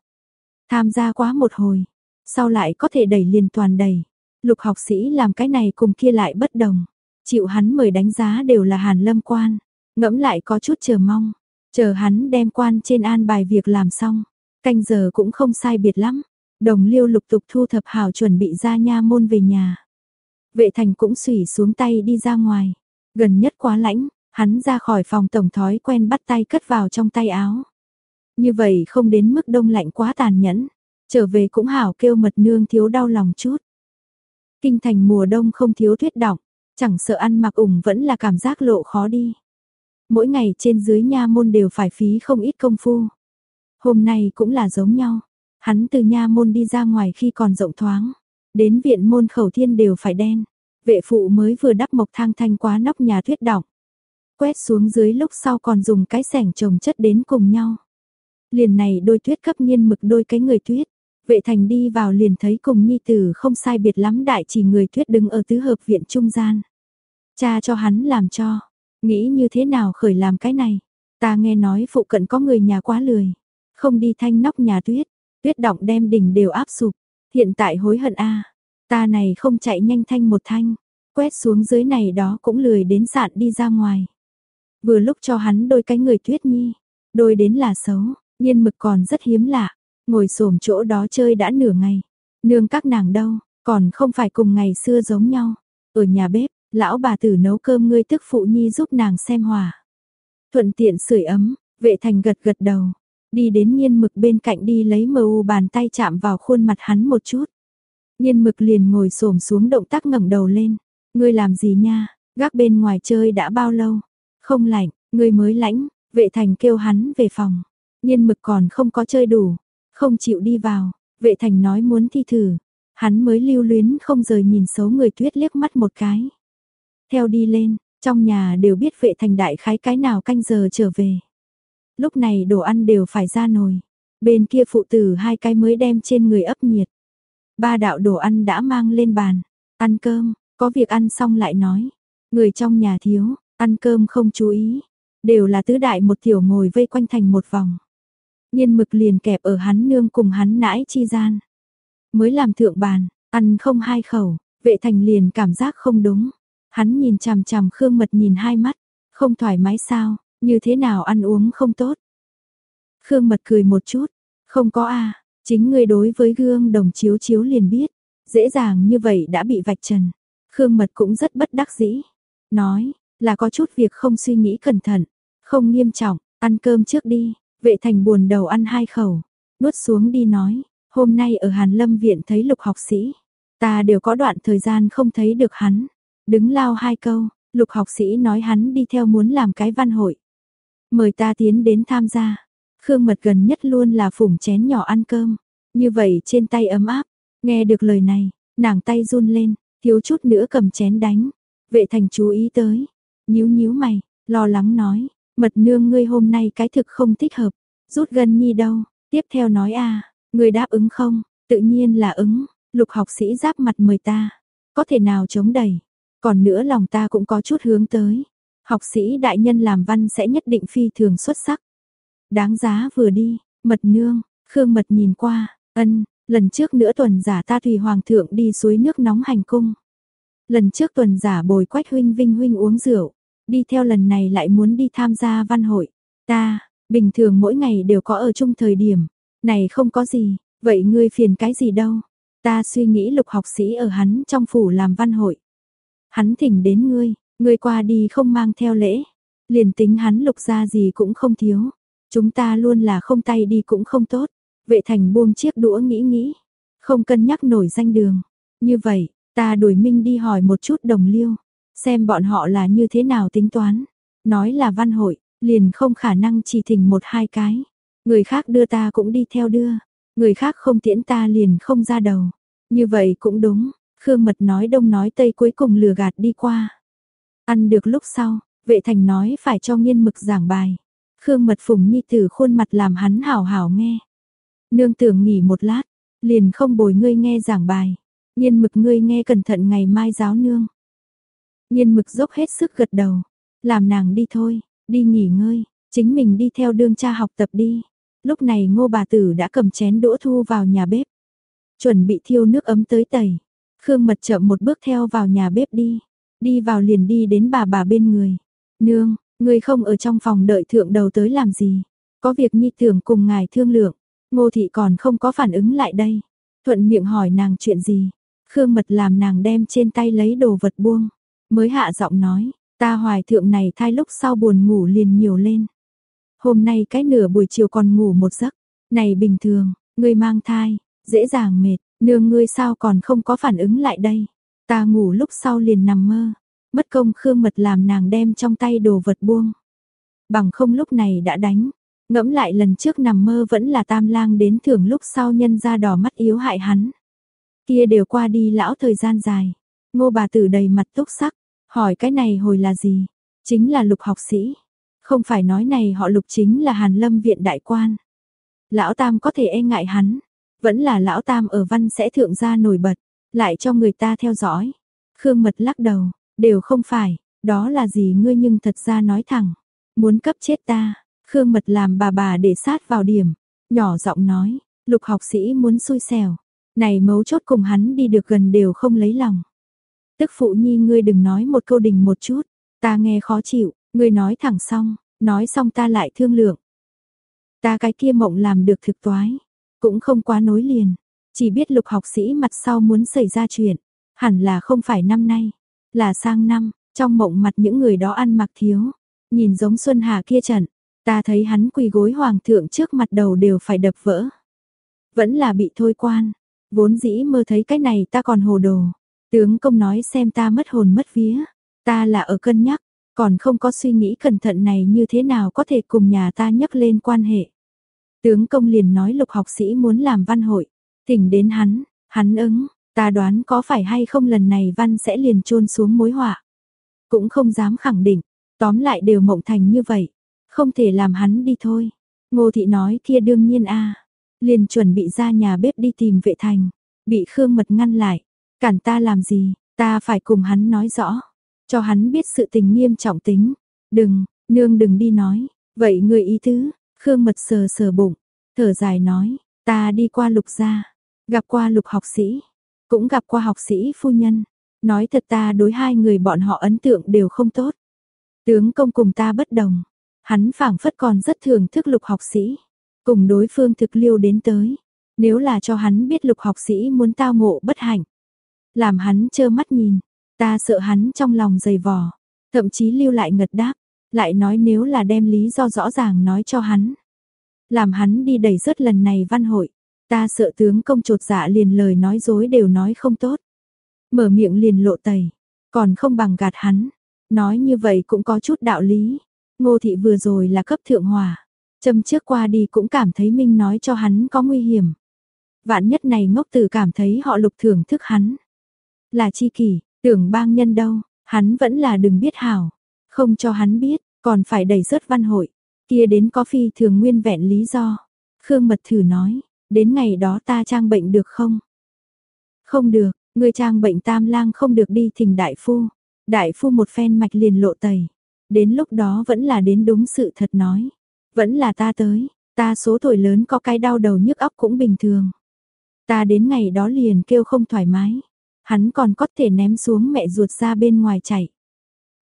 Tham gia quá một hồi, sau lại có thể đẩy liền toàn đầy. Lục học sĩ làm cái này cùng kia lại bất đồng. Chịu hắn mời đánh giá đều là hàn lâm quan. Ngẫm lại có chút chờ mong. Chờ hắn đem quan trên an bài việc làm xong. Canh giờ cũng không sai biệt lắm. Đồng liêu lục tục thu thập hào chuẩn bị ra nha môn về nhà. Vệ thành cũng xủy xuống tay đi ra ngoài. Gần nhất quá lãnh, hắn ra khỏi phòng tổng thói quen bắt tay cất vào trong tay áo. Như vậy không đến mức đông lạnh quá tàn nhẫn. Trở về cũng hảo kêu mật nương thiếu đau lòng chút. Kinh thành mùa đông không thiếu tuyết động, chẳng sợ ăn mặc ủng vẫn là cảm giác lộ khó đi. Mỗi ngày trên dưới nha môn đều phải phí không ít công phu. Hôm nay cũng là giống nhau, hắn từ nha môn đi ra ngoài khi còn rộng thoáng, đến viện môn khẩu thiên đều phải đen. Vệ phụ mới vừa đắp mộc thang thanh quá nóc nhà tuyết động. Quét xuống dưới lúc sau còn dùng cái sẻng trồng chất đến cùng nhau. Liền này đôi tuyết cấp nghiên mực đôi cái người tuyết. Vệ thành đi vào liền thấy cùng nhi tử không sai biệt lắm đại chỉ người tuyết đứng ở tứ hợp viện trung gian. Cha cho hắn làm cho, nghĩ như thế nào khởi làm cái này. Ta nghe nói phụ cận có người nhà quá lười, không đi thanh nóc nhà tuyết, tuyết động đem đỉnh đều áp sụp. Hiện tại hối hận a, ta này không chạy nhanh thanh một thanh, quét xuống dưới này đó cũng lười đến sạn đi ra ngoài. Vừa lúc cho hắn đôi cái người tuyết nhi, đôi đến là xấu, nhiên mực còn rất hiếm lạ, ngồi xổm chỗ đó chơi đã nửa ngày. Nương các nàng đâu, còn không phải cùng ngày xưa giống nhau. Ở nhà bếp, lão bà tử nấu cơm ngươi tức phụ nhi giúp nàng xem hòa. Thuận tiện sưởi ấm, vệ thành gật gật đầu, đi đến nghiên mực bên cạnh đi lấy mờ u bàn tay chạm vào khuôn mặt hắn một chút. Nghiên mực liền ngồi xổm xuống động tác ngẩng đầu lên. Ngươi làm gì nha, gác bên ngoài chơi đã bao lâu? Không lạnh, ngươi mới lãnh, vệ thành kêu hắn về phòng. Nghiên mực còn không có chơi đủ, không chịu đi vào, vệ thành nói muốn thi thử, hắn mới lưu luyến không rời nhìn xấu người tuyết liếc mắt một cái. Theo đi lên, trong nhà đều biết vệ thành đại khái cái nào canh giờ trở về. Lúc này đồ ăn đều phải ra nồi, bên kia phụ tử hai cái mới đem trên người ấp nhiệt. Ba đạo đồ ăn đã mang lên bàn, ăn cơm, có việc ăn xong lại nói. Người trong nhà thiếu, ăn cơm không chú ý, đều là tứ đại một tiểu ngồi vây quanh thành một vòng. Nhiên mực liền kẹp ở hắn nương cùng hắn nãi chi gian. Mới làm thượng bàn, ăn không hai khẩu, vệ thành liền cảm giác không đúng. Hắn nhìn chằm chằm Khương Mật nhìn hai mắt, không thoải mái sao, như thế nào ăn uống không tốt. Khương Mật cười một chút, không có a, chính ngươi đối với gương đồng chiếu chiếu liền biết, dễ dàng như vậy đã bị vạch trần. Khương Mật cũng rất bất đắc dĩ, nói là có chút việc không suy nghĩ cẩn thận, không nghiêm trọng, ăn cơm trước đi, Vệ thành buồn đầu ăn hai khẩu, nuốt xuống đi nói, hôm nay ở Hàn Lâm viện thấy lục học sĩ, ta đều có đoạn thời gian không thấy được hắn. Đứng lao hai câu, lục học sĩ nói hắn đi theo muốn làm cái văn hội. Mời ta tiến đến tham gia. Khương mật gần nhất luôn là phủng chén nhỏ ăn cơm. Như vậy trên tay ấm áp, nghe được lời này, nàng tay run lên, thiếu chút nữa cầm chén đánh. Vệ thành chú ý tới, nhíu nhíu mày, lo lắng nói, Mật nương ngươi hôm nay cái thực không thích hợp, rút gần nhi đâu, tiếp theo nói a à, ngươi đáp ứng không, tự nhiên là ứng, lục học sĩ giáp mặt mời ta, có thể nào chống đẩy, còn nữa lòng ta cũng có chút hướng tới, học sĩ đại nhân làm văn sẽ nhất định phi thường xuất sắc. Đáng giá vừa đi, mật nương, khương mật nhìn qua, ân, lần trước nửa tuần giả ta tùy hoàng thượng đi suối nước nóng hành cung. Lần trước tuần giả bồi quách huynh vinh huynh uống rượu, Đi theo lần này lại muốn đi tham gia văn hội. Ta, bình thường mỗi ngày đều có ở chung thời điểm. Này không có gì, vậy ngươi phiền cái gì đâu. Ta suy nghĩ lục học sĩ ở hắn trong phủ làm văn hội. Hắn thỉnh đến ngươi, ngươi qua đi không mang theo lễ. Liền tính hắn lục ra gì cũng không thiếu. Chúng ta luôn là không tay đi cũng không tốt. Vệ thành buông chiếc đũa nghĩ nghĩ. Không cân nhắc nổi danh đường. Như vậy, ta đuổi minh đi hỏi một chút đồng liêu. Xem bọn họ là như thế nào tính toán. Nói là văn hội, liền không khả năng chỉ thỉnh một hai cái. Người khác đưa ta cũng đi theo đưa. Người khác không tiễn ta liền không ra đầu. Như vậy cũng đúng. Khương Mật nói đông nói tây cuối cùng lừa gạt đi qua. Ăn được lúc sau, vệ thành nói phải cho nghiên mực giảng bài. Khương Mật phùng nhi tử khuôn mặt làm hắn hảo hảo nghe. Nương tưởng nghỉ một lát, liền không bồi ngươi nghe giảng bài. Nhiên mực ngươi nghe cẩn thận ngày mai giáo nương. Nhiên mực dốc hết sức gật đầu. Làm nàng đi thôi, đi nghỉ ngơi, chính mình đi theo đương cha học tập đi. Lúc này ngô bà tử đã cầm chén đũa thu vào nhà bếp. Chuẩn bị thiêu nước ấm tới tẩy. Khương mật chậm một bước theo vào nhà bếp đi. Đi vào liền đi đến bà bà bên người. Nương, người không ở trong phòng đợi thượng đầu tới làm gì. Có việc nhi tưởng cùng ngài thương lượng. Ngô thị còn không có phản ứng lại đây. Thuận miệng hỏi nàng chuyện gì. Khương mật làm nàng đem trên tay lấy đồ vật buông. Mới hạ giọng nói, ta hoài thượng này thai lúc sau buồn ngủ liền nhiều lên. Hôm nay cái nửa buổi chiều còn ngủ một giấc. Này bình thường, người mang thai, dễ dàng mệt, nương ngươi sao còn không có phản ứng lại đây. Ta ngủ lúc sau liền nằm mơ. bất công khương mật làm nàng đem trong tay đồ vật buông. Bằng không lúc này đã đánh. Ngẫm lại lần trước nằm mơ vẫn là tam lang đến thưởng lúc sau nhân ra đỏ mắt yếu hại hắn. Kia đều qua đi lão thời gian dài. Ngô bà tử đầy mặt túc sắc, hỏi cái này hồi là gì? Chính là lục học sĩ. Không phải nói này họ lục chính là hàn lâm viện đại quan. Lão Tam có thể e ngại hắn. Vẫn là lão Tam ở văn sẽ thượng ra nổi bật. Lại cho người ta theo dõi. Khương Mật lắc đầu. Đều không phải. Đó là gì ngươi nhưng thật ra nói thẳng. Muốn cấp chết ta. Khương Mật làm bà bà để sát vào điểm. Nhỏ giọng nói. Lục học sĩ muốn xui xẻo. Này mấu chốt cùng hắn đi được gần đều không lấy lòng. Tức phụ nhi ngươi đừng nói một câu đình một chút, ta nghe khó chịu, ngươi nói thẳng xong, nói xong ta lại thương lượng. Ta cái kia mộng làm được thực toái, cũng không quá nối liền, chỉ biết lục học sĩ mặt sau muốn xảy ra chuyện, hẳn là không phải năm nay, là sang năm, trong mộng mặt những người đó ăn mặc thiếu, nhìn giống Xuân Hà kia trận, ta thấy hắn quỳ gối hoàng thượng trước mặt đầu đều phải đập vỡ. Vẫn là bị thôi quan, vốn dĩ mơ thấy cái này ta còn hồ đồ, Tướng công nói xem ta mất hồn mất vía, ta là ở cân nhắc, còn không có suy nghĩ cẩn thận này như thế nào có thể cùng nhà ta nhắc lên quan hệ. Tướng công liền nói lục học sĩ muốn làm văn hội, thỉnh đến hắn, hắn ứng, ta đoán có phải hay không lần này văn sẽ liền trôn xuống mối họa. Cũng không dám khẳng định, tóm lại đều mộng thành như vậy, không thể làm hắn đi thôi. Ngô thị nói kia đương nhiên a. Liền chuẩn bị ra nhà bếp đi tìm vệ thành, bị Khương Mật ngăn lại, Cản ta làm gì, ta phải cùng hắn nói rõ, cho hắn biết sự tình nghiêm trọng tính. Đừng, nương đừng đi nói, vậy người ý tứ, Khương Mật sờ sờ bụng, thở dài nói, ta đi qua lục gia, gặp qua lục học sĩ, cũng gặp qua học sĩ phu nhân, nói thật ta đối hai người bọn họ ấn tượng đều không tốt. Tướng công cùng ta bất đồng, hắn phảng phất còn rất thường thức lục học sĩ, cùng đối phương thực liêu đến tới. Nếu là cho hắn biết lục học sĩ muốn tao ngộ bất hạnh, làm hắn trơ mắt nhìn, ta sợ hắn trong lòng dày vò, thậm chí lưu lại ngật đáp, lại nói nếu là đem lý do rõ ràng nói cho hắn. Làm hắn đi đẩy rớt lần này văn hội, ta sợ tướng công trột dạ liền lời nói dối đều nói không tốt. Mở miệng liền lộ tẩy, còn không bằng gạt hắn, nói như vậy cũng có chút đạo lý. Ngô thị vừa rồi là cấp thượng hòa, châm trước qua đi cũng cảm thấy Minh nói cho hắn có nguy hiểm. Vạn nhất này ngốc tử cảm thấy họ lục thưởng thức hắn là chi kỷ, tưởng bang nhân đâu, hắn vẫn là đừng biết hảo, không cho hắn biết, còn phải đẩy rớt văn hội, kia đến có phi thường nguyên vẹn lý do. Khương Mật thử nói, đến ngày đó ta trang bệnh được không? Không được, người trang bệnh tam lang không được đi thỉnh đại phu. Đại phu một phen mạch liền lộ tẩy. Đến lúc đó vẫn là đến đúng sự thật nói. Vẫn là ta tới, ta số tuổi lớn có cái đau đầu nhức óc cũng bình thường. Ta đến ngày đó liền kêu không thoải mái hắn còn có thể ném xuống mẹ ruột ra bên ngoài chạy.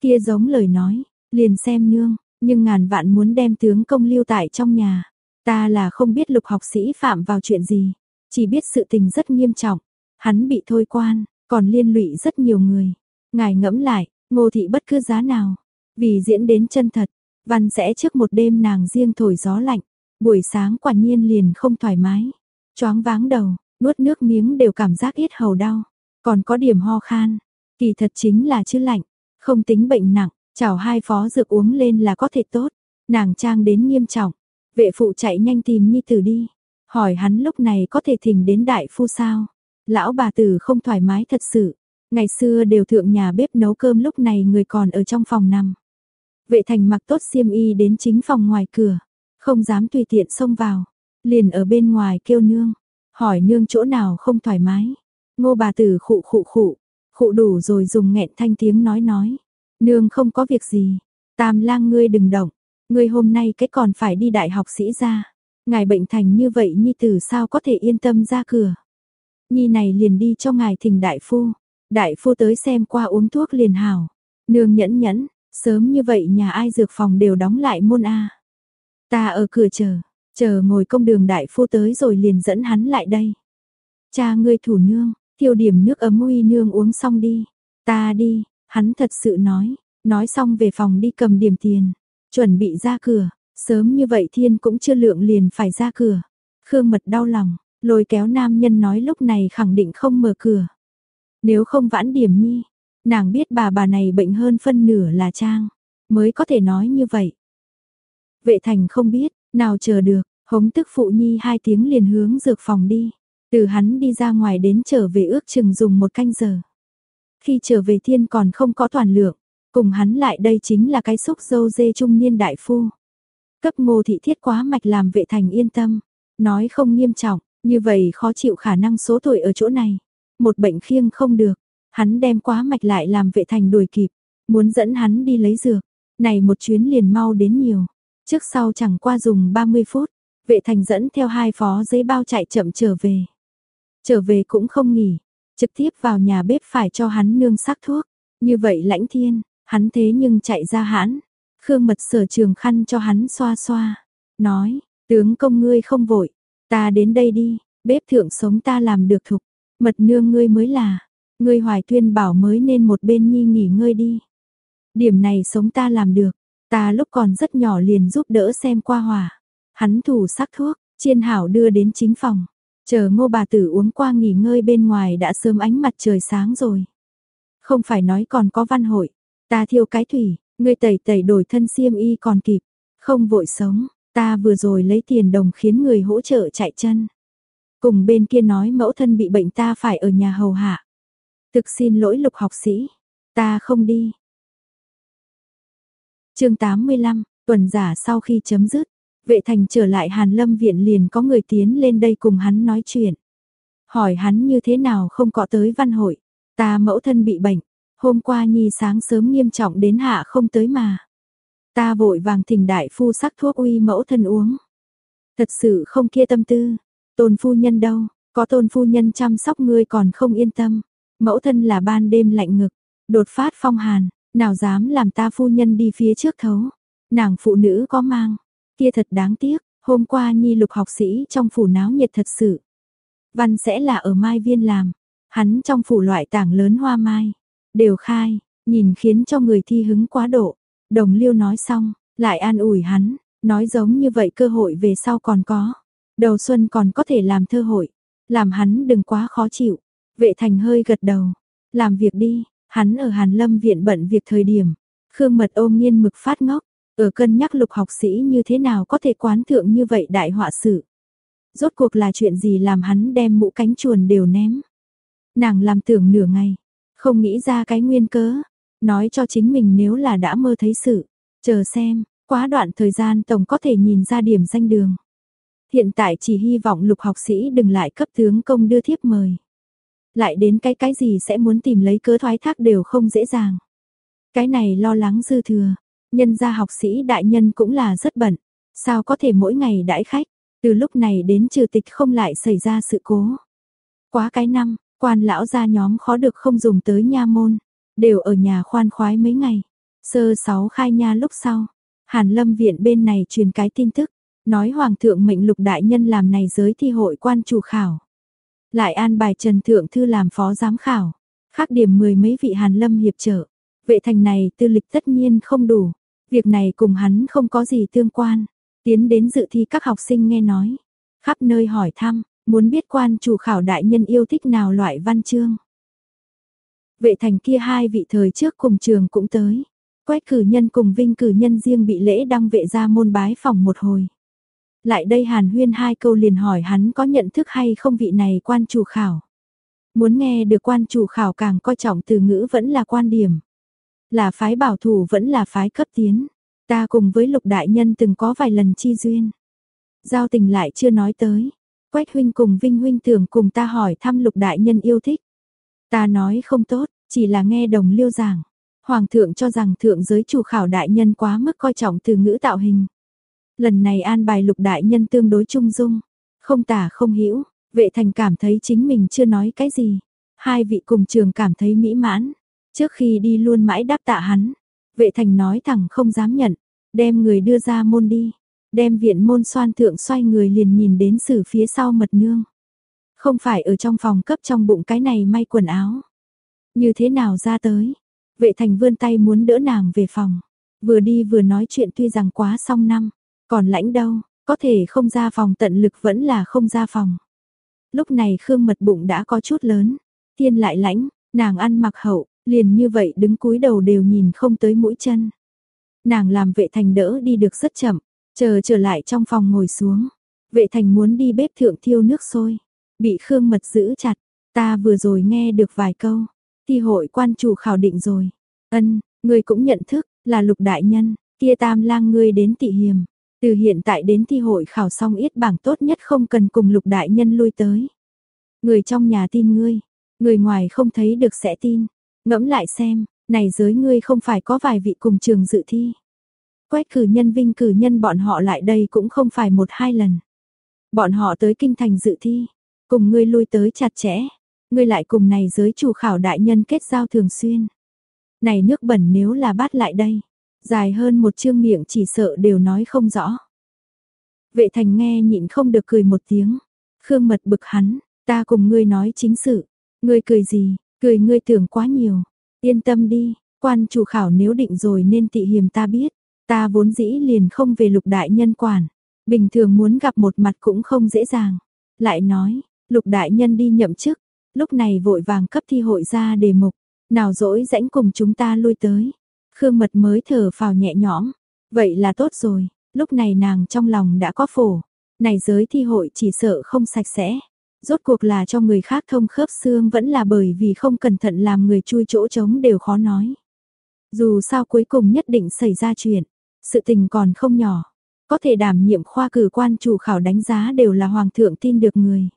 Kia giống lời nói, liền xem nương, nhưng ngàn vạn muốn đem tướng công lưu tại trong nhà. Ta là không biết lục học sĩ phạm vào chuyện gì, chỉ biết sự tình rất nghiêm trọng. Hắn bị thôi quan, còn liên lụy rất nhiều người. Ngài ngẫm lại, ngô thị bất cứ giá nào, Vì diễn đến chân thật, văn sẽ trước một đêm nàng riêng thổi gió lạnh, buổi sáng quả nhiên liền không thoải mái. Choáng váng đầu, nuốt nước miếng đều cảm giác ít hầu đau, còn có điểm ho khan. Kỳ thật chính là chứ lạnh, không tính bệnh nặng, chảo hai phó dược uống lên là có thể tốt. Nàng trang đến nghiêm trọng, vệ phụ chạy nhanh tìm nhi tử đi, hỏi hắn lúc này có thể thỉnh đến đại phu sao. Lão bà tử không thoải mái thật sự, ngày xưa đều thượng nhà bếp nấu cơm lúc này người còn ở trong phòng nằm. Vệ thành mặc tốt xiêm y đến chính phòng ngoài cửa, không dám tùy tiện xông vào, liền ở bên ngoài kêu nương, hỏi nương chỗ nào không thoải mái. Ngô bà tử khụ khụ khụ, khụ đủ rồi dùng nghẹn thanh tiếng nói nói, nương không có việc gì, tam lang ngươi đừng động, ngươi hôm nay cái còn phải đi đại học sĩ ra, ngài bệnh thành như vậy nhi tử sao có thể yên tâm ra cửa. Nhi này liền đi cho ngài thỉnh đại phu, đại phu tới xem qua uống thuốc liền hảo, nương nhẫn nhẫn, sớm như vậy nhà ai dược phòng đều đóng lại môn A. Ta ở cửa chờ, chờ ngồi công đường đại phu tới rồi liền dẫn hắn lại đây. Cha ngươi thủ nương, thiêu điểm nước ấm uy nương uống xong đi. Ta đi, hắn thật sự nói, nói xong về phòng đi cầm điểm tiền, chuẩn bị ra cửa, sớm như vậy thiên cũng chưa lượng liền phải ra cửa. Khương mật đau lòng, lôi kéo nam nhân nói lúc này khẳng định không mở cửa. Nếu không vãn điểm nhi, nàng biết bà bà này bệnh hơn phân nửa là trang, mới có thể nói như vậy. Vệ thành không biết, nào chờ được, hống tức phụ nhi hai tiếng liền hướng dược phòng đi. Từ hắn đi ra ngoài đến trở về ước chừng dùng một canh giờ. Khi trở về thiên còn không có toàn lượng, cùng hắn lại đây chính là cái xúc dâu dê trung niên đại phu. Cấp ngô thị thiết quá mạch làm vệ thành yên tâm, nói không nghiêm trọng, như vậy khó chịu khả năng số tuổi ở chỗ này. Một bệnh khiêng không được, hắn đem quá mạch lại làm vệ thành đuổi kịp, muốn dẫn hắn đi lấy dược. Này một chuyến liền mau đến nhiều, trước sau chẳng qua dùng 30 phút, vệ thành dẫn theo hai phó giấy bao chạy chậm trở về. Trở về cũng không nghỉ, trực tiếp vào nhà bếp phải cho hắn nương sắc thuốc. Như vậy lãnh thiên, hắn thế nhưng chạy ra hãn. Khương mật sở trường khăn cho hắn xoa xoa. Nói, tướng công ngươi không vội. Ta đến đây đi, bếp thượng sống ta làm được thục. Mật nương ngươi mới là. Ngươi hoài tuyên bảo mới nên một bên nhi nghỉ ngơi đi. Điểm này sống ta làm được. Ta lúc còn rất nhỏ liền giúp đỡ xem qua hỏa. Hắn thủ sắc thuốc, chiên hảo đưa đến chính phòng. Chờ ngô bà tử uống qua nghỉ ngơi bên ngoài đã sớm ánh mặt trời sáng rồi. Không phải nói còn có văn hội, ta thiêu cái thủy, ngươi tẩy tẩy đổi thân xiêm y còn kịp, không vội sống, ta vừa rồi lấy tiền đồng khiến người hỗ trợ chạy chân. Cùng bên kia nói mẫu thân bị bệnh ta phải ở nhà hầu hạ. Thực xin lỗi lục học sĩ, ta không đi. chương 85, tuần giả sau khi chấm dứt, Vệ thành trở lại Hàn Lâm viện liền có người tiến lên đây cùng hắn nói chuyện. Hỏi hắn như thế nào không có tới văn hội. Ta mẫu thân bị bệnh. Hôm qua nhi sáng sớm nghiêm trọng đến hạ không tới mà. Ta vội vàng thỉnh đại phu sắc thuốc uy mẫu thân uống. Thật sự không kia tâm tư. Tôn phu nhân đâu, có tôn phu nhân chăm sóc ngươi còn không yên tâm. Mẫu thân là ban đêm lạnh ngực, đột phát phong hàn, nào dám làm ta phu nhân đi phía trước thấu. Nàng phụ nữ có mang, Kia thật đáng tiếc, hôm qua Nhi lục học sĩ trong phủ náo nhiệt thật sự. Văn sẽ là ở Mai Viên làm, hắn trong phủ loại tảng lớn hoa mai, đều khai, nhìn khiến cho người thi hứng quá độ. Đồng liêu nói xong, lại an ủi hắn, nói giống như vậy cơ hội về sau còn có. Đầu xuân còn có thể làm thơ hội, làm hắn đừng quá khó chịu. Vệ thành hơi gật đầu, làm việc đi, hắn ở Hàn Lâm viện bận việc thời điểm. Khương mật ôm nghiên mực phát ngốc, ở cân nhắc lục học sĩ như thế nào có thể quán thượng như vậy đại họa sự. Rốt cuộc là chuyện gì làm hắn đem mũ cánh chuồn đều ném. Nàng làm tưởng nửa ngày, không nghĩ ra cái nguyên cớ, nói cho chính mình nếu là đã mơ thấy sự, chờ xem, quá đoạn thời gian tổng có thể nhìn ra điểm danh đường. Hiện tại chỉ hy vọng lục học sĩ đừng lại cấp tướng công đưa thiếp mời. Lại đến cái cái gì sẽ muốn tìm lấy cớ thoái thác đều không dễ dàng. Cái này lo lắng dư thừa, Nhân gia học sĩ đại nhân cũng là rất bận, sao có thể mỗi ngày đãi khách, từ lúc này đến trừ tịch không lại xảy ra sự cố. Quá cái năm, quan lão gia nhóm khó được không dùng tới nha môn, đều ở nhà khoan khoái mấy ngày. Sơ sáu khai nha lúc sau, Hàn Lâm viện bên này truyền cái tin tức, nói hoàng thượng mệnh lục đại nhân làm này giới thi hội quan chủ khảo. Lại an bài Trần Thượng Thư làm phó giám khảo, khác điểm mười mấy vị Hàn Lâm hiệp trợ, Vệ thành này tư lịch tất nhiên không đủ, việc này cùng hắn không có gì tương quan. Tiến đến dự thi các học sinh nghe nói, khắp nơi hỏi thăm, muốn biết quan chủ khảo đại nhân yêu thích nào loại văn chương. Vệ thành kia hai vị thời trước cùng trường cũng tới. Quét cử nhân cùng vinh cử nhân riêng bị lễ đăng vệ ra môn bái phòng một hồi. Lại đây hàn huyên hai câu liền hỏi hắn có nhận thức hay không vị này quan chủ khảo. Muốn nghe được quan chủ khảo càng coi trọng từ ngữ vẫn là quan điểm. Là phái bảo thủ vẫn là phái cấp tiến. Ta cùng với lục đại nhân từng có vài lần chi duyên. Giao tình lại chưa nói tới. Quách huynh cùng Vinh huynh tưởng cùng ta hỏi thăm lục đại nhân yêu thích. Ta nói không tốt, chỉ là nghe đồng liêu giảng. Hoàng thượng cho rằng thượng giới chủ khảo đại nhân quá mức coi trọng từ ngữ tạo hình. Lần này an bài lục đại nhân tương đối trung dung, không tả không hiểu, vệ thành cảm thấy chính mình chưa nói cái gì. Hai vị cùng trường cảm thấy mỹ mãn, trước khi đi luôn mãi đáp tạ hắn. Vệ thành nói thẳng không dám nhận, đem người đưa ra môn đi. Đem viện môn xoan thượng xoay người liền nhìn đến sử phía sau mật nương. Không phải ở trong phòng cấp trong bụng cái này may quần áo. Như thế nào ra tới? Vệ thành vươn tay muốn đỡ nàng về phòng. Vừa đi vừa nói chuyện tuy rằng quá xong năm. Còn lãnh đâu, có thể không ra phòng tận lực vẫn là không ra phòng. Lúc này Khương mật bụng đã có chút lớn. Thiên lại lãnh, nàng ăn mặc hậu, liền như vậy đứng cúi đầu đều nhìn không tới mũi chân. Nàng làm vệ thành đỡ đi được rất chậm, chờ trở lại trong phòng ngồi xuống. Vệ thành muốn đi bếp thượng thiêu nước sôi, bị Khương mật giữ chặt, ta vừa rồi nghe được vài câu, thi hội quan chủ khảo định rồi. Ân, ngươi cũng nhận thức, là lục đại nhân, kia tam lang ngươi đến tị hiềm. Từ hiện tại đến thi hội khảo xong ít bảng tốt nhất không cần cùng lục đại nhân lui tới. Người trong nhà tin ngươi, người ngoài không thấy được sẽ tin. Ngẫm lại xem, này giới ngươi không phải có vài vị cùng trường dự thi. Quét cử nhân vinh cử nhân bọn họ lại đây cũng không phải một hai lần. Bọn họ tới kinh thành dự thi, cùng ngươi lui tới chặt chẽ, ngươi lại cùng này giới chủ khảo đại nhân kết giao thường xuyên. Này nước bẩn nếu là bắt lại đây, dài hơn một chương miệng chỉ sợ đều nói không rõ. Vệ thành nghe nhịn không được cười một tiếng, khương mật bực hắn, ta cùng ngươi nói chính sự, ngươi cười gì, cười ngươi tưởng quá nhiều, yên tâm đi, quan chủ khảo nếu định rồi nên tị hiềm ta biết, ta vốn dĩ liền không về lục đại nhân quản, bình thường muốn gặp một mặt cũng không dễ dàng, lại nói, lục đại nhân đi nhậm chức, lúc này vội vàng cấp thi hội ra đề mục, nào dỗi rãnh cùng chúng ta lui tới. Khương Mật mới thở phào nhẹ nhõm, vậy là tốt rồi, lúc này nàng trong lòng đã có phổ, này giới thi hội chỉ sợ không sạch sẽ. Rốt cuộc là cho người khác thông khớp xương vẫn là bởi vì không cẩn thận làm người chui chỗ trống đều khó nói. Dù sao cuối cùng nhất định xảy ra chuyện, sự tình còn không nhỏ. Có thể đảm nhiệm khoa cử quan chủ khảo đánh giá đều là hoàng thượng tin được người.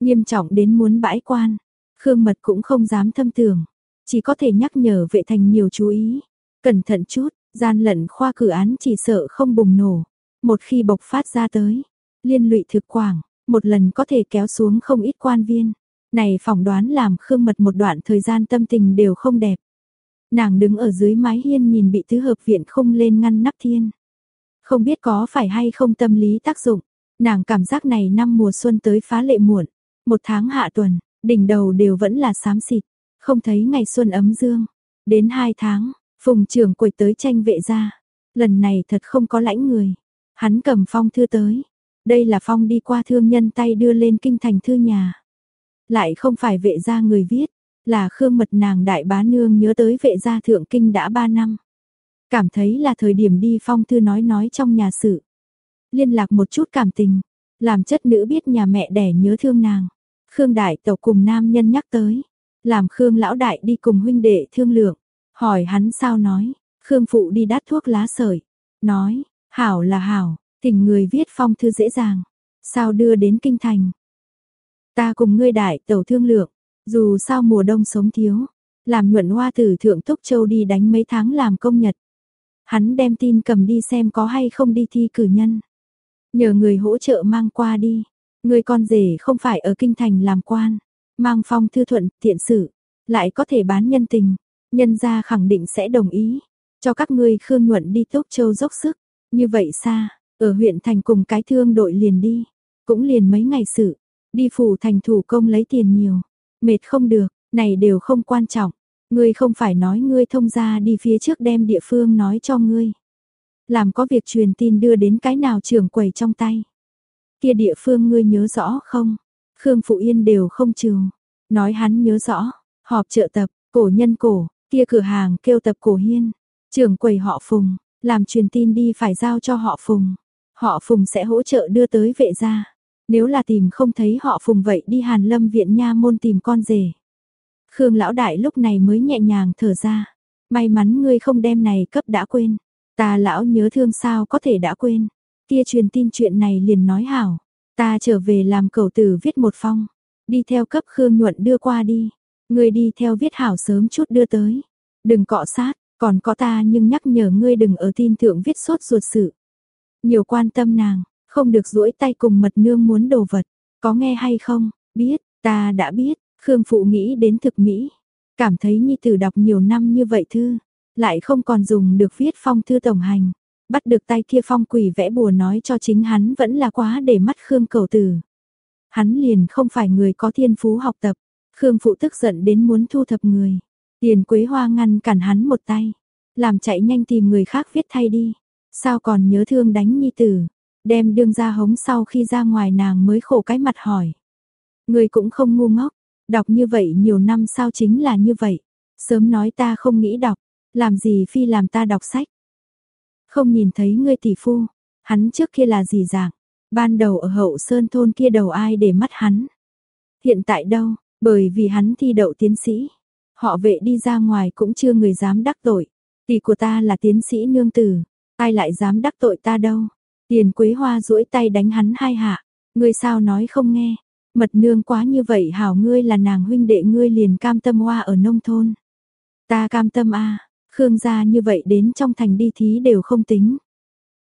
Nghiêm trọng đến muốn bãi quan, Khương Mật cũng không dám thâm tưởng, chỉ có thể nhắc nhở vệ thành nhiều chú ý. Cẩn thận chút, gian lận khoa cử án chỉ sợ không bùng nổ. Một khi bộc phát ra tới, liên lụy thực quảng, một lần có thể kéo xuống không ít quan viên. Này phỏng đoán làm Khương Mật một đoạn thời gian tâm tình đều không đẹp. Nàng đứng ở dưới mái hiên nhìn bị tứ hợp viện không lên ngăn nắp thiên. Không biết có phải hay không tâm lý tác dụng, nàng cảm giác này năm mùa xuân tới phá lệ muộn. Một tháng hạ tuần, đỉnh đầu đều vẫn là xám xịt, không thấy ngày xuân ấm dương. Đến hai tháng, phùng trưởng quầy tới tranh vệ ra. Lần này thật không có lãnh người. Hắn cầm phong thư tới. Đây là phong đi qua thương nhân tay đưa lên kinh thành thư nhà. Lại không phải vệ gia người viết, là khương mật nàng đại bá nương nhớ tới vệ gia thượng kinh đã ba năm. Cảm thấy là thời điểm đi phong thư nói nói trong nhà sự. Liên lạc một chút cảm tình, làm chất nữ biết nhà mẹ đẻ nhớ thương nàng. Khương đại tẩu cùng nam nhân nhắc tới, làm Khương lão đại đi cùng huynh đệ thương lượng, hỏi hắn sao nói, Khương phụ đi đắt thuốc lá sợi, nói, hảo là hảo, thỉnh người viết phong thư dễ dàng, sao đưa đến kinh thành. Ta cùng ngươi đại tẩu thương lượng, dù sao mùa đông sống thiếu, làm nhuận hoa tử thượng Túc Châu đi đánh mấy tháng làm công nhật. Hắn đem tin cầm đi xem có hay không đi thi cử nhân. Nhờ người hỗ trợ mang qua đi, người con rể không phải ở kinh thành làm quan, mang phong thư thuận, tiện sự, lại có thể bán nhân tình, nhân gia khẳng định sẽ đồng ý, cho các ngươi khương nhuận đi Túc Châu dốc sức, như vậy xa, ở huyện thành cùng cái thương đội liền đi, cũng liền mấy ngày sự, đi phủ thành thủ công lấy tiền nhiều, mệt không được, này đều không quan trọng, Ngươi không phải nói ngươi thông ra đi phía trước đem địa phương nói cho ngươi. Làm có việc truyền tin đưa đến cái nào trưởng quầy trong tay. Kia địa phương ngươi nhớ rõ không? Khương Phụ Yên đều không trường Nói hắn nhớ rõ, họp trợ tập, cổ nhân cổ, kia cửa hàng kêu tập cổ hiên. Trưởng quầy họ Phùng, làm truyền tin đi phải giao cho họ Phùng. Họ Phùng sẽ hỗ trợ đưa tới vệ gia. Nếu là tìm không thấy họ Phùng vậy đi Hàn Lâm viện nha môn tìm con rể. Khương lão đại lúc này mới nhẹ nhàng thở ra. May mắn ngươi không đem này cấp đã quên. Ta lão nhớ thương sao có thể đã quên. Kia truyền tin chuyện này liền nói hảo. Ta trở về làm cầu tử viết một phong. Đi theo cấp Khương nhuận đưa qua đi. Ngươi đi theo viết hảo sớm chút đưa tới. Đừng cọ sát, còn có ta nhưng nhắc nhở ngươi đừng ở tin thượng viết sốt ruột sự. Nhiều quan tâm nàng, không được duỗi tay cùng mật nương muốn đồ vật. Có nghe hay không? Biết, ta đã biết. Khương Phụ nghĩ đến thực mỹ. Cảm thấy Nhi Tử đọc nhiều năm như vậy thư. Lại không còn dùng được viết phong thư tổng hành. Bắt được tay kia phong quỷ vẽ bùa nói cho chính hắn vẫn là quá để mắt Khương cầu tử. Hắn liền không phải người có thiên phú học tập. Khương Phụ tức giận đến muốn thu thập người. Tiền Quế Hoa ngăn cản hắn một tay. Làm chạy nhanh tìm người khác viết thay đi. Sao còn nhớ thương đánh Nhi Tử. Đem đương ra hống sau khi ra ngoài nàng mới khổ cái mặt hỏi. Người cũng không ngu ngốc. Đọc như vậy nhiều năm sao chính là như vậy. Sớm nói ta không nghĩ đọc. Làm gì phi làm ta đọc sách. Không nhìn thấy ngươi tỷ phu. Hắn trước kia là gì dạng. Ban đầu ở hậu sơn thôn kia đầu ai để mắt hắn. Hiện tại đâu, bởi vì hắn thi đậu tiến sĩ. Họ vệ đi ra ngoài cũng chưa người dám đắc tội. Tỷ của ta là tiến sĩ nương tử. Ai lại dám đắc tội ta đâu. Tiền quế hoa duỗi tay đánh hắn hai hạ. Ngươi sao nói không nghe. Mật nương quá như vậy hảo ngươi là nàng huynh đệ ngươi liền cam tâm hoa ở nông thôn. Ta cam tâm a Khương gia như vậy đến trong thành đi thí đều không tính.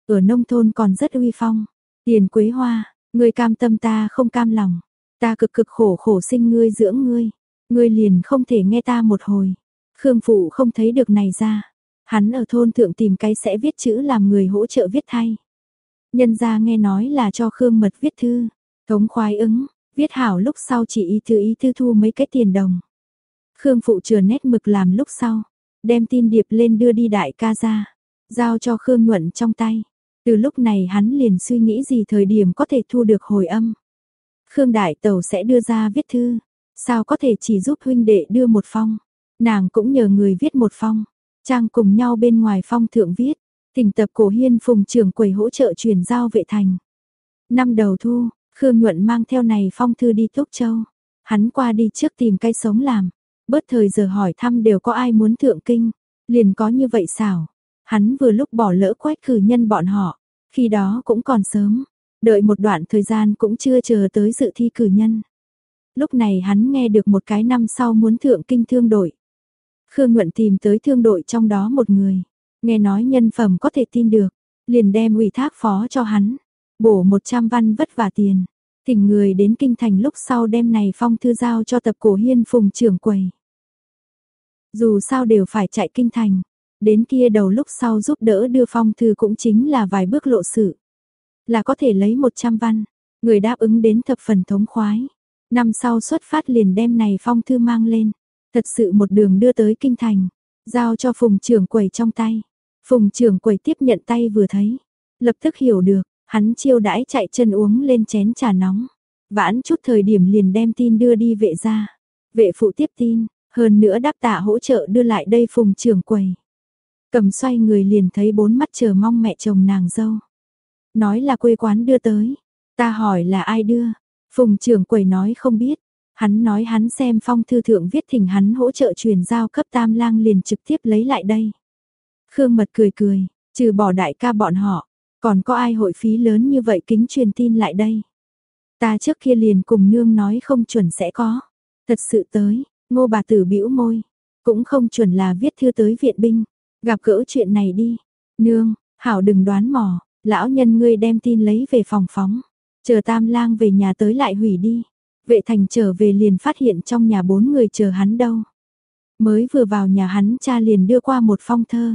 Ở nông thôn còn rất uy phong. Tiền quế hoa, ngươi cam tâm ta không cam lòng. Ta cực cực khổ khổ sinh ngươi dưỡng ngươi. Ngươi liền không thể nghe ta một hồi. Khương phụ không thấy được này ra. Hắn ở thôn thượng tìm cái sẽ viết chữ làm người hỗ trợ viết thay. Nhân gia nghe nói là cho Khương mật viết thư. Thống khoái ứng, viết hảo lúc sau chỉ ý thư ý thư thu mấy cái tiền đồng. Khương phụ chừa nét mực làm lúc sau, đem tin điệp lên đưa đi đại ca ra, giao cho Khương Nhuận trong tay. Từ lúc này hắn liền suy nghĩ gì thời điểm có thể thu được hồi âm. Khương Đại Tẩu sẽ đưa ra viết thư, sao có thể chỉ giúp huynh đệ đưa một phong. Nàng cũng nhờ người viết một phong, trang cùng nhau bên ngoài phong thượng viết, tình tập cổ hiên phùng trưởng quầy hỗ trợ truyền giao vệ thành. Năm đầu thu, Khương Nhuận mang theo này phong thư đi Túc Châu. Hắn qua đi trước tìm cây sống làm. Bớt thời giờ hỏi thăm đều có ai muốn thượng kinh. Liền có như vậy xảo. Hắn vừa lúc bỏ lỡ quách cử nhân bọn họ. Khi đó cũng còn sớm. Đợi một đoạn thời gian cũng chưa chờ tới dự thi cử nhân. Lúc này hắn nghe được một cái năm sau muốn thượng kinh thương đội. Khương Nhuận tìm tới thương đội trong đó một người. Nghe nói nhân phẩm có thể tin được. Liền đem ủy thác phó cho hắn. Bổ 100 văn vất vả tiền. Thỉnh người đến kinh thành lúc sau đem này phong thư giao cho tập cổ hiên phùng trưởng quầy. Dù sao đều phải chạy kinh thành. Đến kia đầu lúc sau giúp đỡ đưa phong thư cũng chính là vài bước lộ sự. Là có thể lấy 100 văn. Người đáp ứng đến thập phần thống khoái. Năm sau xuất phát liền đem này phong thư mang lên. Thật sự một đường đưa tới kinh thành. Giao cho phùng trưởng quầy trong tay. Phùng trưởng quầy tiếp nhận tay vừa thấy. Lập tức hiểu được, Hắn chiêu đãi chạy chân uống lên chén trà nóng. Vãn chút thời điểm liền đem tin đưa đi vệ ra. Vệ phụ tiếp tin, hơn nữa đáp tạ hỗ trợ đưa lại đây phùng trưởng quầy. Cầm xoay người liền thấy bốn mắt chờ mong mẹ chồng nàng dâu. Nói là quê quán đưa tới. Ta hỏi là ai đưa. Phùng trưởng quầy nói không biết. Hắn nói hắn xem phong thư thượng viết thỉnh hắn hỗ trợ truyền giao cấp tam lang liền trực tiếp lấy lại đây. Khương mật cười cười, trừ bỏ đại ca bọn họ, còn có ai hội phí lớn như vậy kính truyền tin lại đây? Ta trước kia liền cùng nương nói không chuẩn sẽ có. Thật sự tới, ngô bà tử bĩu môi. Cũng không chuẩn là viết thư tới viện binh. Gặp gỡ chuyện này đi. Nương, hảo đừng đoán mò. Lão nhân ngươi đem tin lấy về phòng phóng. Chờ tam lang về nhà tới lại hủy đi. Vệ thành trở về liền phát hiện trong nhà bốn người chờ hắn đâu. Mới vừa vào nhà hắn cha liền đưa qua một phong thơ.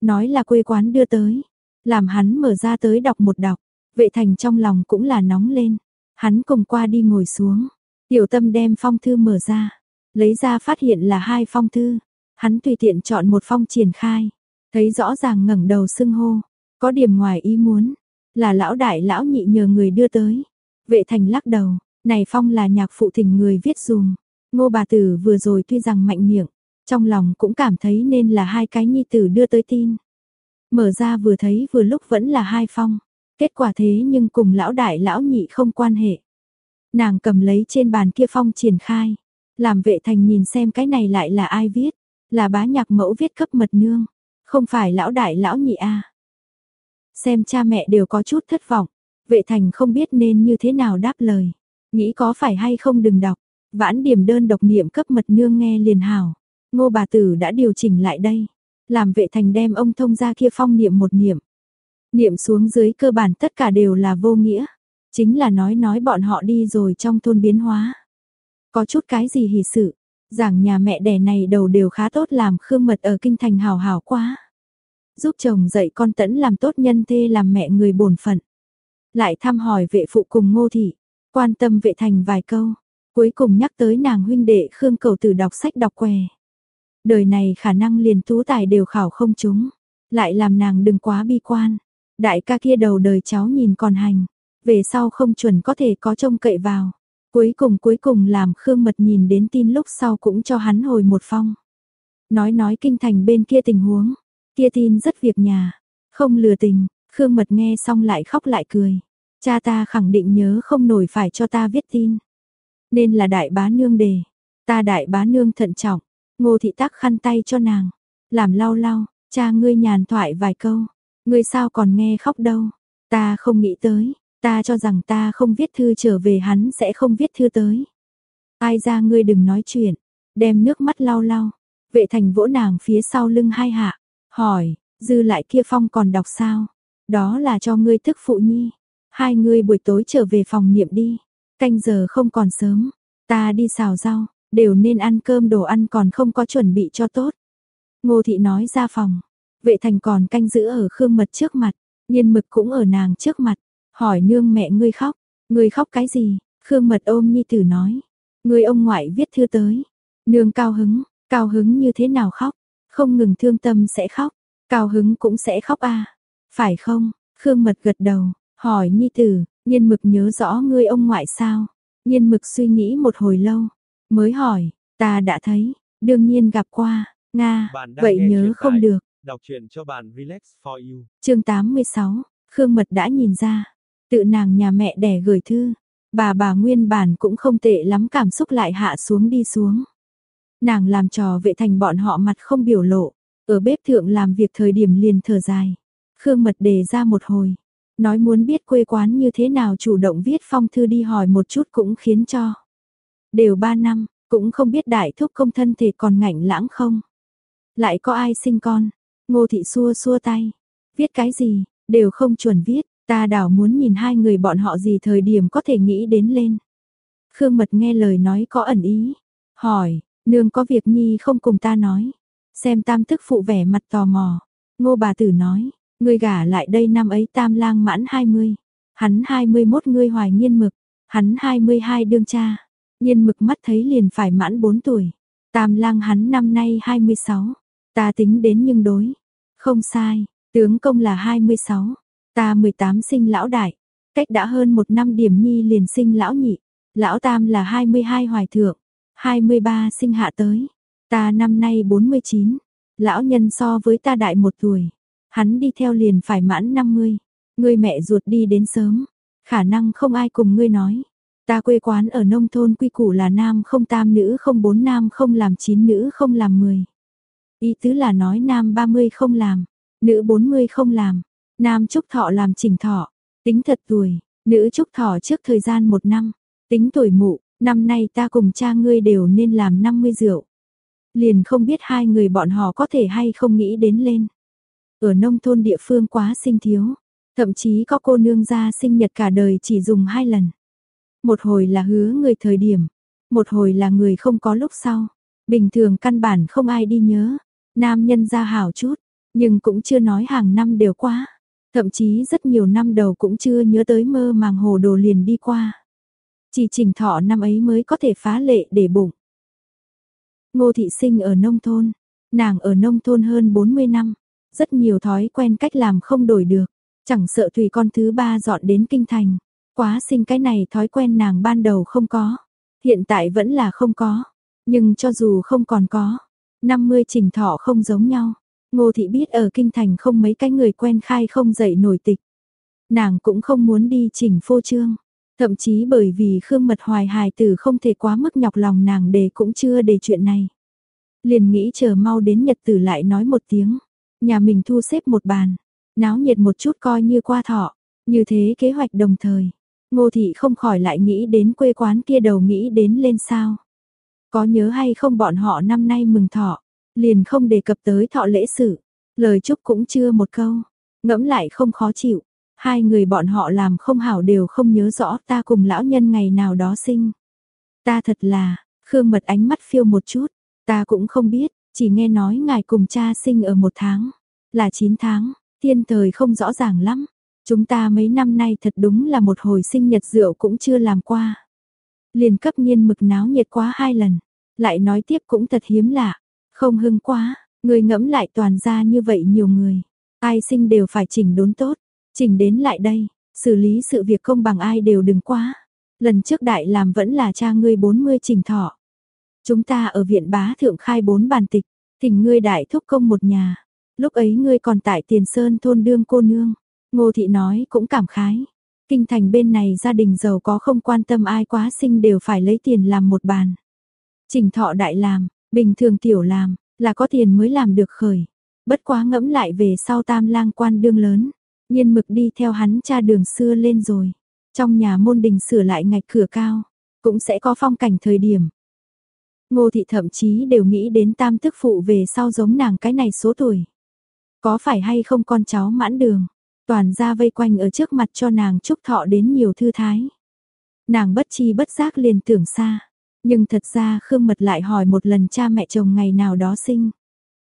Nói là quê quán đưa tới. Làm hắn mở ra tới đọc một đọc, vệ thành trong lòng cũng là nóng lên, hắn cùng qua đi ngồi xuống, tiểu tâm đem phong thư mở ra, lấy ra phát hiện là hai phong thư, Hắn tùy tiện chọn một phong triển khai, thấy rõ ràng ngẩng đầu xưng hô, có điểm ngoài ý muốn, là lão đại lão nhị nhờ người đưa tới. Vệ thành lắc đầu, này phong là nhạc phụ thỉnh người viết dùm. Ngô bà tử vừa rồi tuy rằng mạnh miệng, trong lòng cũng cảm thấy nên là hai cái nhi tử đưa tới tin. Mở ra vừa thấy vừa lúc vẫn là hai phong. Kết quả thế nhưng cùng lão đại lão nhị không quan hệ. Nàng cầm lấy trên bàn kia phong triển khai. Làm vệ thành nhìn xem cái này lại là ai viết. Là bá nhạc mẫu viết cấp mật nương. Không phải lão đại lão nhị a Xem cha mẹ đều có chút thất vọng. Vệ thành không biết nên như thế nào đáp lời. Nghĩ có phải hay không đừng đọc. Vãn điểm đơn độc niệm cấp mật nương nghe liền hảo. Ngô bà tử đã điều chỉnh lại đây. Làm vệ thành đem ông thông ra kia phong niệm một niệm. Niệm xuống dưới cơ bản tất cả đều là vô nghĩa. Chính là nói nói bọn họ đi rồi trong thôn biến hóa. Có chút cái gì hỉ sự. Giảng nhà mẹ đẻ này đầu đều khá tốt làm khương mật ở kinh thành hào hào quá. Giúp chồng dạy con tẫn làm tốt nhân thê làm mẹ người bổn phận. Lại thăm hỏi vệ phụ cùng ngô thị. Quan tâm vệ thành vài câu. Cuối cùng nhắc tới nàng huynh đệ Khương Cầu Tử đọc sách đọc què. Đời này khả năng liền tú tài đều khảo không chúng. Lại làm nàng đừng quá bi quan. Đại ca kia đầu đời cháu nhìn còn hành. Về sau không chuẩn có thể có trông cậy vào. Cuối cùng cuối cùng làm Khương Mật nhìn đến tin lúc sau cũng cho hắn hồi một phong. Nói nói kinh thành bên kia tình huống. Kia tin rất việc nhà. Không lừa tình. Khương Mật nghe xong lại khóc lại cười. Cha ta khẳng định nhớ không nổi phải cho ta viết tin. Nên là đại bá nương đề. Ta đại bá nương thận trọng. Ngô thị tác khăn tay cho nàng. Làm lau lau, cha ngươi nhàn thoại vài câu. Ngươi sao còn nghe khóc đâu. Ta không nghĩ tới. Ta cho rằng ta không viết thư trở về hắn sẽ không viết thư tới. Ai ra ngươi đừng nói chuyện. Đem nước mắt lau lau. Vệ thành vỗ nàng phía sau lưng hai hạ. Hỏi, dư lại kia phong còn đọc sao? Đó là cho ngươi thức phụ nhi. Hai người buổi tối trở về phòng niệm đi. Canh giờ không còn sớm. Ta đi xào rau. Đều nên ăn cơm đồ ăn còn không có chuẩn bị cho tốt. Ngô thị nói ra phòng, vệ thành còn canh giữ ở khương mật trước mặt, nhiên mực cũng ở nàng trước mặt, hỏi nương mẹ ngươi khóc, ngươi khóc cái gì, khương mật ôm nhi tử nói, ngươi ông ngoại viết thư tới, nương cao hứng, cao hứng như thế nào khóc, không ngừng thương tâm sẽ khóc, cao hứng cũng sẽ khóc a phải không, khương mật gật đầu, hỏi nhi tử, nhiên mực nhớ rõ ngươi ông ngoại sao, nhiên mực suy nghĩ một hồi lâu, Mới hỏi, ta đã thấy, đương nhiên gặp qua, Nga, vậy nhớ không bài. được. Đọc truyện cho bạn relax for you. chương 86, Khương Mật đã nhìn ra, tự nàng nhà mẹ đẻ gửi thư, bà bà nguyên bản cũng không tệ lắm cảm xúc lại hạ xuống đi xuống. Nàng làm trò vệ thành bọn họ mặt không biểu lộ, ở bếp thượng làm việc thời điểm liền thở dài. Khương Mật đề ra một hồi, nói muốn biết quê quán như thế nào chủ động viết phong thư đi hỏi một chút cũng khiến cho. Đều ba năm, cũng không biết đại thúc công thân thể còn ngạnh lãng không. Lại có ai sinh con? Ngô thị xua xua tay. Viết cái gì, đều không chuẩn viết, ta đảo muốn nhìn hai người bọn họ gì thời điểm có thể nghĩ đến lên. Khương Mật nghe lời nói có ẩn ý. Hỏi, nương có việc nhi không cùng ta nói. Xem tam thức phụ vẻ mặt tò mò. Ngô bà tử nói, ngươi gả lại đây năm ấy tam lang mãn 20. Hắn 21 ngươi hoài nhiên mực, hắn 22 đương cha. Nhiên mực mắt thấy liền phải mãn 4 tuổi. Tam lang hắn năm nay 26. Ta tính đến nhưng đối. Không sai, tướng công là 26. Ta 18 sinh lão đại. Cách đã hơn một năm điểm nhi liền sinh lão nhị. Lão tam là 22 hoài thượng. 23 sinh hạ tới. Ta năm nay 49. Lão nhân so với ta đại một tuổi. Hắn đi theo liền phải mãn 50. Ngươi mẹ ruột đi đến sớm. Khả năng không ai cùng ngươi nói. Ta quê quán ở nông thôn quy củ là nam không tam nữ không bốn nam không làm chín nữ không làm mười. Ý tứ là nói nam 30 không làm, nữ 40 không làm, nam trúc thọ làm chỉnh thọ, tính thật tuổi, nữ trúc thọ trước thời gian một năm, tính tuổi mụ, năm nay ta cùng cha ngươi đều nên làm 50 rượu. Liền không biết hai người bọn họ có thể hay không nghĩ đến lên. Ở nông thôn địa phương quá sinh thiếu, thậm chí có cô nương gia sinh nhật cả đời chỉ dùng hai lần. Một hồi là hứa người thời điểm, một hồi là người không có lúc sau. Bình thường căn bản không ai đi nhớ, nam nhân ra hảo chút, nhưng cũng chưa nói hàng năm đều quá. Thậm chí rất nhiều năm đầu cũng chưa nhớ tới mơ màng hồ đồ liền đi qua. Chỉ trình thọ năm ấy mới có thể phá lệ để bụng. Ngô thị sinh ở nông thôn, Nàng ở nông thôn hơn 40 năm, rất nhiều thói quen cách làm không đổi được, chẳng sợ tùy con thứ ba dọn đến kinh thành. Quá sinh cái này thói quen nàng ban đầu không có, hiện tại vẫn là không có, nhưng cho dù không còn có, 50 trình thọ không giống nhau. Ngô thị biết ở kinh thành không mấy cái người quen khai không dậy nổi tịch. Nàng cũng không muốn đi chỉnh phô trương, thậm chí bởi vì Khương Mật Hoài hài tử không thể quá mức nhọc lòng nàng để cũng chưa để chuyện này. Liền nghĩ chờ mau đến nhật tử lại nói một tiếng, nhà mình thu xếp một bàn, náo nhiệt một chút coi như qua thọ, như thế kế hoạch đồng thời. Ngô thị không khỏi lại nghĩ đến quê quán kia đầu nghĩ đến lên sao. Có nhớ hay không bọn họ năm nay mừng thọ, liền không đề cập tới thọ lễ sự, lời chúc cũng chưa một câu, ngẫm lại không khó chịu, hai người bọn họ làm không hảo đều không nhớ rõ ta cùng lão nhân ngày nào đó sinh. Ta thật là, Khương Mật ánh mắt phiêu một chút, ta cũng không biết, chỉ nghe nói ngài cùng cha sinh ở một tháng, là 9 tháng, thiên thời không rõ ràng lắm. Chúng ta mấy năm nay thật đúng là một hồi sinh nhật rượu cũng chưa làm qua. Liền cấp nhiên mực náo nhiệt quá hai lần, lại nói tiếp cũng thật hiếm lạ, không hưng quá, người ngẫm lại toàn ra như vậy nhiều người, ai sinh đều phải chỉnh đốn tốt, chỉnh đến lại đây, xử lý sự việc không bằng ai đều đừng quá. Lần trước đại làm vẫn là cha ngươi 40 trình thọ. Chúng ta ở viện bá thượng khai bốn bàn tịch, thỉnh ngươi đại thúc công một nhà. Lúc ấy ngươi còn tại tiền sơn thôn đương cô nương. Ngô thị nói cũng cảm khái. Kinh thành bên này gia đình giàu có không quan tâm ai quá sinh đều phải lấy tiền làm một bàn. Trình thọ đại làm, bình thường tiểu làm, là có tiền mới làm được khởi. Bất quá ngẫm lại về sau tam lang quan đương lớn. Nhiên mực đi theo hắn cha đường xưa lên rồi. Trong nhà môn đình sửa lại ngạch cửa cao. Cũng sẽ có phong cảnh thời điểm. Ngô thị thậm chí đều nghĩ đến tam tức phụ về sau giống nàng cái này số tuổi. Có phải hay không con cháu mãn đường, toàn ra vây quanh ở trước mặt cho nàng chúc thọ đến nhiều thư thái. Nàng bất chi bất giác liền tưởng xa, nhưng thật ra Khương Mật lại hỏi một lần cha mẹ chồng ngày nào đó sinh.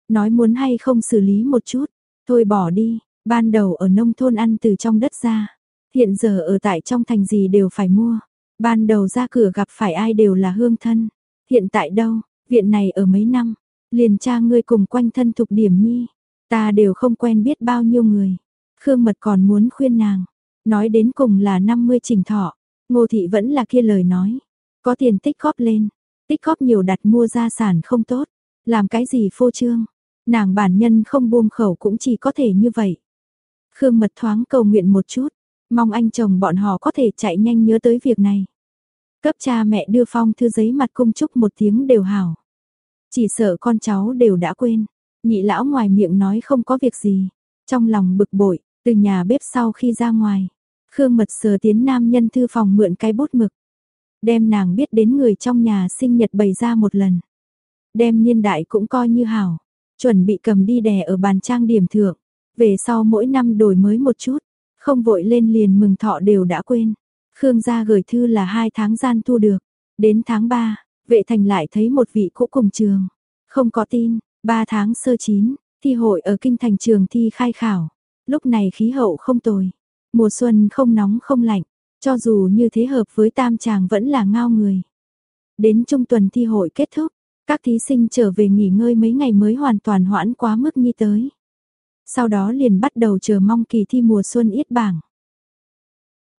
Nói muốn hay không xử lý một chút, thôi bỏ đi, ban đầu ở nông thôn ăn từ trong đất ra, hiện giờ ở tại trong thành gì đều phải mua. Ban đầu ra cửa gặp phải ai đều là hương thân, hiện tại đâu, viện này ở mấy năm, liền cha ngươi cùng quanh thân thục điểm nhi, Ta đều không quen biết bao nhiêu người. Khương Mật còn muốn khuyên nàng. Nói đến cùng là 50 trình thọ. Ngô Thị vẫn là kia lời nói. Có tiền tích góp lên. Tích góp nhiều đặt mua gia sản không tốt. Làm cái gì phô trương. Nàng bản nhân không buông khẩu cũng chỉ có thể như vậy. Khương Mật thoáng cầu nguyện một chút. Mong anh chồng bọn họ có thể chạy nhanh nhớ tới việc này. Cấp cha mẹ đưa phong thư giấy mặt cung chúc một tiếng đều hảo. Chỉ sợ con cháu đều đã quên. Nhị lão ngoài miệng nói không có việc gì, trong lòng bực bội, từ nhà bếp sau khi ra ngoài, Khương Mật sờ tiến nam nhân thư phòng mượn cái bút mực, đem nàng biết đến người trong nhà sinh nhật bày ra một lần. Đem niên đại cũng coi như hảo, chuẩn bị cầm đi đè ở bàn trang điểm thượng, về sau mỗi năm đổi mới một chút, không vội lên liền mừng thọ đều đã quên. Khương gia gửi thư là hai tháng gian thu được, đến tháng 3, vệ thành lại thấy một vị cũ cùng trường, không có tin, Ba tháng sơ chín, thi hội ở kinh thành trường thi khai khảo. Lúc này khí hậu không tồi. Mùa xuân không nóng không lạnh. Cho dù như thế hợp với tam chàng vẫn là ngao người. Đến trung tuần thi hội kết thúc. Các thí sinh trở về nghỉ ngơi mấy ngày mới hoàn toàn hoãn quá mức như tới. Sau đó liền bắt đầu chờ mong kỳ thi mùa xuân yết bảng.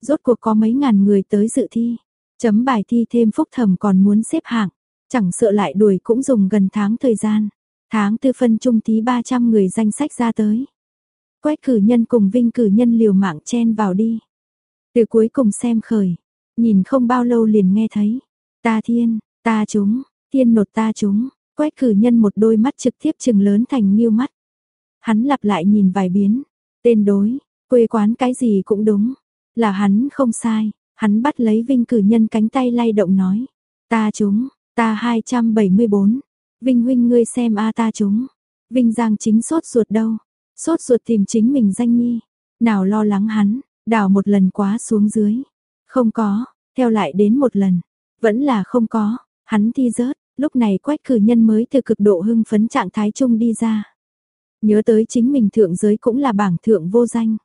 Rốt cuộc có mấy ngàn người tới dự thi. Chấm bài thi thêm phúc thẩm còn muốn xếp hạng. Chẳng sợ lại đuổi cũng dùng gần tháng thời gian. Tháng tư phân trung tí 300 người danh sách ra tới. Quách cử nhân cùng vinh cử nhân liều mạng chen vào đi. Từ cuối cùng xem khởi, nhìn không bao lâu liền nghe thấy. Ta thiên, ta chúng, thiên nột ta chúng, quách cử nhân một đôi mắt trực tiếp chừng lớn thành nghiêu mắt. Hắn lặp lại nhìn vài biến, tên đối, quê quán cái gì cũng đúng, là hắn không sai, hắn bắt lấy vinh cử nhân cánh tay lay động nói. Ta chúng, ta 274, Vinh huynh ngươi xem a ta chúng. Vinh Giang chính sốt ruột đâu. Sốt ruột tìm chính mình danh nhi. Nào lo lắng hắn, đào một lần quá xuống dưới. Không có, theo lại đến một lần. Vẫn là không có, hắn thi rớt. Lúc này quách cử nhân mới từ cực độ hưng phấn trạng thái chung đi ra. Nhớ tới chính mình thượng giới cũng là bảng thượng vô danh.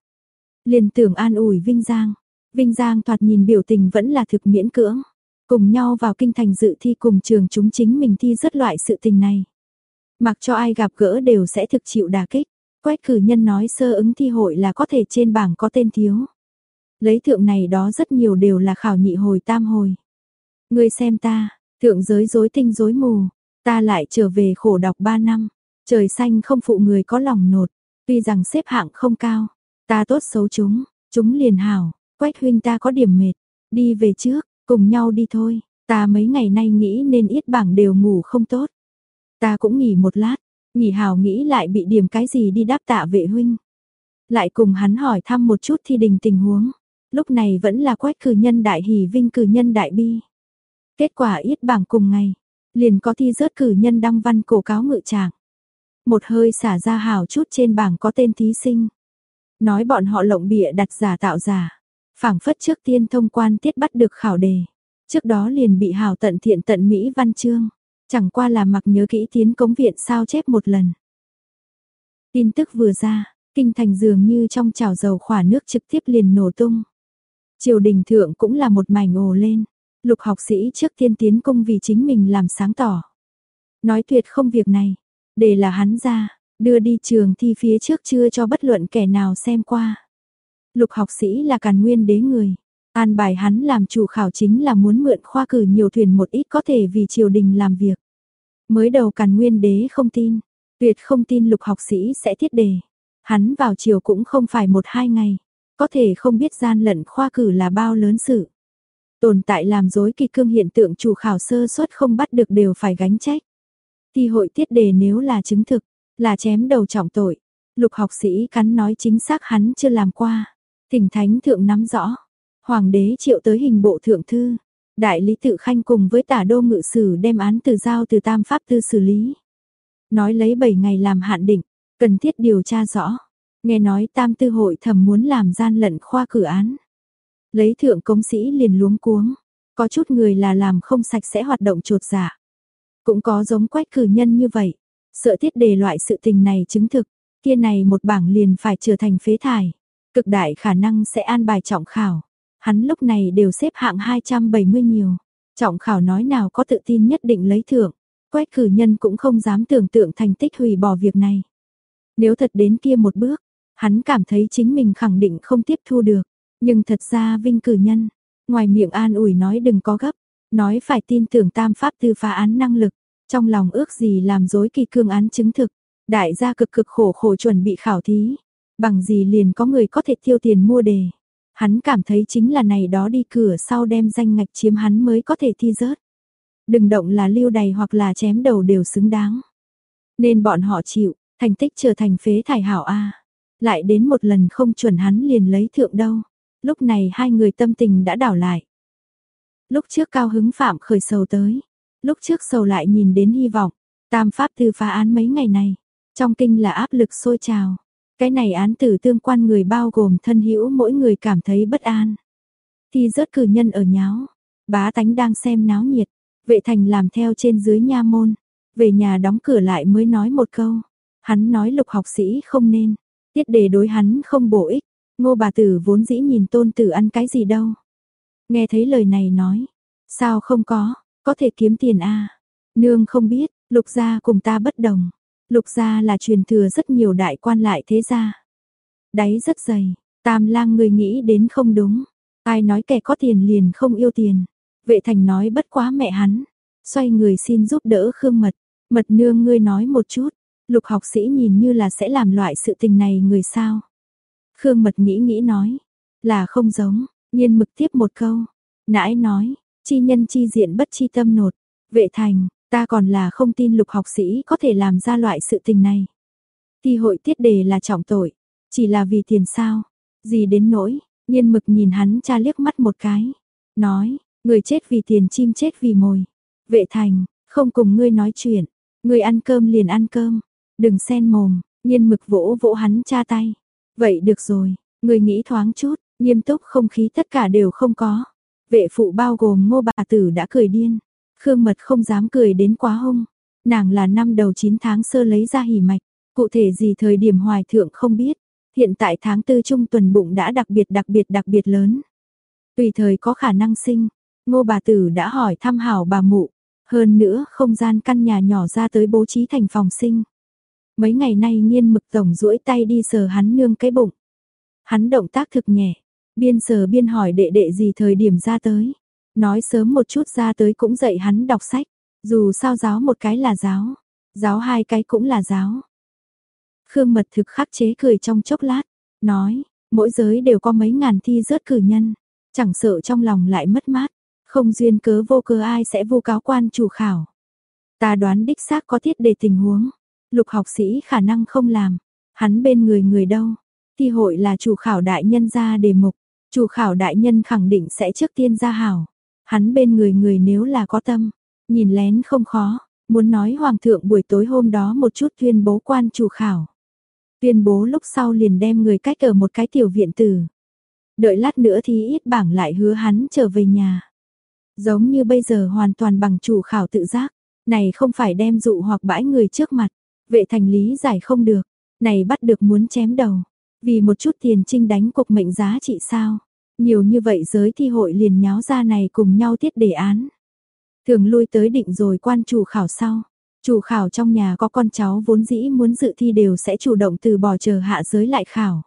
Liền tưởng an ủi Vinh Giang. Vinh Giang thoạt nhìn biểu tình vẫn là thực miễn cưỡng. Cùng nhau vào kinh thành dự thi cùng trường chúng chính mình thi rất loại sự tình này. Mặc cho ai gặp gỡ đều sẽ thực chịu đả kích. Quét cử nhân nói sơ ứng thi hội là có thể trên bảng có tên thiếu. Lấy thượng này đó rất nhiều đều là khảo nhị hồi tam hồi. Ngươi xem ta, thượng giới rối tinh rối mù, ta lại trở về khổ đọc 3 năm, trời xanh không phụ người có lòng nột, tuy rằng xếp hạng không cao, ta tốt xấu chúng, chúng liền hảo, quách huynh ta có điểm mệt, đi về trước, cùng nhau đi thôi, ta mấy ngày nay nghĩ nên ít bảng đều ngủ không tốt. Ta cũng nghỉ một lát, nghỉ hảo nghĩ lại bị điểm cái gì đi đáp tạ vệ huynh. Lại cùng hắn hỏi thăm một chút thi đình tình huống, lúc này vẫn là quách cử nhân đại hỷ vinh cử nhân đại bi. Kết quả ít bảng cùng ngày, liền có thi rớt cử nhân đăng văn cổ cáo ngự trạng. Một hơi xả ra hào chút trên bảng có tên thí sinh. Nói bọn họ lộng bịa đặt giả tạo giả. phảng phất trước tiên thông quan tiết bắt được khảo đề. Trước đó liền bị hào tận thiện tận Mỹ văn chương. Chẳng qua là mặc nhớ kỹ tiến cống viện sao chép một lần. Tin tức vừa ra, kinh thành dường như trong chảo dầu khỏa nước trực tiếp liền nổ tung. Triều đình thượng cũng là một mảnh ồ lên. Lục học sĩ trước tiên tiến công vì chính mình làm sáng tỏ. Nói tuyệt không việc này, để là hắn ra, đưa đi trường thi phía trước chưa cho bất luận kẻ nào xem qua. Lục học sĩ là càn nguyên đế người, an bài hắn làm chủ khảo chính là muốn mượn khoa cử nhiều thuyền một ít có thể vì triều đình làm việc. Mới đầu càn nguyên đế không tin, tuyệt không tin lục học sĩ sẽ thiết đề. Hắn vào triều cũng không phải một hai ngày, có thể không biết gian lận khoa cử là bao lớn sự. Tồn tại làm dối kỳ cương hiện tượng chủ khảo sơ suất không bắt được đều phải gánh trách. Thi hội tiết đề nếu là chứng thực, là chém đầu trọng tội. Lục học sĩ cắn nói chính xác hắn chưa làm qua. Thỉnh thánh thượng nắm rõ. Hoàng đế triệu tới hình bộ thượng thư. Đại lý tự khanh cùng với tả đô ngự sử đem án từ giao từ tam pháp tư xử lý. Nói lấy 7 ngày làm hạn định, cần thiết điều tra rõ. Nghe nói tam tư hội thẩm muốn làm gian lận khoa cử án. Lấy thượng công sĩ liền luống cuống. Có chút người là làm không sạch sẽ hoạt động trột giả. Cũng có giống quách cử nhân như vậy. Sợ tiết đề loại sự tình này chứng thực. Kia này một bảng liền phải trở thành phế thải. Cực đại khả năng sẽ an bài trọng khảo. Hắn lúc này đều xếp hạng 270 nhiều. Trọng khảo nói nào có tự tin nhất định lấy thưởng. Quách cử nhân cũng không dám tưởng tượng thành tích hủy bỏ việc này. Nếu thật đến kia một bước, hắn cảm thấy chính mình khẳng định không tiếp thu được. Nhưng thật ra vinh cử nhân, ngoài miệng an ủi nói đừng có gấp, nói phải tin tưởng tam pháp tư phá án năng lực, trong lòng ước gì làm dối kỳ cương án chứng thực, đại gia cực cực khổ khổ chuẩn bị khảo thí, bằng gì liền có người có thể tiêu tiền mua đề. Hắn cảm thấy chính là này đó đi cửa sau đem danh ngạch chiếm hắn mới có thể thi rớt. Đừng động là lưu đầy hoặc là chém đầu đều xứng đáng. Nên bọn họ chịu, thành tích trở thành phế thải hảo A. Lại đến một lần không chuẩn hắn liền lấy thượng đâu. Lúc này hai người tâm tình đã đảo lại. Lúc trước cao hứng phạm khởi sầu tới. Lúc trước sầu lại nhìn đến hy vọng. Tam pháp thư phá án mấy ngày này. Trong kinh là áp lực sôi trào. Cái này án tử tương quan người bao gồm thân hữu mỗi người cảm thấy bất an. Thì rớt cử nhân ở nháo. Bá tánh đang xem náo nhiệt. Vệ thành làm theo trên dưới nha môn. Về nhà đóng cửa lại mới nói một câu. Hắn nói lục học sĩ không nên. Tiết đề đối hắn không bổ ích. Ngô bà tử vốn dĩ nhìn tôn tử ăn cái gì đâu. Nghe thấy lời này nói. Sao không có, có thể kiếm tiền a à? Nương không biết, lục gia cùng ta bất đồng. Lục gia là truyền thừa rất nhiều đại quan lại thế gia. Đáy rất dày, tam lang người nghĩ đến không đúng. Ai nói kẻ có tiền liền không yêu tiền. Vệ thành nói bất quá mẹ hắn. Xoay người xin giúp đỡ Khương Mật. Mật nương ngươi nói một chút. Lục học sĩ nhìn như là sẽ làm loại sự tình này người sao. Khương Mật nghĩ nghĩ nói, là không giống, nhiên mực tiếp một câu. Nãi nói, chi nhân chi diện bất chi tâm nột, vệ thành, ta còn là không tin lục học sĩ có thể làm ra loại sự tình này. Thi hội tiết đề là trọng tội, chỉ là vì tiền sao, gì đến nỗi, nhiên mực nhìn hắn cha liếc mắt một cái, nói, người chết vì tiền chim chết vì mồi. Vệ thành, không cùng ngươi nói chuyện, ngươi ăn cơm liền ăn cơm, đừng xen mồm, nhiên mực vỗ vỗ hắn cha tay. Vậy được rồi, người nghĩ thoáng chút, nghiêm túc không khí tất cả đều không có. Vệ phụ bao gồm ngô bà tử đã cười điên. Khương mật không dám cười đến quá hung. Nàng là năm đầu 9 tháng sơ lấy ra hỉ mạch. Cụ thể gì thời điểm hoài thượng không biết. Hiện tại tháng tư trung tuần bụng đã đặc biệt đặc biệt đặc biệt lớn. Tùy thời có khả năng sinh. Ngô bà tử đã hỏi thăm hảo bà mụ. Hơn nữa không gian căn nhà nhỏ ra tới bố trí thành phòng sinh. Mấy ngày nay nghiên mực tổng duỗi tay đi sờ hắn nương cái bụng. Hắn động tác thực nhẹ, biên sờ biên hỏi đệ đệ gì thời điểm ra tới. Nói sớm một chút ra tới cũng dạy hắn đọc sách, dù sao giáo một cái là giáo, giáo hai cái cũng là giáo. Khương mật thực khắc chế cười trong chốc lát, nói, mỗi giới đều có mấy ngàn thi rớt cử nhân, chẳng sợ trong lòng lại mất mát, không duyên cớ vô cớ ai sẽ vô cáo quan chủ khảo. Ta đoán đích xác có thiết đề tình huống, lục học sĩ khả năng không làm, hắn bên người người đâu, thi hội là chủ khảo đại nhân ra đề mục, chủ khảo đại nhân khẳng định sẽ trước tiên ra hảo, hắn bên người người nếu là có tâm, nhìn lén không khó, muốn nói hoàng thượng buổi tối hôm đó một chút tuyên bố quan chủ khảo. Tuyên bố lúc sau liền đem người cách ở một cái tiểu viện tử. Đợi lát nữa thì ít bảng lại hứa hắn trở về nhà. Giống như bây giờ hoàn toàn bằng chủ khảo tự giác, này không phải đem dụ hoặc bãi người trước mặt, vệ thành lý giải không được, này bắt được muốn chém đầu, vì một chút tiền trinh đánh cuộc mệnh giá trị sao. Nhiều như vậy giới thi hội liền nháo ra này cùng nhau tiết đề án. Thường lui tới định rồi quan chủ khảo sau. Chủ khảo trong nhà có con cháu vốn dĩ muốn dự thi đều sẽ chủ động từ bỏ chờ hạ giới lại khảo.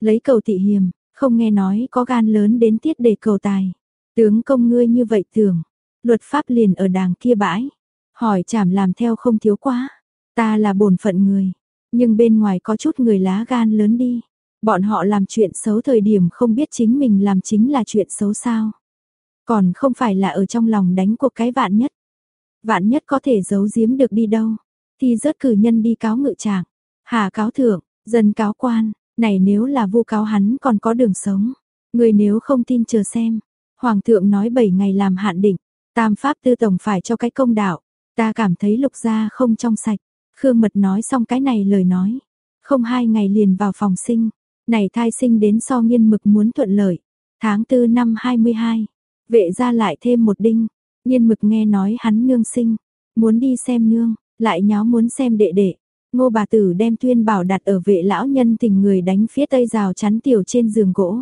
Lấy cầu thị hiềm, không nghe nói có gan lớn đến tiết đề cầu tài. Tướng công ngươi như vậy tưởng, luật pháp liền ở đàng kia bãi. Hỏi chảm làm theo không thiếu quá. Ta là bổn phận người, nhưng bên ngoài có chút người lá gan lớn đi. Bọn họ làm chuyện xấu thời điểm không biết chính mình làm chính là chuyện xấu sao. Còn không phải là ở trong lòng đánh cuộc cái vạn nhất. Vạn nhất có thể giấu giếm được đi đâu. Thì rớt cử nhân đi cáo ngự trạng, hà cáo thượng, dân cáo quan, này nếu là vu cáo hắn còn có đường sống. Người nếu không tin chờ xem. Hoàng thượng nói 7 ngày làm hạn định, tam pháp tư tổng phải cho cái công đạo. Ta cảm thấy lục gia không trong sạch. Khương Mật nói xong cái này lời nói. Không hai ngày liền vào phòng sinh. Này thai sinh đến so nghiên mực muốn thuận lợi. Tháng 4 năm 22. Vệ ra lại thêm một đinh. Nhiên mực nghe nói hắn nương sinh. Muốn đi xem nương. Lại nháo muốn xem đệ đệ. Ngô bà tử đem tuyên bảo đặt ở vệ lão nhân tình người đánh phía tây rào chắn tiểu trên giường gỗ.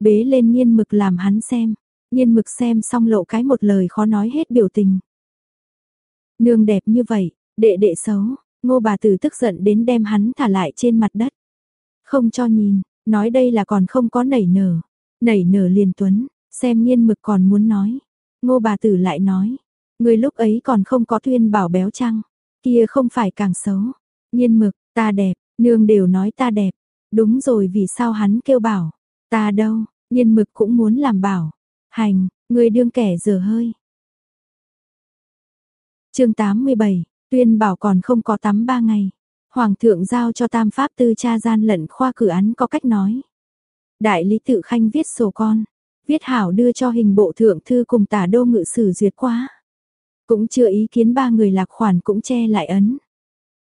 Bế lên nhiên mực làm hắn xem. Nhiên mực xem xong lộ cái một lời khó nói hết biểu tình. Nương đẹp như vậy, đệ đệ xấu, ngô bà tử tức giận đến đem hắn thả lại trên mặt đất. Không cho nhìn, nói đây là còn không có nảy nở. Nảy nở liền tuấn, xem nhiên mực còn muốn nói. Ngô bà tử lại nói, người lúc ấy còn không có tuyên bảo béo trăng, kia không phải càng xấu. Nhiên mực, ta đẹp, nương đều nói ta đẹp. Đúng rồi vì sao hắn kêu bảo, ta đâu, nhiên mực cũng muốn làm bảo. Hành, người đương kẻ dở hơi. chương 87, tuyên bảo còn không có tắm ba ngày. Hoàng thượng giao cho tam pháp tư cha gian lận khoa cử án có cách nói. Đại lý tự khanh viết sổ con, viết hảo đưa cho hình bộ thượng thư cùng tả đô ngự sử duyệt quá. Cũng chưa ý kiến ba người lạc khoản cũng che lại ấn.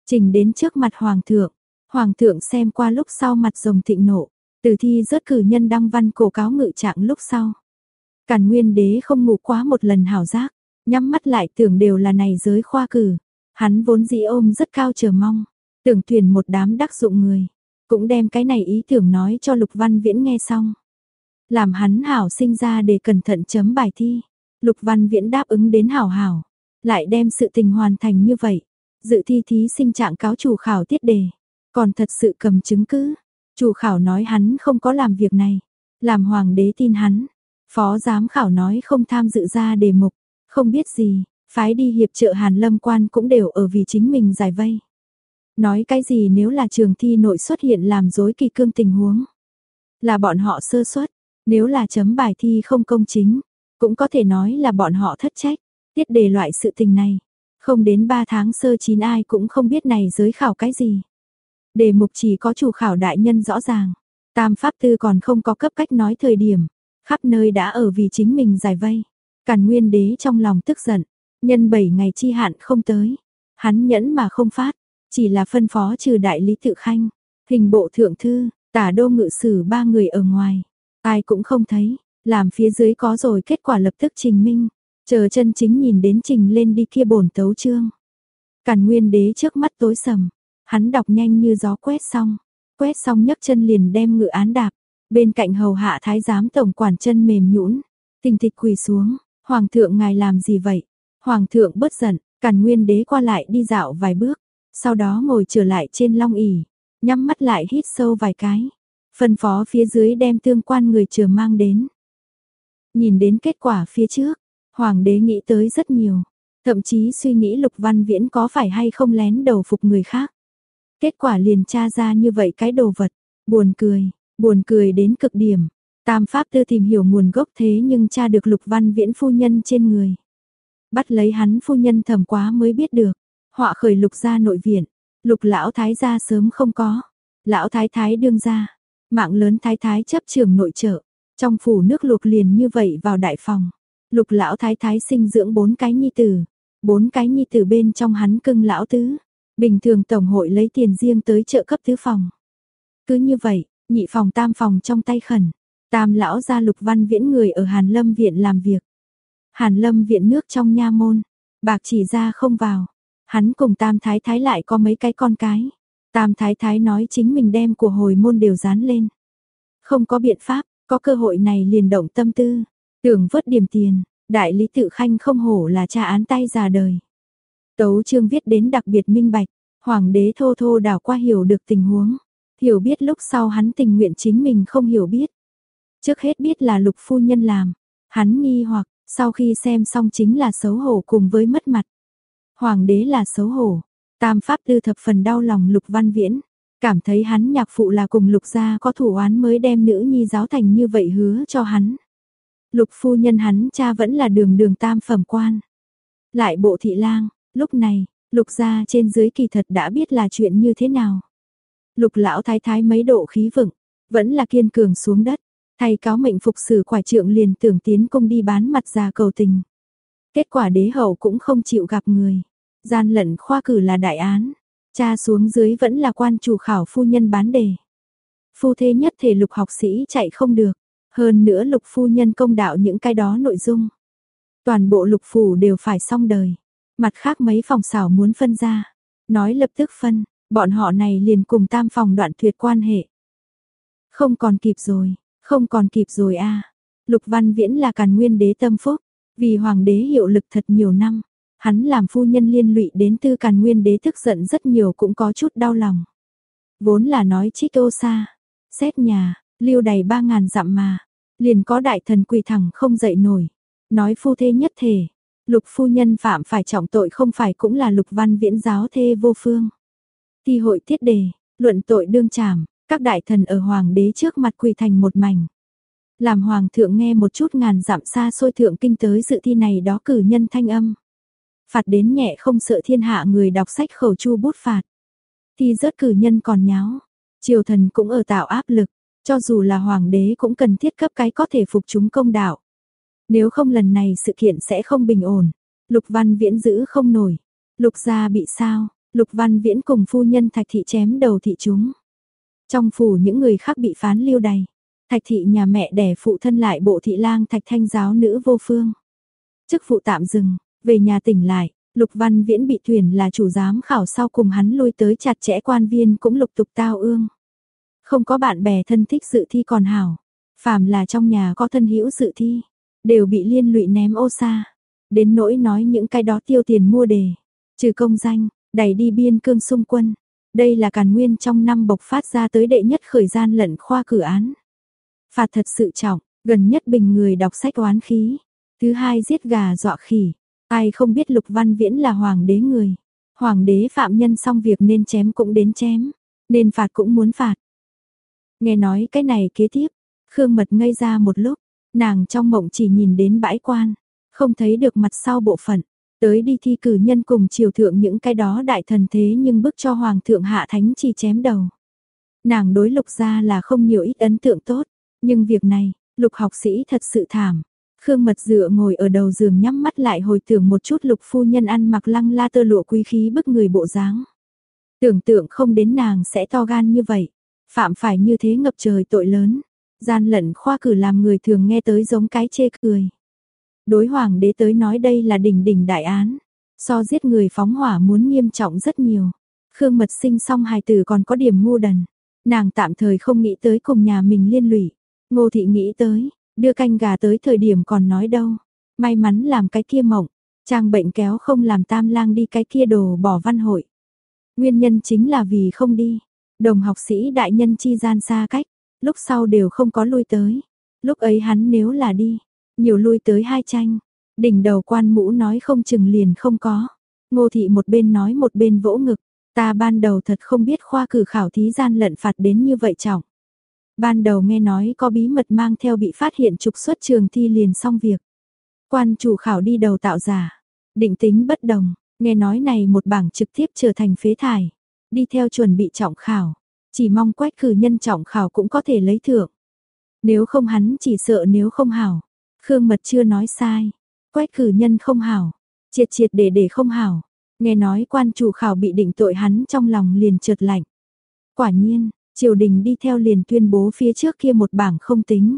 Trình đến trước mặt hoàng thượng, hoàng thượng xem qua lúc sau mặt rồng thịnh nộ, từ thi rớt cử nhân đăng văn cổ cáo ngự trạng lúc sau. Càn nguyên đế không ngủ quá một lần hảo giác, nhắm mắt lại tưởng đều là này giới khoa cử. Hắn vốn dĩ ôm rất cao chờ mong, tưởng tuyển một đám đắc dụng người. Cũng đem cái này ý tưởng nói cho Lục Văn Viễn nghe xong. Làm hắn hảo sinh ra để cẩn thận chấm bài thi. Lục Văn Viễn đáp ứng đến hảo hảo. Lại đem sự tình hoàn thành như vậy. Dự thi thí sinh trạng cáo chủ khảo tiết đề. Còn thật sự cầm chứng cứ. Chủ khảo nói hắn không có làm việc này. Làm hoàng đế tin hắn. Phó giám khảo nói không tham dự ra đề mục, không biết gì, phái đi hiệp trợ Hàn Lâm quan cũng đều ở vì chính mình giải vây. Nói cái gì nếu là trường thi nội xuất hiện làm dối kỳ cương tình huống. Là bọn họ sơ suất, nếu là chấm bài thi không công chính, cũng có thể nói là bọn họ thất trách. Tiết đề loại sự tình này, không đến 3 tháng sơ chín ai cũng không biết này giới khảo cái gì. Đề mục chỉ có chủ khảo đại nhân rõ ràng, tam pháp tư còn không có cấp cách nói thời điểm, khắp nơi đã ở vì chính mình giải vây. Càn nguyên đế trong lòng tức giận, nhân 7 ngày chi hạn không tới, hắn nhẫn mà không phát, chỉ là phân phó trừ đại lý tự khanh, hình bộ thượng thư, tả đô ngự sử ba người ở ngoài, ai cũng không thấy, làm phía dưới có rồi kết quả lập tức trình minh, chờ chân chính nhìn đến trình lên đi kia bổn tấu chương. Càn nguyên đế trước mắt tối sầm, hắn đọc nhanh như gió quét xong, quét xong nhấc chân liền đem ngự án đạp, Bên cạnh hầu hạ thái giám tổng quản chân mềm nhũn, tình thịch quỳ xuống, hoàng thượng ngài làm gì vậy? Hoàng thượng bớt giận, Càn Nguyên đế qua lại đi dạo vài bước, sau đó ngồi trở lại trên long ỷ, nhắm mắt lại hít sâu vài cái, phân phó phía dưới đem tương quan người chờ mang đến. Nhìn đến kết quả phía trước, hoàng đế nghĩ tới rất nhiều, thậm chí suy nghĩ Lục Văn Viễn có phải hay không lén đầu phục người khác. Kết quả liền tra ra như vậy cái đồ vật, buồn cười, buồn cười đến cực điểm. Tam pháp tư tìm hiểu nguồn gốc thế nhưng tra được Lục Văn Viễn phu nhân trên người. Bắt lấy hắn phu nhân thầm quá mới biết được, họa khởi Lục gia nội viện, Lục lão thái gia sớm không có, lão thái thái đương gia, mạng lớn thái thái chấp trường nội trợ, trong phủ nước Lục liền như vậy vào đại phòng. Lục lão thái thái sinh dưỡng bốn cái nhi tử, bốn cái nhi tử bên trong hắn cưng lão tứ. Bình thường tổng hội lấy tiền riêng tới trợ cấp tứ phòng. Cứ như vậy, nhị phòng tam phòng trong tay khẩn. Tam lão gia lục văn viễn người ở Hàn Lâm viện làm việc. Hàn Lâm viện nước trong nha môn, bạc chỉ ra không vào. Hắn cùng tam thái thái lại có mấy cái con cái. Tam thái thái nói chính mình đem của hồi môn đều dán lên. Không có biện pháp, có cơ hội này liền động tâm tư. Tưởng vớt điểm tiền, đại lý tự khanh không hổ là cha án tay già đời. Tấu chương viết đến đặc biệt minh bạch, hoàng đế thô thô đảo qua hiểu được tình huống. Hiểu biết lúc sau hắn tình nguyện chính mình không hiểu biết. Trước hết biết là lục phu nhân làm, hắn nghi hoặc, sau khi xem xong chính là xấu hổ cùng với mất mặt. Hoàng đế là xấu hổ, tam pháp tư thập phần đau lòng lục văn viễn, cảm thấy hắn nhạc phụ là cùng lục gia có thủ oán mới đem nữ nhi giáo thành như vậy hứa cho hắn. Lục phu nhân hắn cha vẫn là đường đường tam phẩm quan. Lại bộ thị lang, lúc này, lục gia trên dưới kỳ thật đã biết là chuyện như thế nào. Lục lão thái thái mấy độ khí vững, vẫn là kiên cường xuống đất, thay cáo mệnh phục sử quải trượng liền tưởng tiến công đi bán mặt già cầu tình. Kết quả đế hậu cũng không chịu gặp người, gian lận khoa cử là đại án, cha xuống dưới vẫn là quan chủ khảo phu nhân bán đề. Phu thế nhất thể lục học sĩ chạy không được, hơn nữa lục phu nhân công đạo những cái đó nội dung. Toàn bộ lục phủ đều phải xong đời. Mặt khác mấy phòng xảo muốn phân ra. Nói lập tức phân, bọn họ này liền cùng tam phòng đoạn tuyệt quan hệ. Không còn kịp rồi, không còn kịp rồi a Lục văn viễn là càn nguyên đế tâm phúc. Vì hoàng đế hiệu lực thật nhiều năm. Hắn làm phu nhân liên lụy đến tư càn nguyên đế tức giận rất nhiều cũng có chút đau lòng. Vốn là nói trích ô xa. Xét nhà, lưu đầy ba ngàn dặm mà. Liền có đại thần quỳ thẳng không dậy nổi. Nói phu thê nhất thể. Lục phu nhân phạm phải trọng tội không phải cũng là lục văn viễn giáo thê vô phương. Thi hội thiết đề, luận tội đương trảm, các đại thần ở hoàng đế trước mặt quỳ thành một mảnh. Làm hoàng thượng nghe một chút ngàn dặm xa xôi thượng kinh tới dự thi này đó cử nhân thanh âm. Phạt đến nhẹ không sợ thiên hạ người đọc sách khẩu chu bút phạt. Thi rớt cử nhân còn nháo. Triều thần cũng ở tạo áp lực. Cho dù là hoàng đế cũng cần thiết cấp cái có thể phục chúng công đạo. Nếu không lần này sự kiện sẽ không bình ổn. Lục Văn Viễn giữ không nổi. Lục gia bị sao? Lục Văn Viễn cùng phu nhân Thạch thị chém đầu thị chúng. Trong phủ những người khác bị phán lưu đày. Thạch thị nhà mẹ đẻ phụ thân lại bộ thị lang Thạch Thanh giáo nữ vô phương. Chức phụ tạm dừng, về nhà tỉnh lại, Lục Văn Viễn bị thuyền là chủ giám khảo sau cùng hắn lui tới chặt chẽ quan viên cũng lục tục tao ương. Không có bạn bè thân thích dự thi còn hảo. Phàm là trong nhà có thân hữu dự thi, đều bị liên lụy ném ô xa. Đến nỗi nói những cái đó tiêu tiền mua đề, trừ công danh, đẩy đi biên cương xung quân. Đây là càn nguyên trong năm bộc phát ra tới đệ nhất khởi gian lận khoa cử án. Phạt thật sự trọng, gần nhất bình người đọc sách oán khí. Thứ hai giết gà dọa khỉ. Ai không biết lục văn viễn là hoàng đế người. Hoàng đế phạm nhân xong việc nên chém cũng đến chém. Nên phạt cũng muốn phạt. Nghe nói cái này kế tiếp, Khương Mật ngây ra một lúc, nàng trong mộng chỉ nhìn đến bãi quan, không thấy được mặt sau bộ phận, tới đi thi cử nhân cùng triều thượng những cái đó đại thần thế nhưng bức cho hoàng thượng hạ thánh chỉ chém đầu. Nàng đối lục ra là không nhiều ít ấn tượng tốt, nhưng việc này, lục học sĩ thật sự thảm. Khương Mật dựa ngồi ở đầu giường nhắm mắt lại hồi tưởng một chút lục phu nhân ăn mặc lăng la tơ lụa quý khí bức người bộ dáng. Tưởng tượng không đến nàng sẽ to gan như vậy. Phạm phải như thế ngập trời tội lớn, gian lận khoa cử làm người thường nghe tới giống cái chê cười. Đối hoàng đế tới nói đây là đỉnh đỉnh đại án, so giết người phóng hỏa muốn nghiêm trọng rất nhiều. Khương Mật sinh xong hài tử còn có điểm ngu đần, nàng tạm thời không nghĩ tới cùng nhà mình liên lụy. Ngô thị nghĩ tới, đưa canh gà tới thời điểm còn nói đâu, may mắn làm cái kia mộng, Trang bệnh kéo không làm tam lang đi cái kia đồ bỏ văn hội. Nguyên nhân chính là vì không đi. Đồng học sĩ đại nhân chi gian xa cách, lúc sau đều không có lui tới. Lúc ấy hắn nếu là đi, nhiều lui tới hai tranh. Đỉnh đầu quan mũ nói không chừng liền không có. Ngô thị một bên nói một bên vỗ ngực. Ta ban đầu thật không biết khoa cử khảo thí gian lận phạt đến như vậy trọng. Ban đầu nghe nói có bí mật mang theo bị phát hiện trục xuất trường thi liền xong việc. Quan chủ khảo đi đầu tạo giả, định tính bất đồng, nghe nói này một bảng trực tiếp trở thành phế thải, đi theo chuẩn bị trọng khảo, chỉ mong quách cử nhân trọng khảo cũng có thể lấy thưởng. Nếu không hắn chỉ sợ nếu không hảo, Khương Mật chưa nói sai, quách cử nhân không hảo, triệt triệt để để không hảo, nghe nói quan chủ khảo bị định tội hắn trong lòng liền trượt lạnh. Quả nhiên, triều đình đi theo liền tuyên bố phía trước kia một bảng không tính.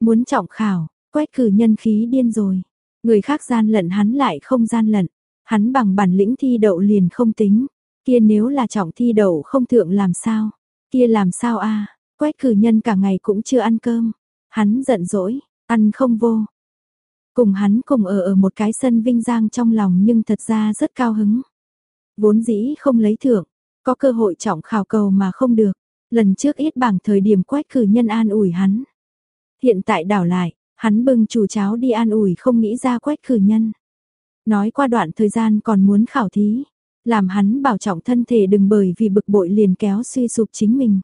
Muốn trọng khảo, quách cử nhân khí điên rồi. Người khác gian lận hắn lại không gian lận. Hắn bằng bản lĩnh thi đậu liền không tính. Kia nếu là trọng thi đậu không thượng làm sao? Kia làm sao a Quách cử nhân cả ngày cũng chưa ăn cơm. Hắn giận dỗi, ăn không vô. Cùng hắn cùng ở ở một cái sân vinh giang trong lòng nhưng thật ra rất cao hứng. Vốn dĩ không lấy thưởng, có cơ hội trọng khảo cầu mà không được. Lần trước ít bảng thời điểm quách cử nhân an ủi hắn. Hiện tại đảo lại, hắn bưng chủ cháo đi an ủi không nghĩ ra quách cử nhân. Nói qua đoạn thời gian còn muốn khảo thí, làm hắn bảo trọng thân thể đừng bởi vì bực bội liền kéo suy sụp chính mình.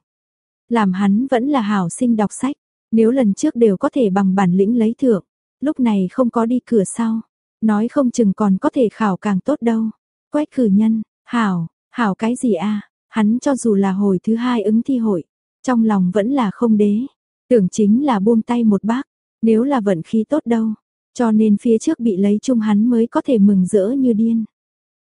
Làm hắn vẫn là hảo sinh đọc sách, nếu lần trước đều có thể bằng bản lĩnh lấy thưởng, lúc này không có đi cửa sau, nói không chừng còn có thể khảo càng tốt đâu. Quách cử nhân, hảo, hảo cái gì a Hắn cho dù là hồi thứ hai ứng thi hội, trong lòng vẫn là không đế. Tưởng chính là buông tay một bác, nếu là vận khí tốt đâu. Cho nên phía trước bị lấy chung hắn mới có thể mừng rỡ như điên.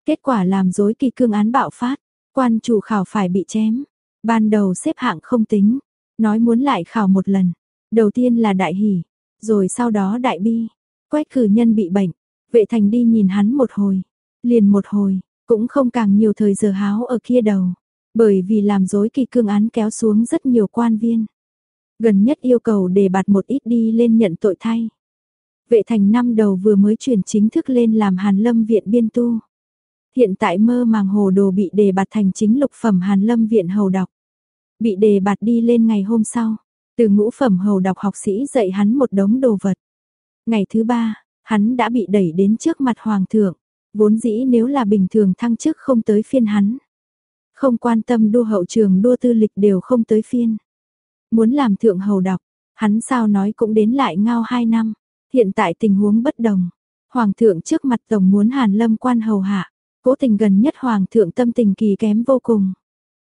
Kết quả làm dối kỳ cương án bạo phát, quan chủ khảo phải bị chém. Ban đầu xếp hạng không tính, nói muốn lại khảo một lần. Đầu tiên là đại hỉ, rồi sau đó đại bi. Quách cử nhân bị bệnh, vệ thành đi nhìn hắn một hồi, liền một hồi, cũng không càng nhiều thời giờ háo ở kia đầu. Bởi vì làm dối kỳ cương án kéo xuống rất nhiều quan viên. Gần nhất yêu cầu để bạt một ít đi lên nhận tội thay. Vệ thành năm đầu vừa mới chuyển chính thức lên làm Hàn Lâm Viện biên tu. Hiện tại mơ màng hồ đồ bị đề bạt thành chính lục phẩm Hàn Lâm Viện hầu đọc. Bị đề bạt đi lên ngày hôm sau. Từ ngũ phẩm hầu đọc học sĩ dạy hắn một đống đồ vật. Ngày thứ ba, hắn đã bị đẩy đến trước mặt hoàng thượng. Vốn dĩ nếu là bình thường thăng chức không tới phiên hắn. Không quan tâm đua hậu trường đua tư lịch đều không tới phiên. Muốn làm thượng hầu đọc, hắn sao nói cũng đến lại ngao hai năm. Hiện tại tình huống bất đồng. Hoàng thượng trước mặt tổng muốn hàn lâm quan hầu hạ. Cố tình gần nhất hoàng thượng tâm tình kỳ kém vô cùng.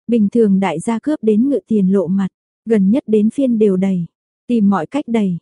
Bình thường đại gia cướp đến ngự tiền lộ mặt. Gần nhất đến phiên đều đầy. Tìm mọi cách đầy.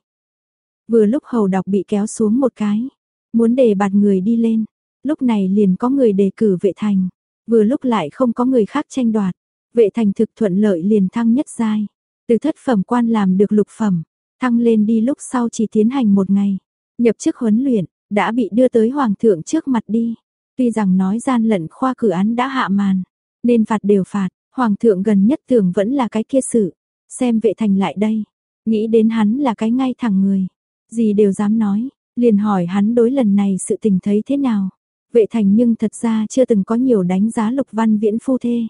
Vừa lúc hầu đọc bị kéo xuống một cái. Muốn đề bạt người đi lên. Lúc này liền có người đề cử vệ thành. Vừa lúc lại không có người khác tranh đoạt, vệ thành thực thuận lợi liền thăng nhất giai. Từ thất phẩm quan làm được lục phẩm, thăng lên đi lúc sau chỉ tiến hành một ngày. Nhập chức huấn luyện, đã bị đưa tới hoàng thượng trước mặt đi. Tuy rằng nói gian lận khoa cử án đã hạ màn, nên phạt đều phạt, hoàng thượng gần nhất tưởng vẫn là cái kia sự. Xem vệ thành lại đây, nghĩ đến hắn là cái ngay thẳng người, gì đều dám nói, liền hỏi hắn đối lần này sự tình thấy thế nào. Vệ thành nhưng thật ra chưa từng có nhiều đánh giá lục văn viễn phu thê.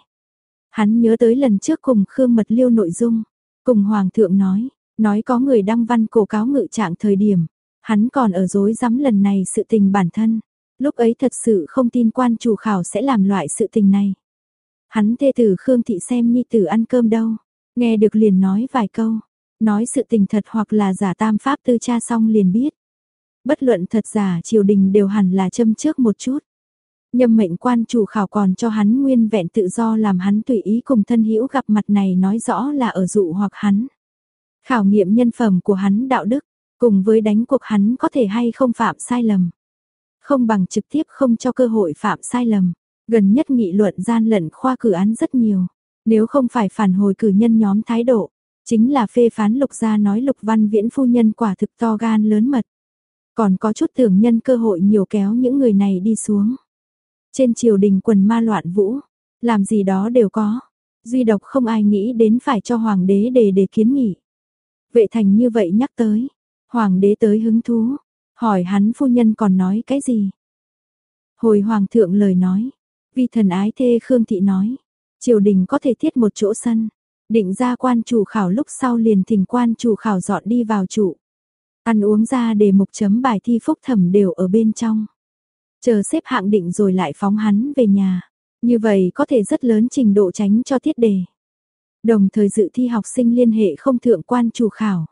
Hắn nhớ tới lần trước cùng Khương Mật Liêu nội dung, cùng Hoàng thượng nói, nói có người đăng văn cổ cáo ngự trạng thời điểm, hắn còn ở dối rắm lần này sự tình bản thân, lúc ấy thật sự không tin quan chủ khảo sẽ làm loại sự tình này. Hắn thê tử Khương Thị xem nhi tử ăn cơm đâu, nghe được liền nói vài câu, nói sự tình thật hoặc là giả tam pháp tư cha xong liền biết bất luận thật giả triều đình đều hẳn là châm trước một chút. Nhâm mệnh quan chủ khảo còn cho hắn nguyên vẹn tự do làm hắn tùy ý cùng thân hữu gặp mặt này nói rõ là ở dụ hoặc hắn. Khảo nghiệm nhân phẩm của hắn đạo đức, cùng với đánh cuộc hắn có thể hay không phạm sai lầm. Không bằng trực tiếp không cho cơ hội phạm sai lầm. Gần nhất nghị luận gian lận khoa cử án rất nhiều. Nếu không phải phản hồi cử nhân nhóm thái độ, chính là phê phán lục gia nói lục văn viễn phu nhân quả thực to gan lớn mật. Còn có chút tưởng nhân cơ hội nhiều kéo những người này đi xuống. Trên triều đình quần ma loạn vũ, làm gì đó đều có. Duy độc không ai nghĩ đến phải cho hoàng đế đề đề kiến nghị. Vệ thành như vậy nhắc tới. Hoàng đế tới hứng thú. Hỏi hắn phu nhân còn nói cái gì. Hồi hoàng thượng lời nói, vi thần ái thê Khương Thị nói, triều đình có thể thiết một chỗ sân, định ra quan chủ khảo lúc sau liền thỉnh quan chủ khảo dọn đi vào trụ. Ăn uống ra để mục chấm bài thi phúc thẩm đều ở bên trong. Chờ xếp hạng định rồi lại phóng hắn về nhà. Như vậy có thể rất lớn trình độ tránh cho thiết đề. Đồng thời dự thi học sinh liên hệ không thượng quan chủ khảo.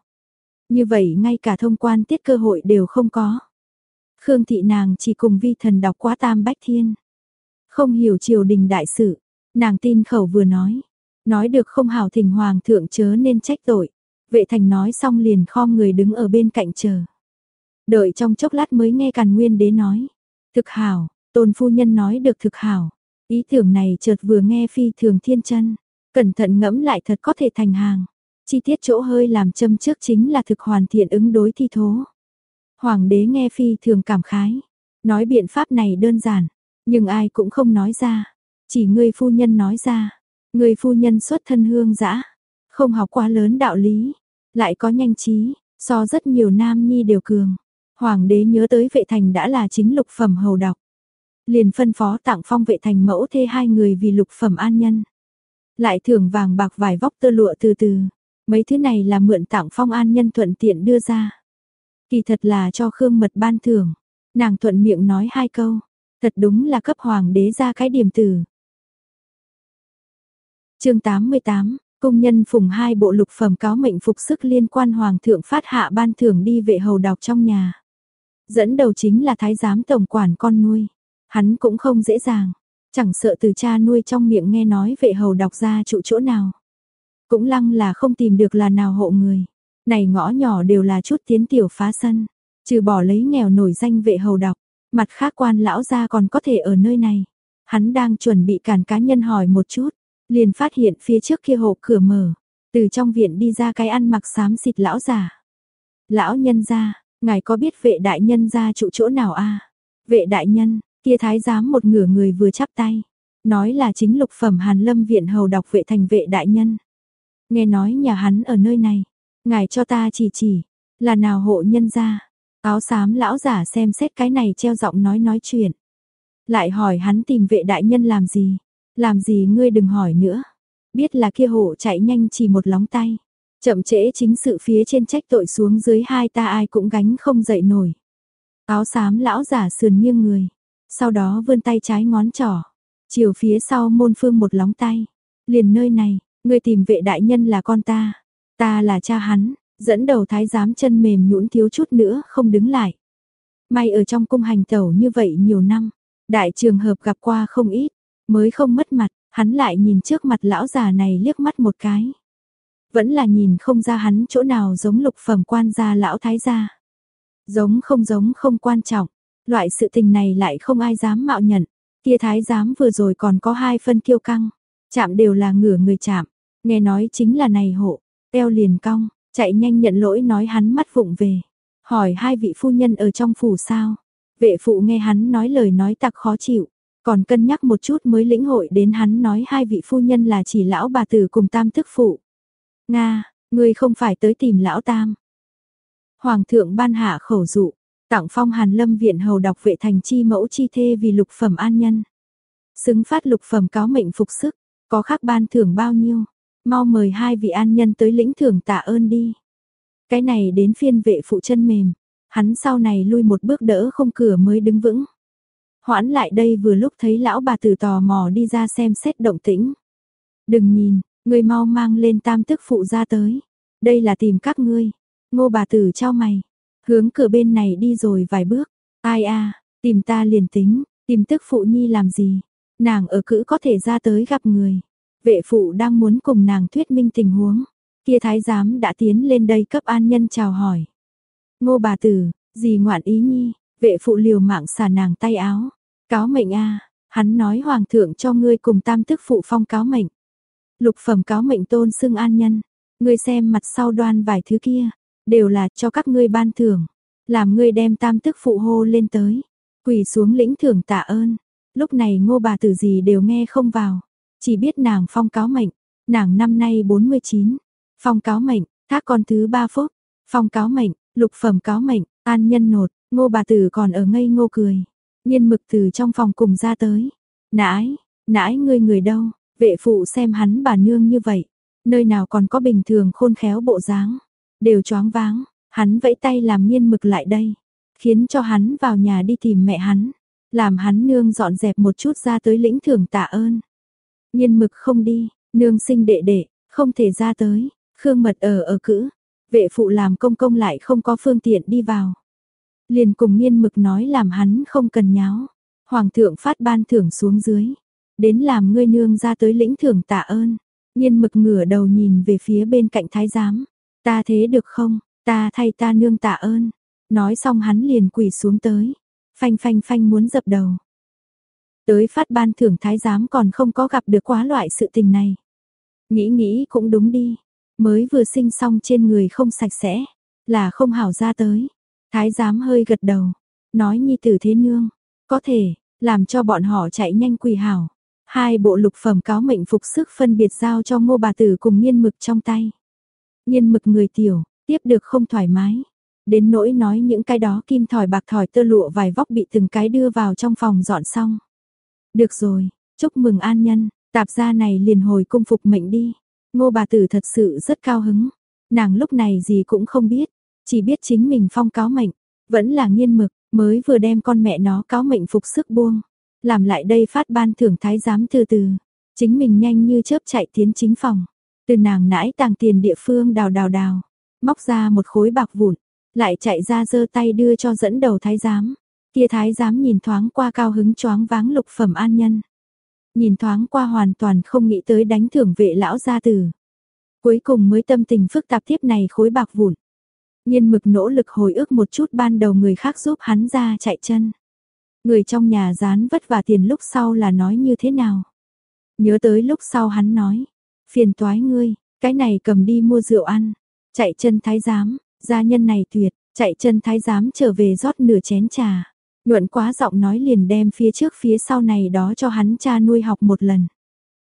Như vậy ngay cả thông quan tiết cơ hội đều không có. Khương thị nàng chỉ cùng vi thần đọc quá tam bách thiên. Không hiểu triều đình đại sự, nàng tin khẩu vừa nói. Nói được không hảo thỉnh hoàng thượng chớ nên trách tội. Vệ thành nói xong liền khom người đứng ở bên cạnh chờ. Đợi trong chốc lát mới nghe càn nguyên đế nói. Thực hảo, tôn phu nhân nói được thực hảo. Ý tưởng này chợt vừa nghe phi thường thiên chân. Cẩn thận ngẫm lại thật có thể thành hàng. Chi tiết chỗ hơi làm châm trước chính là thực hoàn thiện ứng đối thi thố. Hoàng đế nghe phi thường cảm khái. Nói biện pháp này đơn giản, nhưng ai cũng không nói ra. Chỉ người phu nhân nói ra. Người phu nhân xuất thân hương dã không học quá lớn đạo lý, lại có nhanh trí, so rất nhiều nam nhi đều cường. Hoàng đế nhớ tới vệ thành đã là chính lục phẩm hầu đọc. Liền phân phó tặng phong vệ thành mẫu thê hai người vì lục phẩm an nhân. Lại thưởng vàng bạc vài vóc tơ lụa từ từ. Mấy thứ này là mượn tặng phong an nhân thuận tiện đưa ra. Kỳ thật là cho Khương Mật ban thưởng. Nàng thuận miệng nói hai câu. Thật đúng là cấp hoàng đế ra cái điểm từ chương 88, Công nhân phùng hai bộ lục phẩm cáo mệnh phục sức liên quan hoàng thượng phát hạ ban thưởng đi vệ hầu đọc trong nhà. Dẫn đầu chính là thái giám tổng quản con nuôi. Hắn cũng không dễ dàng, chẳng sợ từ cha nuôi trong miệng nghe nói vệ hầu đọc ra trụ chỗ nào. Cũng lăng là không tìm được là nào hộ người. Này ngõ nhỏ đều là chút tiến tiểu phá sân, trừ bỏ lấy nghèo nổi danh vệ hầu đọc, mặt khác quan lão gia còn có thể ở nơi này. Hắn đang chuẩn bị cản cá nhân hỏi một chút, liền phát hiện phía trước kia hộp cửa mở, từ trong viện đi ra cái ăn mặc xám xịt lão già. Lão nhân gia, ngài có biết vệ đại nhân gia trụ chỗ nào a? Vệ đại nhân, kia thái giám một ngửa người vừa chắp tay, nói là chính lục phẩm Hàn Lâm viện hầu đọc vệ thành vệ đại nhân. Nghe nói nhà hắn ở nơi này, ngài cho ta chỉ chỉ, là nào hộ nhân gia? Áo xám lão giả xem xét cái này treo giọng nói nói chuyện. Lại hỏi hắn tìm vệ đại nhân làm gì? Làm gì ngươi đừng hỏi nữa. Biết là kia hộ chạy nhanh chỉ một lóng tay. Chậm trễ chính sự phía trên trách tội xuống dưới hai ta ai cũng gánh không dậy nổi. Áo xám lão giả sườn nghiêng người. Sau đó vươn tay trái ngón trỏ. Chiều phía sau môn phương một lóng tay. Liền nơi này, ngươi tìm vệ đại nhân là con ta. Ta là cha hắn, dẫn đầu thái giám chân mềm nhũn thiếu chút nữa không đứng lại. May ở trong cung hành tẩu như vậy nhiều năm, đại trường hợp gặp qua không ít, Mới không mất mặt, hắn lại nhìn trước mặt lão già này liếc mắt một cái. Vẫn là nhìn không ra hắn chỗ nào giống lục phẩm quan gia lão thái gia. Giống không giống không quan trọng, loại sự tình này lại không ai dám mạo nhận. Kia thái giám vừa rồi còn có hai phân kiêu căng, chạm đều là ngửa người chạm, nghe nói chính là này hộ, teo liền cong, chạy nhanh nhận lỗi nói hắn mắt vụng về. Hỏi hai vị phu nhân ở trong phủ sao? Vệ phụ nghe hắn nói lời nói tặc khó chịu, còn cân nhắc một chút mới lĩnh hội đến hắn nói hai vị phu nhân là chỉ lão bà tử cùng tam thức phụ. Nga, ngươi không phải tới tìm lão tam. Hoàng thượng ban hạ khẩu dụ, tặng phong hàn lâm viện hầu đọc vệ thành chi mẫu chi thê vì lục phẩm an nhân. Xứng phát lục phẩm cáo mệnh phục sức, có khác ban thưởng bao nhiêu, mau mời hai vị an nhân tới lĩnh thưởng tạ ơn đi. Cái này đến phiên vệ phụ chân mềm, hắn sau này lui một bước đỡ không cửa mới đứng vững. Hoãn lại đây vừa lúc thấy lão bà tử tò mò đi ra xem xét động tĩnh. Đừng nhìn, người mau mang lên tam tức phụ ra tới. Đây là tìm các ngươi. Ngô bà tử trao mày. Hướng cửa bên này đi rồi vài bước. Ai a tìm ta liền tính, tìm tức phụ nhi làm gì. Nàng ở cữ có thể ra tới gặp người. Vệ phụ đang muốn cùng nàng thuyết minh tình huống. Kia thái giám đã tiến lên đây cấp an nhân chào hỏi. Ngô bà tử, gì ngoạn ý nhi, Vệ phụ liều mạng xả nàng tay áo. Cáo mệnh a hắn nói hoàng thượng cho ngươi cùng tam tức phụ phong cáo mệnh. Lục phẩm cáo mệnh tôn xưng an nhân. Ngươi xem mặt sau đoan vài thứ kia, đều là cho các ngươi ban thưởng. Làm ngươi đem tam tức phụ hô lên tới. Quỳ xuống lĩnh thưởng tạ ơn. Lúc này ngô bà tử gì đều nghe không vào. Chỉ biết nàng phong cáo mệnh. Nàng năm nay 49. Phong cáo mệnh, thác con thứ ba phúc. Phong cáo mệnh, lục phẩm cáo mệnh, an nhân nột, Ngô bà tử còn ở ngây ngô cười. Nhiên mực từ trong phòng cùng ra tới. Nãi, nãi ngươi người đâu, vệ phụ xem hắn bà nương như vậy. Nơi nào còn có bình thường khôn khéo bộ dáng. Đều choáng váng, hắn vẫy tay làm nhiên mực lại đây. Khiến cho hắn vào nhà đi tìm mẹ hắn. Làm hắn nương dọn dẹp một chút ra tới lĩnh thưởng tạ ơn. Nhiên mực không đi, nương sinh đệ đệ, không thể ra tới. Khương mật ở ở cữ, vệ phụ làm công công lại không có phương tiện đi vào. Liền cùng nghiên mực nói làm hắn không cần nháo. Hoàng thượng phát ban thưởng xuống dưới. Đến làm ngươi nương ra tới lĩnh thưởng tạ ơn. Nhiên mực ngửa đầu nhìn về phía bên cạnh thái giám. Ta thế được không, ta thay ta nương tạ ơn. Nói xong hắn liền quỳ xuống tới. Phanh phanh phanh muốn dập đầu. Tới phát ban thưởng thái giám còn không có gặp được quá loại sự tình này. Nghĩ nghĩ cũng đúng đi. Mới vừa sinh xong trên người không sạch sẽ. Là không hảo ra tới. Thái giám hơi gật đầu. Nói nhi tử thế nương. Có thể, làm cho bọn họ chạy nhanh quỳ hảo. Hai bộ lục phẩm cáo mệnh phục sức phân biệt giao cho ngô bà tử cùng nghiên mực trong tay. Nghiên mực người tiểu, tiếp được không thoải mái. Đến nỗi nói những cái đó kim thỏi bạc thỏi tơ lụa vài vóc bị từng cái đưa vào trong phòng dọn xong. Được rồi, chúc mừng an nhân, tạp gia này liền hồi cung phục mệnh đi. Ngô bà tử thật sự rất cao hứng. Nàng lúc này gì cũng không biết, chỉ biết chính mình phong cáo mệnh, vẫn là nghiên mực, mới vừa đem con mẹ nó cáo mệnh phục sức buông. Làm lại đây phát ban thưởng thái giám từ từ, chính mình nhanh như chớp chạy tiến chính phòng. Từ nàng nãi tàng tiền địa phương đào đào đào, móc ra một khối bạc vụn, lại chạy ra giơ tay đưa cho dẫn đầu thái giám. Kia thái giám nhìn thoáng qua cao hứng choáng váng lục phẩm an nhân. Nhìn thoáng qua hoàn toàn không nghĩ tới đánh thưởng vệ lão gia tử. Cuối cùng mới tâm tình phức tạp tiếp này khối bạc vụn. Nhiên mực nỗ lực hồi ức một chút ban đầu người khác giúp hắn ra chạy chân. Người trong nhà dán vất vả tiền lúc sau là nói như thế nào. Nhớ tới lúc sau hắn nói. Phiền toái ngươi, cái này cầm đi mua rượu ăn. Chạy chân thái giám, gia nhân này tuyệt, chạy chân thái giám trở về rót nửa chén trà. Nhuận quá giọng nói liền đem phía trước phía sau này đó cho hắn cha nuôi học một lần.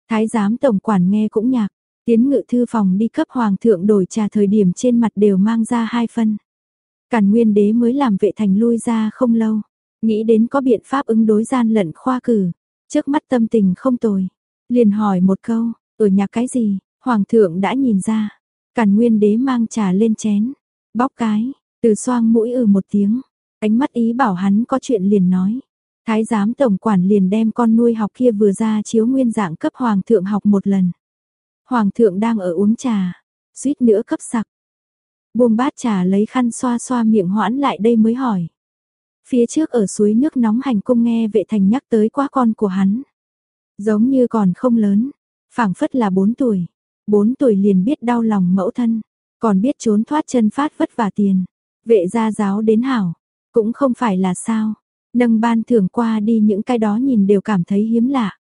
Thái giám tổng quản nghe cũng nhạc, tiến ngự thư phòng đi cấp hoàng thượng đổi trà thời điểm trên mặt đều mang ra hai phân. Càn nguyên đế mới làm vệ thành lui ra không lâu, nghĩ đến có biện pháp ứng đối gian lận khoa cử, trước mắt tâm tình không tồi, liền hỏi một câu, ở nhà cái gì, hoàng thượng đã nhìn ra, càn nguyên đế mang trà lên chén, bóc cái, từ xoang mũi ừ một tiếng, ánh mắt ý bảo hắn có chuyện liền nói. Thái giám tổng quản liền đem con nuôi học kia vừa ra chiếu nguyên dạng cấp hoàng thượng học một lần. Hoàng thượng đang ở uống trà, suýt nữa cấp sặc. Buông bát trà lấy khăn xoa xoa miệng hoãn lại đây mới hỏi. Phía trước ở suối nước nóng hành cung nghe vệ thành nhắc tới quá con của hắn. Giống như còn không lớn, phảng phất là 4 tuổi. 4 tuổi liền biết đau lòng mẫu thân, còn biết trốn thoát chân phát vất vả tiền. Vệ gia giáo đến hảo, cũng không phải là sao. Nâng ban thưởng qua đi những cái đó nhìn đều cảm thấy hiếm lạ.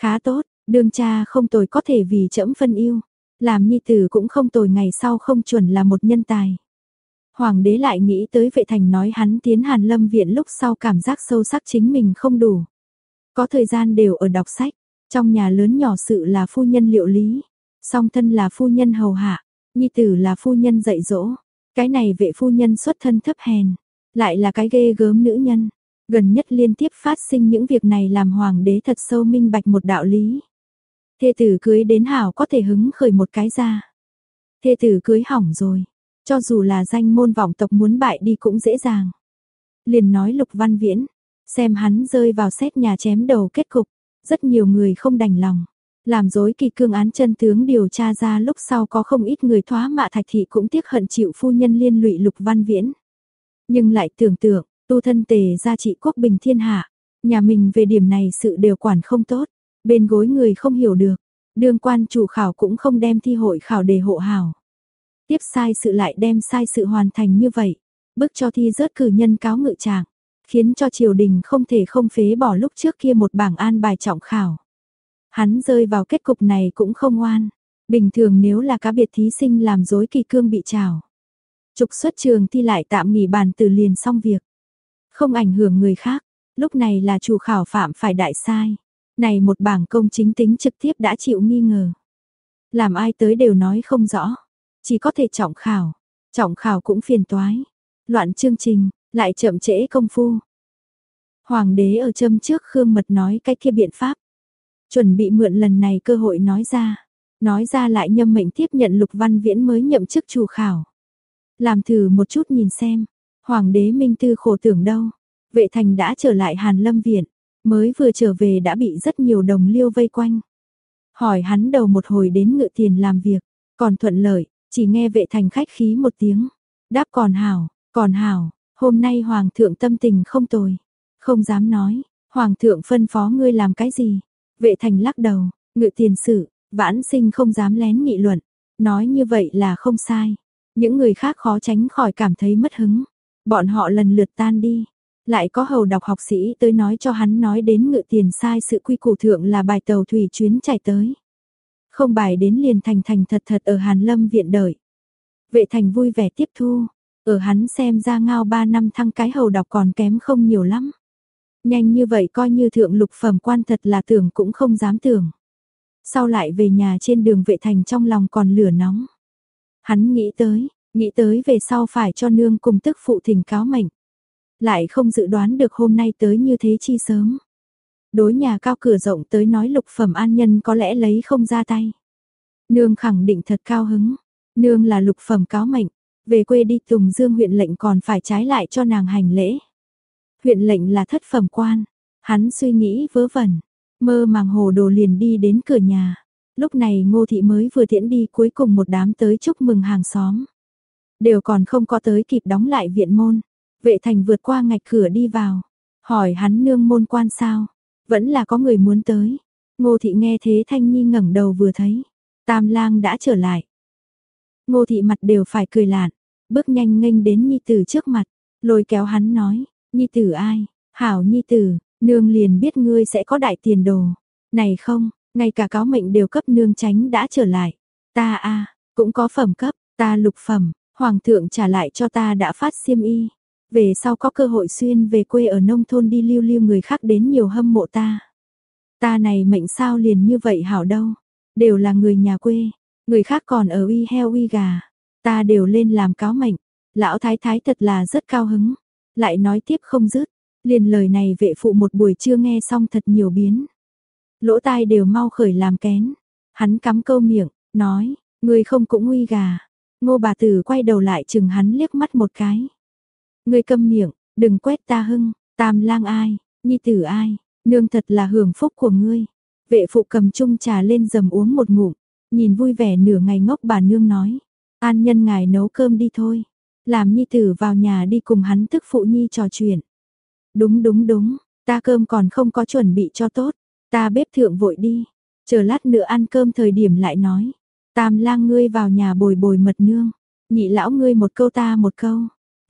Khá tốt, đương cha không tồi có thể vì trẫm phân yêu. Làm nhi tử cũng không tồi ngày sau không chuẩn là một nhân tài. Hoàng đế lại nghĩ tới vệ thành nói hắn tiến hàn lâm viện lúc sau cảm giác sâu sắc chính mình không đủ. Có thời gian đều ở đọc sách, trong nhà lớn nhỏ sự là phu nhân liệu lý, song thân là phu nhân hầu hạ, nhi tử là phu nhân dạy dỗ. Cái này vệ phu nhân xuất thân thấp hèn, lại là cái ghê gớm nữ nhân. Gần nhất liên tiếp phát sinh những việc này làm hoàng đế thật sâu minh bạch một đạo lý. Thê tử cưới đến hảo có thể hứng khởi một cái ra. Thê tử cưới hỏng rồi, cho dù là danh môn vọng tộc muốn bại đi cũng dễ dàng. Liền nói Lục Văn Viễn, xem hắn rơi vào xét nhà chém đầu kết cục, rất nhiều người không đành lòng. Làm dối kỳ cương án chân tướng điều tra ra lúc sau có không ít người thoá mạ thạch thị cũng tiếc hận chịu phu nhân liên lụy Lục Văn Viễn. Nhưng lại tưởng tượng, tu thân tề gia trị quốc bình thiên hạ, nhà mình về điểm này sự đều quản không tốt, bên gối người không hiểu được, đương quan chủ khảo cũng không đem thi hội khảo đề hộ hảo. Tiếp sai sự lại đem sai sự hoàn thành như vậy, bức cho thi rớt cử nhân cáo ngự trạng, khiến cho triều đình không thể không phế bỏ lúc trước kia một bảng an bài trọng khảo. Hắn rơi vào kết cục này cũng không oan, bình thường nếu là cá biệt thí sinh làm dối kỳ cương bị trào Trục xuất trường thi lại tạm nghỉ bàn từ liền xong việc. Không ảnh hưởng người khác, lúc này là chủ khảo phạm phải đại sai. Này một bảng công chính tính trực tiếp đã chịu nghi ngờ. Làm ai tới đều nói không rõ. Chỉ có thể trọng khảo. Trọng khảo cũng phiền toái. Loạn chương trình, lại chậm trễ công phu. Hoàng đế ở châm trước Khương Mật nói cái kia biện pháp. Chuẩn bị mượn lần này cơ hội nói ra. Nói ra lại nhâm mệnh tiếp nhận Lục Văn Viễn mới nhậm chức chủ khảo. Làm thử một chút nhìn xem. Hoàng đế Minh Tư khổ tưởng đâu. Vệ thành đã trở lại Hàn Lâm Viện. Mới vừa trở về đã bị rất nhiều đồng liêu vây quanh. Hỏi hắn đầu một hồi đến ngự tiền làm việc. Còn thuận lợi, chỉ nghe vệ thành khách khí một tiếng. Đáp còn hảo, còn hảo, hôm nay hoàng thượng tâm tình không tồi. Không dám nói, hoàng thượng phân phó ngươi làm cái gì? Vệ thành lắc đầu, ngự tiền sự, vãn sinh không dám lén nghị luận. Nói như vậy là không sai. Những người khác khó tránh khỏi cảm thấy mất hứng. Bọn họ lần lượt tan đi. Lại có hầu đọc học sĩ tới nói cho hắn nói đến ngự tiền sai sự quy củ thượng là bài tàu thủy chuyến chạy tới. Không bài đến liền thành thành thật thật ở Hàn Lâm viện đợi. Vệ thành vui vẻ tiếp thu, ở hắn xem ra ngao ba năm thăng cái hầu đọc còn kém không nhiều lắm. Nhanh như vậy coi như thượng lục phẩm quan thật là tưởng cũng không dám tưởng. Sau lại về nhà trên đường vệ thành trong lòng còn lửa nóng. Hắn nghĩ tới, nghĩ tới về sau phải cho nương cùng tức phụ thỉnh cáo mệnh. Lại không dự đoán được hôm nay tới như thế chi sớm. Đối nhà cao cửa rộng tới nói lục phẩm an nhân có lẽ lấy không ra tay. Nương khẳng định thật cao hứng. Nương là lục phẩm cáo mệnh. Về quê đi Tùng Dương huyện lệnh còn phải trái lại cho nàng hành lễ. Huyện lệnh là thất phẩm quan. Hắn suy nghĩ vớ vẩn. Mơ màng hồ đồ liền đi đến cửa nhà. Lúc này ngô thị mới vừa tiễn đi cuối cùng một đám tới chúc mừng hàng xóm. Đều còn không có tới kịp đóng lại viện môn. Vệ thành vượt qua ngạch cửa đi vào. Hỏi hắn nương môn quan sao. Vẫn là có người muốn tới. Ngô thị nghe thế Thanh Nhi ngẩng đầu vừa thấy. Tam lang đã trở lại. Ngô thị mặt đều phải cười lạn. Bước nhanh nghênh đến Nhi tử trước mặt. Lôi kéo hắn nói. Nhi tử ai? Hảo Nhi tử, nương liền biết ngươi sẽ có đại tiền đồ. Này không, ngay cả cáo mệnh đều cấp nương tránh đã trở lại. Ta a cũng có phẩm cấp, ta lục phẩm, hoàng thượng trả lại cho ta đã phát xiêm y. Về sau có cơ hội xuyên về quê ở nông thôn đi lưu lưu người khác đến nhiều hâm mộ ta. Ta này mệnh sao liền như vậy hảo đâu. Đều là người nhà quê. Người khác còn ở uy heo uy gà. Ta đều lên làm cáo mệnh. Lão thái thái thật là rất cao hứng. Lại nói tiếp không dứt. Liền lời này vệ phụ một buổi trưa nghe xong thật nhiều biến. Lỗ tai đều mau khởi làm kén. Hắn cắm câu miệng, nói, người không cũng uy gà. Ngô bà tử quay đầu lại chừng hắn liếc mắt một cái. Ngươi câm miệng, đừng quét ta hưng, tam lang ai, nhi tử ai, nương thật là hưởng phúc của ngươi. Vệ phụ cầm chung trà lên dầm uống một ngụm, nhìn vui vẻ nửa ngày ngốc bà nương nói. An nhân ngài nấu cơm đi thôi. Làm nhi tử vào nhà đi cùng hắn tức phụ nhi trò chuyện. Đúng đúng đúng, ta cơm còn không có chuẩn bị cho tốt. Ta bếp thượng vội đi. Chờ lát nữa ăn cơm thời điểm lại nói. Tam lang ngươi vào nhà bồi bồi mật nương. Nhị lão ngươi một câu ta một câu.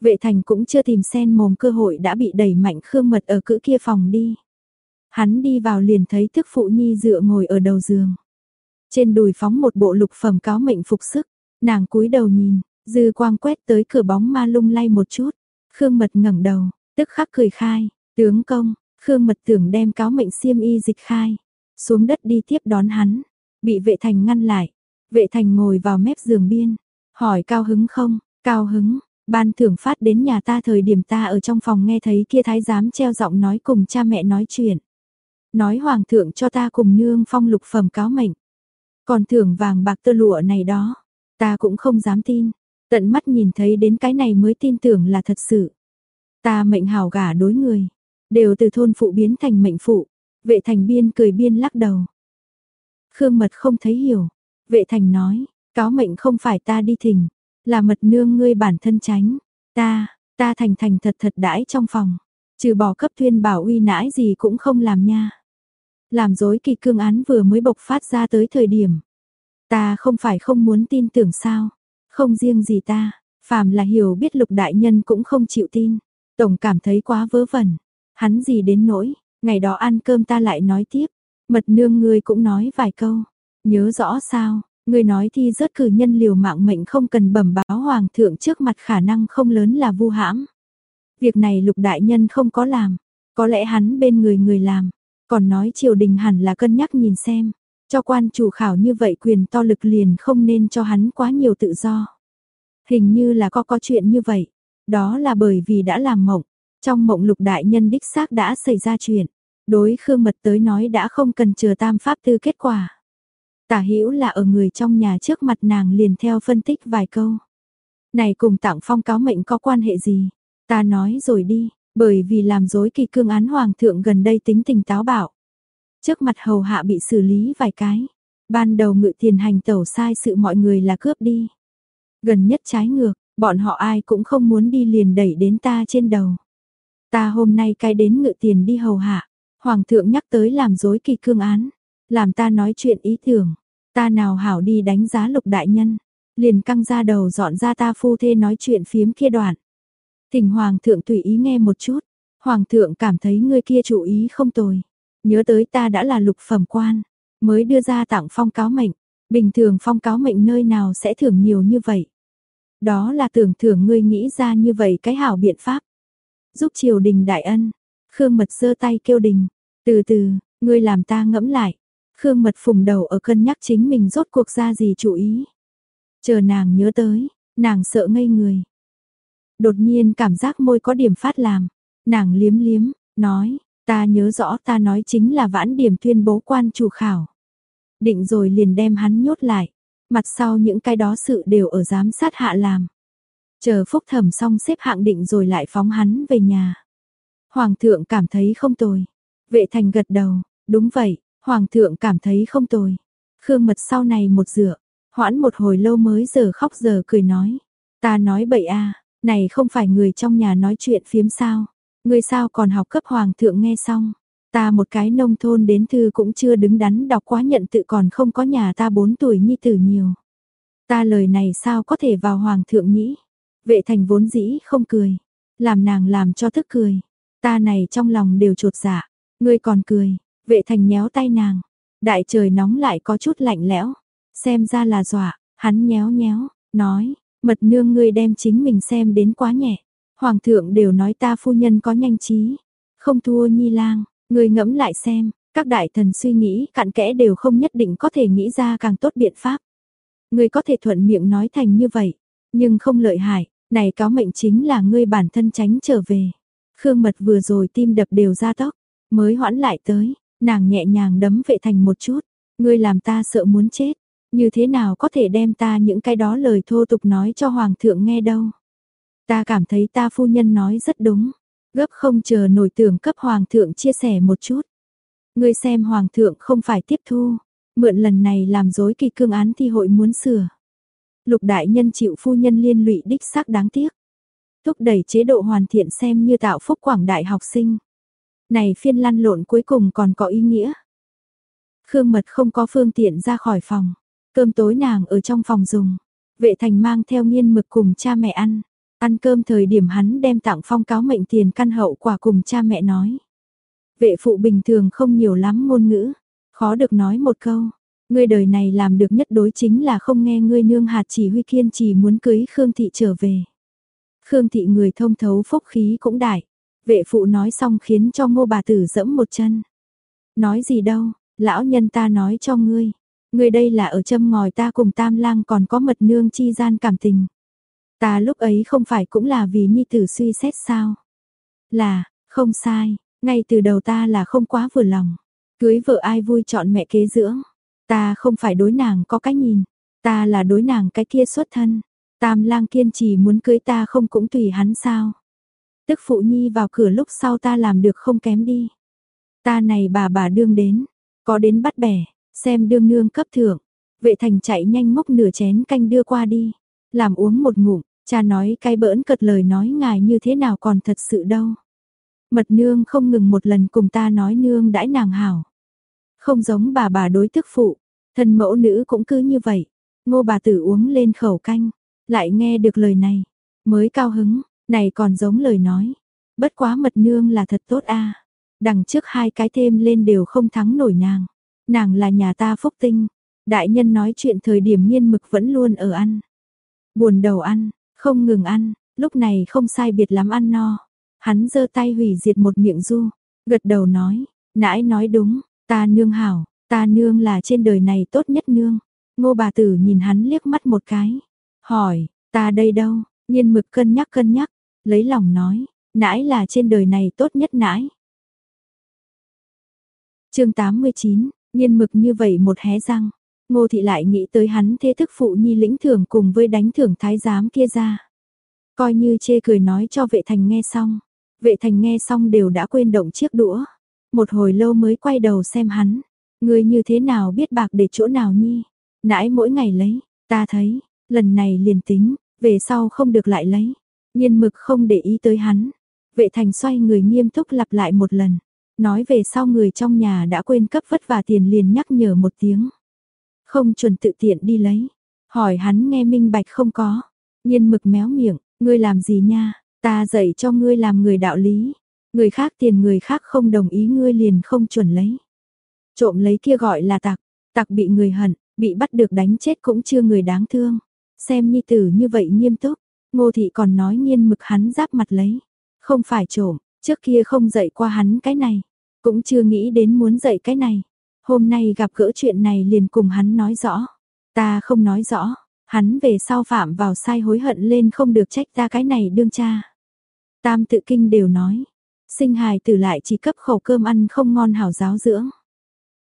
Vệ thành cũng chưa tìm sen mồm cơ hội đã bị đẩy mạnh khương mật ở cữ kia phòng đi. Hắn đi vào liền thấy thức phụ nhi dựa ngồi ở đầu giường. Trên đùi phóng một bộ lục phẩm cáo mệnh phục sức, nàng cúi đầu nhìn, dư quang quét tới cửa bóng ma lung lay một chút. Khương mật ngẩng đầu, tức khắc cười khai, tướng công, Khương mật tưởng đem cáo mệnh xiêm y dịch khai, xuống đất đi tiếp đón hắn, bị vệ thành ngăn lại. Vệ thành ngồi vào mép giường biên, hỏi cao hứng không, cao hứng, Ban thưởng phát đến nhà ta thời điểm ta ở trong phòng nghe thấy kia thái giám treo giọng nói cùng cha mẹ nói chuyện. Nói hoàng thượng cho ta cùng nương phong lục phẩm cáo mệnh. Còn thưởng vàng bạc tơ lụa này đó, ta cũng không dám tin. Tận mắt nhìn thấy đến cái này mới tin tưởng là thật sự. Ta mệnh hào gả đối người, đều từ thôn phụ biến thành mệnh phụ. Vệ thành biên cười biên lắc đầu. Khương mật không thấy hiểu. Vệ thành nói, cáo mệnh không phải ta đi thỉnh, là mật nương ngươi bản thân tránh. Ta, ta thành thành thật thật đãi trong phòng. Trừ bỏ cấp thuyên bảo uy nãi gì cũng không làm nha. Làm dối kỳ cương án vừa mới bộc phát ra tới thời điểm. Ta không phải không muốn tin tưởng sao. Không riêng gì ta, phàm là hiểu biết lục đại nhân cũng không chịu tin. Tổng cảm thấy quá vớ vẩn. Hắn gì đến nỗi, ngày đó ăn cơm ta lại nói tiếp. Mật nương ngươi cũng nói vài câu. Nhớ rõ sao, Người nói thi rớt cử nhân liều mạng mệnh không cần bẩm báo hoàng thượng trước mặt khả năng không lớn là vu hãm. Việc này lục đại nhân không có làm, có lẽ hắn bên người người làm, còn nói triều đình hẳn là cân nhắc nhìn xem, cho quan chủ khảo như vậy quyền to lực liền không nên cho hắn quá nhiều tự do. Hình như là có có chuyện như vậy, đó là bởi vì đã làm mộng, Trong mộng lục đại nhân đích xác đã xảy ra chuyện. Đối Khương Mật tới nói đã không cần chờ tam pháp tư kết quả. Tả hữu là ở người trong nhà trước mặt nàng liền theo phân tích vài câu. Này cùng tặng phong cáo mệnh có quan hệ gì? Ta nói rồi đi, bởi vì làm dối kỳ cương án hoàng thượng gần đây tính tình táo bạo. Trước mặt hầu hạ bị xử lý vài cái. Ban đầu ngự tiền hành tẩu sai sự mọi người là cướp đi. Gần nhất trái ngược, bọn họ ai cũng không muốn đi liền đẩy đến ta trên đầu. Ta hôm nay cái đến ngự tiền đi hầu hạ. Hoàng thượng nhắc tới làm dối kỳ cương án. Làm ta nói chuyện ý tưởng. Ta nào hảo đi đánh giá lục đại nhân. Liền căng ra đầu dọn ra ta phu thê nói chuyện phiếm kia đoạn. Thỉnh Hoàng thượng tùy ý nghe một chút. Hoàng thượng cảm thấy người kia chủ ý không tồi. Nhớ tới ta đã là lục phẩm quan. Mới đưa ra tặng phong cáo mệnh. Bình thường phong cáo mệnh nơi nào sẽ thưởng nhiều như vậy. Đó là tưởng thưởng ngươi nghĩ ra như vậy cái hảo biện pháp. Giúp triều đình đại ân. Khương mật giơ tay kêu đình. Từ từ, ngươi làm ta ngẫm lại. Khương mật phùng đầu ở cân nhắc chính mình rốt cuộc ra gì chủ ý. Chờ nàng nhớ tới, nàng sợ ngây người. Đột nhiên cảm giác môi có điểm phát làm. Nàng liếm liếm, nói, ta nhớ rõ ta nói chính là vãn điểm tuyên bố quan chủ khảo. Định rồi liền đem hắn nhốt lại. Mặt sau những cái đó sự đều ở giám sát hạ làm. Chờ phúc thẩm xong xếp hạng định rồi lại phóng hắn về nhà. Hoàng thượng cảm thấy không tồi. Vệ thành gật đầu, đúng vậy, Hoàng thượng cảm thấy không tồi. Khương mật sau này một dựa, hoãn một hồi lâu mới giờ khóc giờ cười nói. Ta nói bậy a này không phải người trong nhà nói chuyện phiếm sao. Người sao còn học cấp Hoàng thượng nghe xong. Ta một cái nông thôn đến thư cũng chưa đứng đắn đọc quá nhận tự còn không có nhà ta bốn tuổi nhi tử nhiều. Ta lời này sao có thể vào Hoàng thượng nhĩ. Vệ thành vốn dĩ không cười. Làm nàng làm cho thức cười. Ta này trong lòng đều trột dạ. Ngươi còn cười. Vệ thành nhéo tay nàng. Đại trời nóng lại có chút lạnh lẽo. Xem ra là dọa. Hắn nhéo nhéo. Nói. Mật nương ngươi đem chính mình xem đến quá nhẹ. Hoàng thượng đều nói ta phu nhân có nhanh trí. Không thua nhi lang. Ngươi ngẫm lại xem. Các đại thần suy nghĩ cặn kẽ đều không nhất định có thể nghĩ ra càng tốt biện pháp. Ngươi có thể thuận miệng nói thành như vậy. Nhưng không lợi hại. Này cáo mệnh chính là ngươi bản thân tránh trở về. Khương mật vừa rồi tim đập đều ra tóc, mới hoãn lại tới, nàng nhẹ nhàng đấm vệ thành một chút, ngươi làm ta sợ muốn chết, như thế nào có thể đem ta những cái đó lời thô tục nói cho hoàng thượng nghe đâu. Ta cảm thấy ta phu nhân nói rất đúng, gấp không chờ nổi tưởng cấp hoàng thượng chia sẻ một chút. Ngươi xem hoàng thượng không phải tiếp thu, mượn lần này làm dối kỳ cương án thi hội muốn sửa. Lục đại nhân chịu phu nhân liên lụy đích xác đáng tiếc. Thúc đẩy chế độ hoàn thiện xem như tạo phúc quảng đại học sinh. Này phiên lăn lộn cuối cùng còn có ý nghĩa. Khương Mật không có phương tiện ra khỏi phòng. Cơm tối nàng ở trong phòng dùng. Vệ thành mang theo nghiên mực cùng cha mẹ ăn. Ăn cơm thời điểm hắn đem tặng phong cáo mệnh tiền căn hậu quả cùng cha mẹ nói. Vệ phụ bình thường không nhiều lắm ngôn ngữ. Khó được nói một câu. Ngươi đời này làm được nhất đối chính là không nghe ngươi nương hạt chỉ huy kiên trì muốn cưới Khương Thị trở về. Khương Thị người thông thấu phúc khí cũng đại. Vệ phụ nói xong khiến cho ngô bà tử dẫm một chân. Nói gì đâu, lão nhân ta nói cho ngươi. Ngươi đây là ở châm ngòi ta cùng tam lang còn có mật nương chi gian cảm tình. Ta lúc ấy không phải cũng là vì nhi tử suy xét sao. Là, không sai, ngay từ đầu ta là không quá vừa lòng. Cưới vợ ai vui chọn mẹ kế dưỡng. Ta không phải đối nàng có cái nhìn, ta là đối nàng cái kia xuất thân. Tam lang kiên trì muốn cưới ta không cũng tùy hắn sao. Tức phụ nhi vào cửa lúc sau ta làm được không kém đi. Ta này bà bà đương đến, có đến bắt bẻ, xem đương nương cấp thưởng. Vệ thành chạy nhanh mốc nửa chén canh đưa qua đi, làm uống một ngụm, cha nói cái bỡn cật lời nói ngài như thế nào còn thật sự đâu. Mật nương không ngừng một lần cùng ta nói nương đãi nàng hảo. Không giống bà bà đối tức phụ, thân mẫu nữ cũng cứ như vậy. Ngô bà tử uống lên khẩu canh, lại nghe được lời này, mới cao hứng, này còn giống lời nói. Bất quá mật nương là thật tốt a. Đằng trước hai cái thêm lên đều không thắng nổi nàng. Nàng là nhà ta phúc tinh. Đại nhân nói chuyện thời điểm nghiên mực vẫn luôn ở ăn. Buồn đầu ăn, không ngừng ăn, lúc này không sai biệt lắm ăn no. Hắn giơ tay hủy diệt một miệng du, gật đầu nói, nãi nói đúng, ta nương hảo, ta nương là trên đời này tốt nhất nương. Ngô bà tử nhìn hắn liếc mắt một cái, hỏi, ta đây đâu, nhiên mực cân nhắc cân nhắc, lấy lòng nói, nãi là trên đời này tốt nhất nãi. chương 89, nhiên mực như vậy một hé răng, ngô thị lại nghĩ tới hắn thế thức phụ nhi lĩnh thưởng cùng với đánh thưởng thái giám kia ra. Coi như chê cười nói cho vệ thành nghe xong, vệ thành nghe xong đều đã quên động chiếc đũa. Một hồi lâu mới quay đầu xem hắn, người như thế nào biết bạc để chỗ nào nhi, nãi mỗi ngày lấy, ta thấy, lần này liền tính, về sau không được lại lấy. Nhiên mực không để ý tới hắn. Vệ thành xoay người nghiêm túc lặp lại một lần. Nói về sau người trong nhà đã quên cấp vất vả tiền liền nhắc nhở một tiếng. Không chuẩn tự tiện đi lấy. Hỏi hắn nghe minh bạch không có. Nhiên mực méo miệng, ngươi làm gì nha, ta dạy cho ngươi làm người đạo lý. Người khác tiền người khác không đồng ý ngươi liền không chuẩn lấy. Trộm lấy kia gọi là tặc, tặc bị người hận, bị bắt được đánh chết cũng chưa người đáng thương. Xem nhi tử như vậy nghiêm túc, ngô thị còn nói nghiên mực hắn giáp mặt lấy. Không phải trộm, trước kia không dạy qua hắn cái này, cũng chưa nghĩ đến muốn dạy cái này. Hôm nay gặp gỡ chuyện này liền cùng hắn nói rõ. Ta không nói rõ, hắn về sau phạm vào sai hối hận lên không được trách ta cái này đương cha. Tam tự kinh đều nói, sinh hài tử lại chỉ cấp khẩu cơm ăn không ngon hảo giáo dưỡng.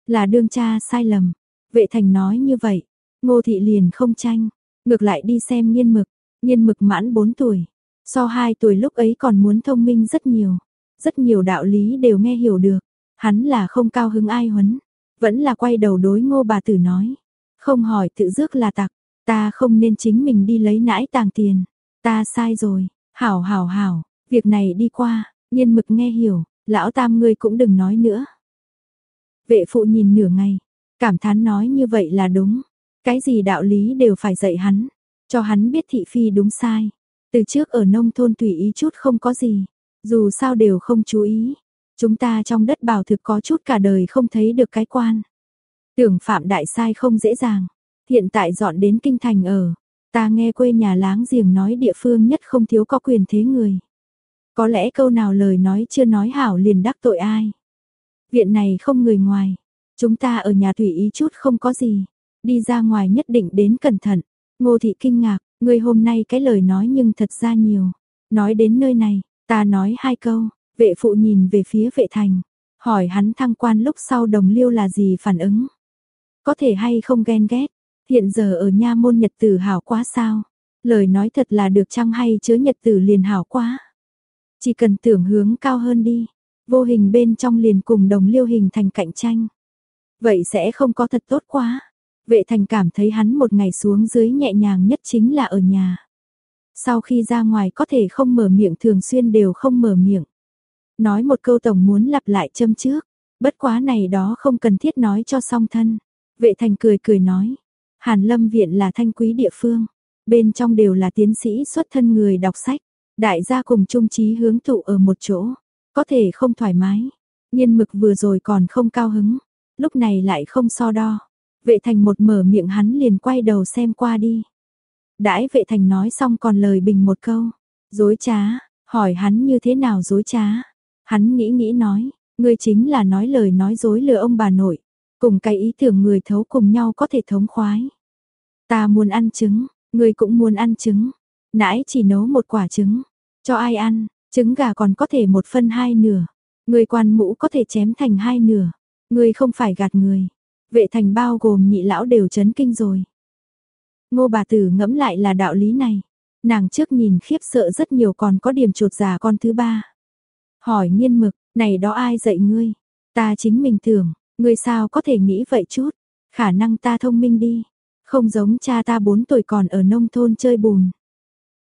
Là đương cha sai lầm, vệ thành nói như vậy, ngô thị liền không tranh, ngược lại đi xem nghiên mực, Nhiên mực mãn 4 tuổi, so 2 tuổi lúc ấy còn muốn thông minh rất nhiều, rất nhiều đạo lý đều nghe hiểu được, hắn là không cao hứng ai huấn, vẫn là quay đầu đối ngô bà tử nói, không hỏi tự dước là tặc, ta không nên chính mình đi lấy nãi tàng tiền, ta sai rồi, hảo hảo hảo, việc này đi qua, Nhiên mực nghe hiểu, lão tam ngươi cũng đừng nói nữa. Vệ phụ nhìn nửa ngày, cảm thán nói như vậy là đúng, cái gì đạo lý đều phải dạy hắn, cho hắn biết thị phi đúng sai. Từ trước ở nông thôn tùy ý chút không có gì, dù sao đều không chú ý. Chúng ta trong đất bảo thực có chút cả đời không thấy được cái quan. Tưởng phạm đại sai không dễ dàng, hiện tại dọn đến kinh thành ở, ta nghe quê nhà láng giềng nói địa phương nhất không thiếu có quyền thế người. Có lẽ câu nào lời nói chưa nói hảo liền đắc tội ai. Viện này không người ngoài, chúng ta ở nhà thủy ý chút không có gì, đi ra ngoài nhất định đến cẩn thận. Ngô thị kinh ngạc, người hôm nay cái lời nói nhưng thật ra nhiều. Nói đến nơi này, ta nói hai câu, vệ phụ nhìn về phía vệ thành, hỏi hắn thăng quan lúc sau đồng liêu là gì phản ứng. Có thể hay không ghen ghét, hiện giờ ở nha môn nhật tử hảo quá sao. Lời nói thật là được chăng hay chớ nhật tử liền hảo quá. Chỉ cần tưởng hướng cao hơn đi, vô hình bên trong liền cùng đồng liêu hình thành cạnh tranh. Vậy sẽ không có thật tốt quá. Vệ thành cảm thấy hắn một ngày xuống dưới nhẹ nhàng nhất chính là ở nhà. Sau khi ra ngoài có thể không mở miệng thường xuyên đều không mở miệng. Nói một câu tổng muốn lặp lại châm trước, bất quá này đó không cần thiết nói cho song thân. Vệ thành cười cười nói, Hàn Lâm Viện là thanh quý địa phương, bên trong đều là tiến sĩ xuất thân người đọc sách, đại gia cùng chung trí hướng tụ ở một chỗ, có thể không thoải mái. Nhiên mực vừa rồi còn không cao hứng, lúc này lại không so đo. Vệ thành một mở miệng hắn liền quay đầu xem qua đi. Đãi vệ thành nói xong còn lời bình một câu. Dối trá, hỏi hắn như thế nào dối trá. Hắn nghĩ nghĩ nói, ngươi chính là nói lời nói dối lừa ông bà nội. Cùng cái ý tưởng người thấu cùng nhau có thể thống khoái. Ta muốn ăn trứng, ngươi cũng muốn ăn trứng. Nãy chỉ nấu một quả trứng. Cho ai ăn, trứng gà còn có thể một phân hai nửa. Người quan mũ có thể chém thành hai nửa. Ngươi không phải gạt người. Vệ thành bao gồm nhị lão đều chấn kinh rồi. Ngô bà tử ngẫm lại là đạo lý này. Nàng trước nhìn khiếp sợ rất nhiều còn có điểm trột già con thứ ba. Hỏi nghiên mực, này đó ai dạy ngươi? Ta chính mình tưởng, ngươi sao có thể nghĩ vậy chút? Khả năng ta thông minh đi. Không giống cha ta bốn tuổi còn ở nông thôn chơi bùn.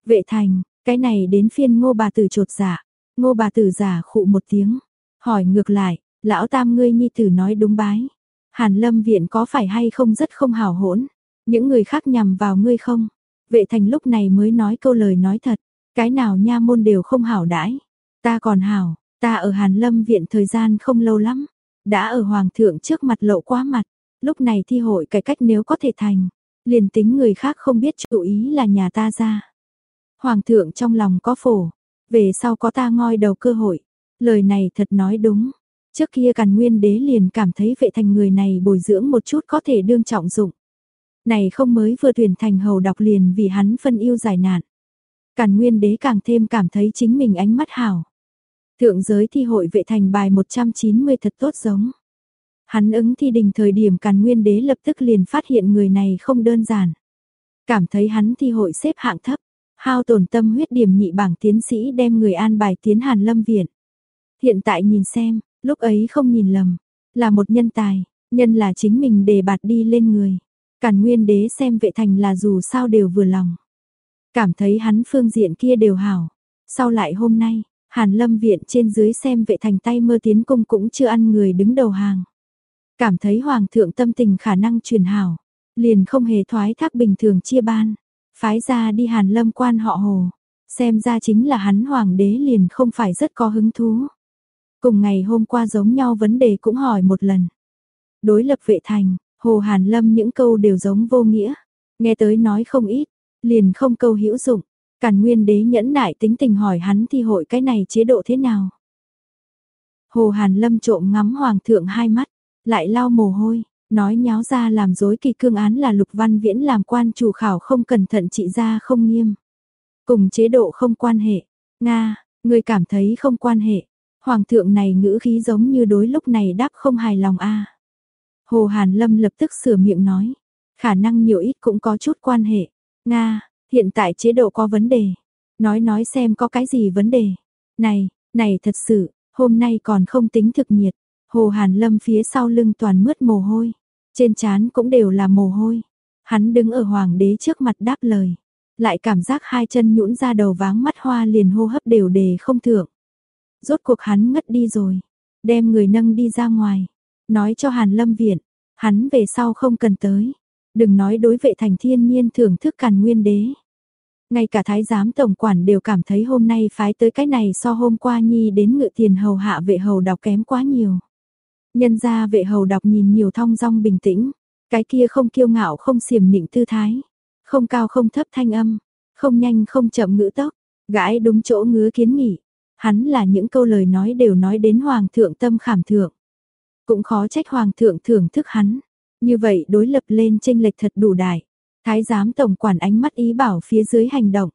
Vệ thành, cái này đến phiên ngô bà tử trột giả. Ngô bà tử giả khụ một tiếng. Hỏi ngược lại, lão tam ngươi nhi tử nói đúng bái. Hàn lâm viện có phải hay không rất không hào hỗn, những người khác nhằm vào ngươi không? Vệ thành lúc này mới nói câu lời nói thật, cái nào nha môn đều không hảo đãi. Ta còn hảo, ta ở Hàn lâm viện thời gian không lâu lắm, đã ở hoàng thượng trước mặt lộ quá mặt, lúc này thi hội cải cách nếu có thể thành, liền tính người khác không biết chủ ý là nhà ta ra. Hoàng thượng trong lòng có phổ, về sau có ta ngoi đầu cơ hội, lời này thật nói đúng, Trước kia càn nguyên đế liền cảm thấy vệ thành người này bồi dưỡng một chút có thể đương trọng dụng. Này không mới vừa tuyển thành hầu đọc liền vì hắn phân yêu giải nạn. Càn nguyên đế càng thêm cảm thấy chính mình ánh mắt hảo, Thượng giới thi hội vệ thành bài 190 thật tốt giống. Hắn ứng thi đình thời điểm càn nguyên đế lập tức liền phát hiện người này không đơn giản. Cảm thấy hắn thi hội xếp hạng thấp, hao tổn tâm huyết điểm nhị bảng tiến sĩ đem người an bài tiến hàn lâm viện. Hiện tại nhìn xem, lúc ấy không nhìn lầm, là một nhân tài, nhân là chính mình đề bạt đi lên người. Càn nguyên đế xem vệ thành là dù sao đều vừa lòng. Cảm thấy hắn phương diện kia đều hảo. Sau lại hôm nay, Hàn lâm viện trên dưới xem vệ thành tay mơ tiến cung cũng chưa ăn người đứng đầu hàng. Cảm thấy hoàng thượng tâm tình khả năng truyền hảo, liền không hề thoái thác bình thường chia ban, phái ra đi Hàn Lâm quan họ Hồ, xem ra chính là hắn hoàng đế liền không phải rất có hứng thú. Cùng ngày hôm qua giống nhau vấn đề cũng hỏi một lần. Đối lập vệ thành, Hồ Hàn Lâm những câu đều giống vô nghĩa, nghe tới nói không ít, liền không câu hữu dụng. Càn Nguyên đế nhẫn nại tính tình hỏi hắn thi hội cái này chế độ thế nào. Hồ Hàn Lâm trộm ngắm hoàng thượng hai mắt, lại lau mồ hôi, nói nháo ra làm dối kỳ cương án là Lục Văn Viễn làm quan chủ khảo không cẩn thận trị ra không nghiêm. Cùng chế độ không quan hệ. Nga, người cảm thấy không quan hệ. Hoàng thượng này ngữ khí giống như đối lúc này đáp không hài lòng a. Hồ Hàn Lâm lập tức sửa miệng nói, khả năng nhiều ít cũng có chút quan hệ. Nga, hiện tại chế độ có vấn đề. Nói nói xem có cái gì vấn đề. Này, này thật sự, hôm nay còn không tính thực nhiệt. Hồ Hàn Lâm phía sau lưng toàn mướt mồ hôi, trên trán cũng đều là mồ hôi. Hắn đứng ở hoàng đế trước mặt đáp lời, lại cảm giác hai chân nhũn ra đầu váng mắt hoa liền hô hấp đều đề không thượng. Rốt cuộc hắn ngất đi rồi, đem người nâng đi ra ngoài, nói cho Hàn Lâm viện, hắn về sau không cần tới, đừng nói đối vệ thành thiên nhiên thưởng thức càn nguyên đế. Ngay cả thái giám tổng quản đều cảm thấy hôm nay phái tới cái này so hôm qua nhi đến ngự tiền hầu hạ vệ hầu đọc kém quá nhiều. Nhân ra vệ hầu đọc nhìn nhiều thong dong bình tĩnh, cái kia không kiêu ngạo không xiểm nịnh tư thái, không cao không thấp thanh âm, không nhanh không chậm ngữ tốc, gãi đúng chỗ ngứa kiến nghị. Hắn là những câu lời nói đều nói đến hoàng thượng tâm khảm thượng. Cũng khó trách hoàng thượng thưởng thức hắn. Như vậy đối lập lên tranh lệch thật đủ đại. Thái giám tổng quản ánh mắt ý bảo phía dưới hành động.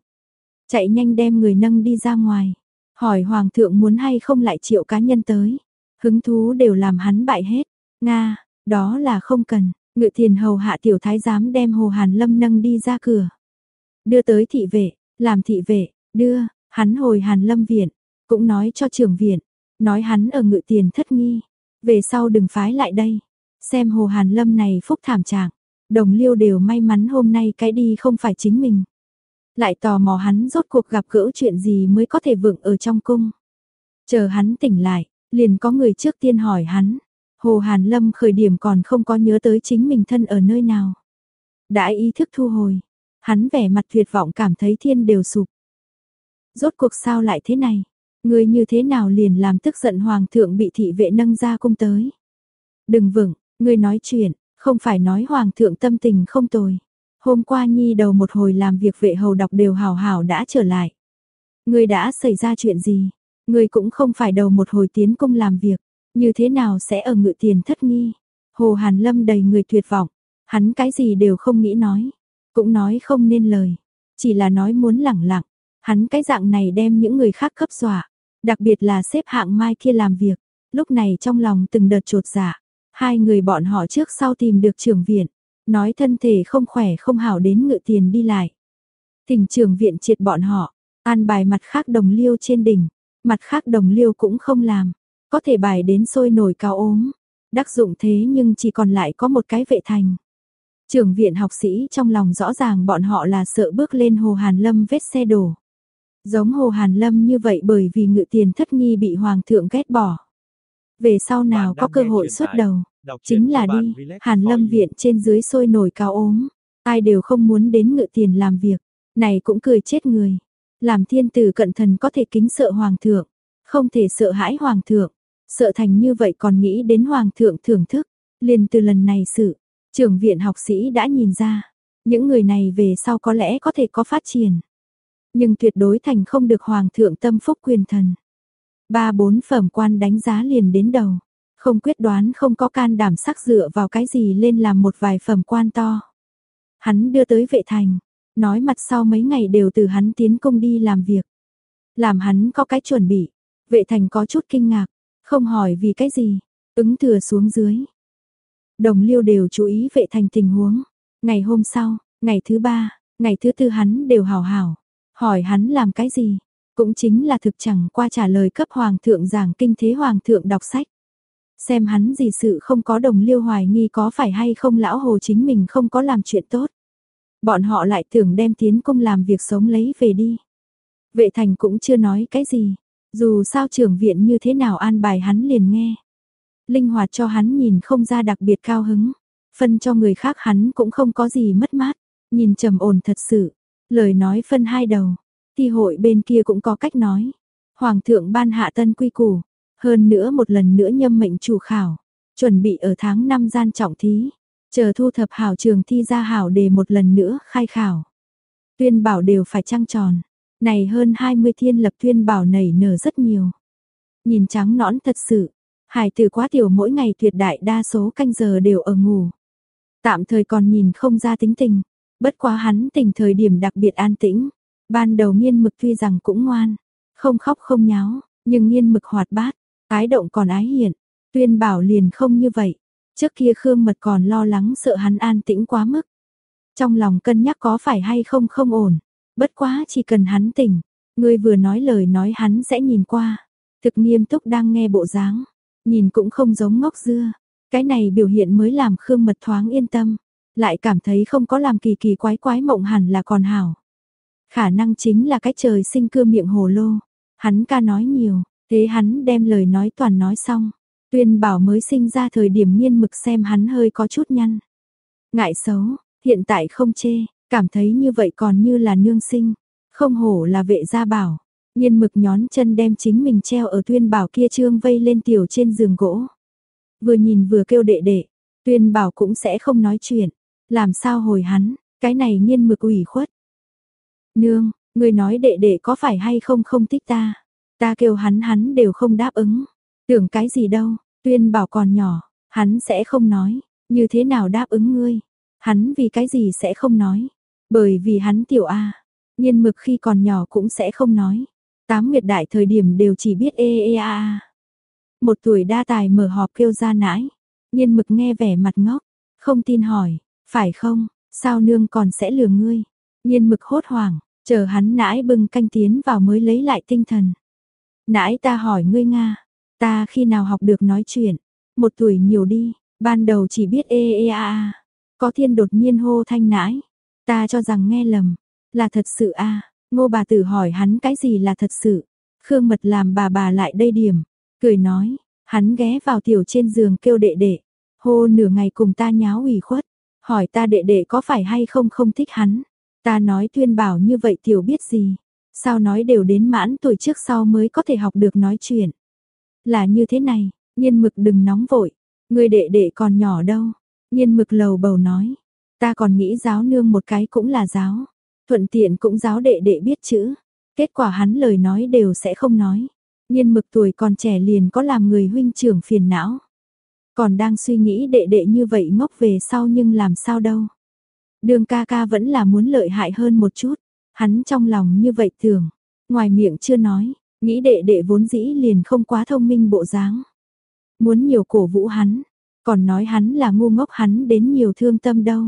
Chạy nhanh đem người nâng đi ra ngoài. Hỏi hoàng thượng muốn hay không lại triệu cá nhân tới. Hứng thú đều làm hắn bại hết. Nga, đó là không cần. Ngự thiền hầu hạ tiểu thái giám đem hồ hàn lâm nâng đi ra cửa. Đưa tới thị vệ, làm thị vệ, đưa, hắn hồi hàn lâm viện. Cũng nói cho trưởng viện, nói hắn ở ngự tiền thất nghi. Về sau đừng phái lại đây. Xem hồ hàn lâm này phúc thảm trạng. Đồng liêu đều may mắn hôm nay cái đi không phải chính mình. Lại tò mò hắn rốt cuộc gặp gỡ chuyện gì mới có thể vượng ở trong cung. Chờ hắn tỉnh lại, Liền có người trước tiên hỏi hắn, Hồ Hàn Lâm khởi điểm còn không có nhớ tới chính mình thân ở nơi nào. Đã ý thức thu hồi, hắn vẻ mặt tuyệt vọng cảm thấy thiên đều sụp. Rốt cuộc sao lại thế này? Người như thế nào liền làm tức giận hoàng thượng bị thị vệ nâng ra cung tới. Đừng vững, người nói chuyện, không phải nói hoàng thượng tâm tình không tồi. Hôm qua nhi đầu một hồi làm việc vệ hầu đọc đều hào hào đã trở lại. Người đã xảy ra chuyện gì? Người cũng không phải đầu một hồi tiến công làm việc, như thế nào sẽ ở ngự tiền thất nghi. Hồ Hàn Lâm đầy người tuyệt vọng, hắn cái gì đều không nghĩ nói, cũng nói không nên lời, chỉ là nói muốn lẳng lặng, hắn cái dạng này đem những người khác cấp dọa, đặc biệt là xếp hạng mai kia làm việc, lúc này trong lòng từng đợt trột dạ, hai người bọn họ trước sau tìm được trưởng viện, nói thân thể không khỏe không hảo đến ngự tiền đi lại. Thỉnh trưởng viện triệt bọn họ, an bài mặt khác đồng liêu trên đỉnh, Mặt khác đồng liêu cũng không làm, có thể bài đến sôi nổi cao ốm. Đắc dụng thế nhưng chỉ còn lại có một cái vệ thành. Trưởng viện học sĩ trong lòng rõ ràng bọn họ là sợ bước lên Hồ Hàn Lâm vết xe đổ. Giống Hồ Hàn Lâm như vậy bởi vì ngự tiền thất nghi bị Hoàng thượng ghét bỏ. Về sau nào có cơ hội xuất đầu, chính là đi, Hàn Lâm viện trên dưới sôi nổi cao ốm. Ai đều không muốn đến ngự tiền làm việc, này cũng cười chết người. Làm thiên tử cận thần có thể kính sợ hoàng thượng, không thể sợ hãi hoàng thượng, sợ thành như vậy còn nghĩ đến hoàng thượng thưởng thức. Liền từ lần này sự, trưởng viện học sĩ đã nhìn ra, những người này về sau có lẽ có thể có phát triển. Nhưng tuyệt đối thành không được hoàng thượng tâm phúc quyền thần. Ba bốn phẩm quan đánh giá liền đến đầu, không quyết đoán không có can đảm sắc dựa vào cái gì lên làm một vài phẩm quan to. Hắn đưa tới vệ thành, nói mặt sau mấy ngày đều từ hắn tiến công đi làm việc. Làm hắn có cái chuẩn bị, Vệ thành có chút kinh ngạc, không hỏi vì cái gì, ứng thừa xuống dưới. Đồng liêu đều chú ý vệ thành tình huống. Ngày hôm sau, ngày thứ ba, ngày thứ tư hắn đều hào hảo. Hỏi hắn làm cái gì, cũng chính là thực chẳng qua trả lời cấp hoàng thượng giảng kinh thế hoàng thượng đọc sách. Xem hắn gì sự không có đồng liêu hoài nghi có phải hay không lão hồ chính mình không có làm chuyện tốt. Bọn họ lại tưởng đem tiến công làm việc sống lấy về đi. Vệ thành cũng chưa nói cái gì, dù sao trưởng viện như thế nào an bài hắn liền nghe. Linh hoạt cho hắn nhìn không ra đặc biệt cao hứng, phân cho người khác hắn cũng không có gì mất mát, nhìn trầm ổn thật sự. Lời nói phân hai đầu, thi hội bên kia cũng có cách nói. Hoàng thượng ban hạ tân quy củ, hơn nữa một lần nữa nhâm mệnh chủ khảo, chuẩn bị ở tháng 5 gian trọng thí, chờ thu thập hảo trường thi ra hảo để một lần nữa khai khảo. Tuyên bảo đều phải trăng tròn, này hơn 20 thiên lập tuyên bảo nảy nở rất nhiều. Nhìn trắng nõn thật sự, hải tử quá tiểu mỗi ngày tuyệt đại đa số canh giờ đều ở ngủ. Tạm thời còn nhìn không ra tính tình, bất quá hắn tình thời điểm đặc biệt an tĩnh. Ban đầu nghiên mực tuy rằng cũng ngoan, không khóc không nháo, nhưng nghiên mực hoạt bát, ái động còn ái hiện. Tuyên bảo liền không như vậy. Trước kia Khương Mật còn lo lắng sợ hắn an tĩnh quá mức. Trong lòng cân nhắc có phải hay không không ổn. Bất quá chỉ cần hắn tỉnh, người vừa nói lời nói hắn sẽ nhìn qua. Thực nghiêm túc đang nghe bộ dáng, nhìn cũng không giống ngốc dưa. Cái này biểu hiện mới làm Khương Mật thoáng yên tâm, lại cảm thấy không có làm kỳ kỳ quái quái mộng hẳn là còn hảo. Khả năng chính là cái trời sinh cưa miệng hồ lô. Hắn ca nói nhiều, thế hắn đem lời nói toàn nói xong. Tuyên bảo mới sinh ra thời điểm nghiên mực xem hắn hơi có chút nhăn. Ngại xấu, hiện tại không chê, cảm thấy như vậy còn như là nương sinh. Không hổ là vệ gia bảo. Nhiên mực nhón chân đem chính mình treo ở tuyên bảo kia trương vây lên tiểu trên giường gỗ. Vừa nhìn vừa kêu đệ đệ, tuyên bảo cũng sẽ không nói chuyện. Làm sao hồi hắn, cái này nhiên mực ủy khuất. Nương, người nói đệ đệ có phải hay không không thích ta. Ta kêu hắn hắn đều không đáp ứng. Tưởng cái gì đâu, tuyên bảo còn nhỏ, hắn sẽ không nói, như thế nào đáp ứng ngươi. Hắn vì cái gì sẽ không nói, bởi vì hắn tiểu A, nhiên mực khi còn nhỏ cũng sẽ không nói. Tám nguyệt đại thời điểm đều chỉ biết ê ê a a. Một tuổi đa tài mở họp kêu ra nãi, nhiên mực nghe vẻ mặt ngốc, không tin hỏi, phải không, sao nương còn sẽ lừa ngươi. Nhiên mực hốt hoảng, chờ hắn nãi bưng canh tiến vào mới lấy lại tinh thần. Nãi ta hỏi ngươi Nga, Ta khi nào học được nói chuyện, một tuổi nhiều đi, ban đầu chỉ biết ê ê a a. Có thiên đột nhiên hô thanh nãi. Ta cho rằng nghe lầm, là thật sự a. Ngô bà tử hỏi hắn cái gì là thật sự. Khương mật làm bà bà lại đây điểm, cười nói, hắn ghé vào tiểu trên giường kêu đệ đệ, hô nửa ngày cùng ta nháo ủy khuất, hỏi ta đệ đệ có phải hay không không thích hắn. Ta nói tuyên bảo như vậy tiểu biết gì, sao nói đều đến mãn tuổi trước sau mới có thể học được nói chuyện. Là như thế này, nhiên mực đừng nóng vội, người đệ đệ còn nhỏ đâu. Nhiên mực lầu bầu nói, ta còn nghĩ giáo nương một cái cũng là giáo, thuận tiện cũng giáo đệ đệ biết chữ. Kết quả hắn lời nói đều sẽ không nói. Nhiên mực tuổi còn trẻ liền có làm người huynh trưởng phiền não. Còn đang suy nghĩ đệ đệ như vậy ngốc về sau nhưng làm sao đâu. Đường ca ca vẫn là muốn lợi hại hơn một chút. Hắn trong lòng như vậy thường Ngoài miệng chưa nói, Nghĩ đệ đệ vốn dĩ liền không quá thông minh bộ dáng. Muốn nhiều cổ vũ hắn, còn nói hắn là ngu ngốc hắn đến nhiều thương tâm đâu.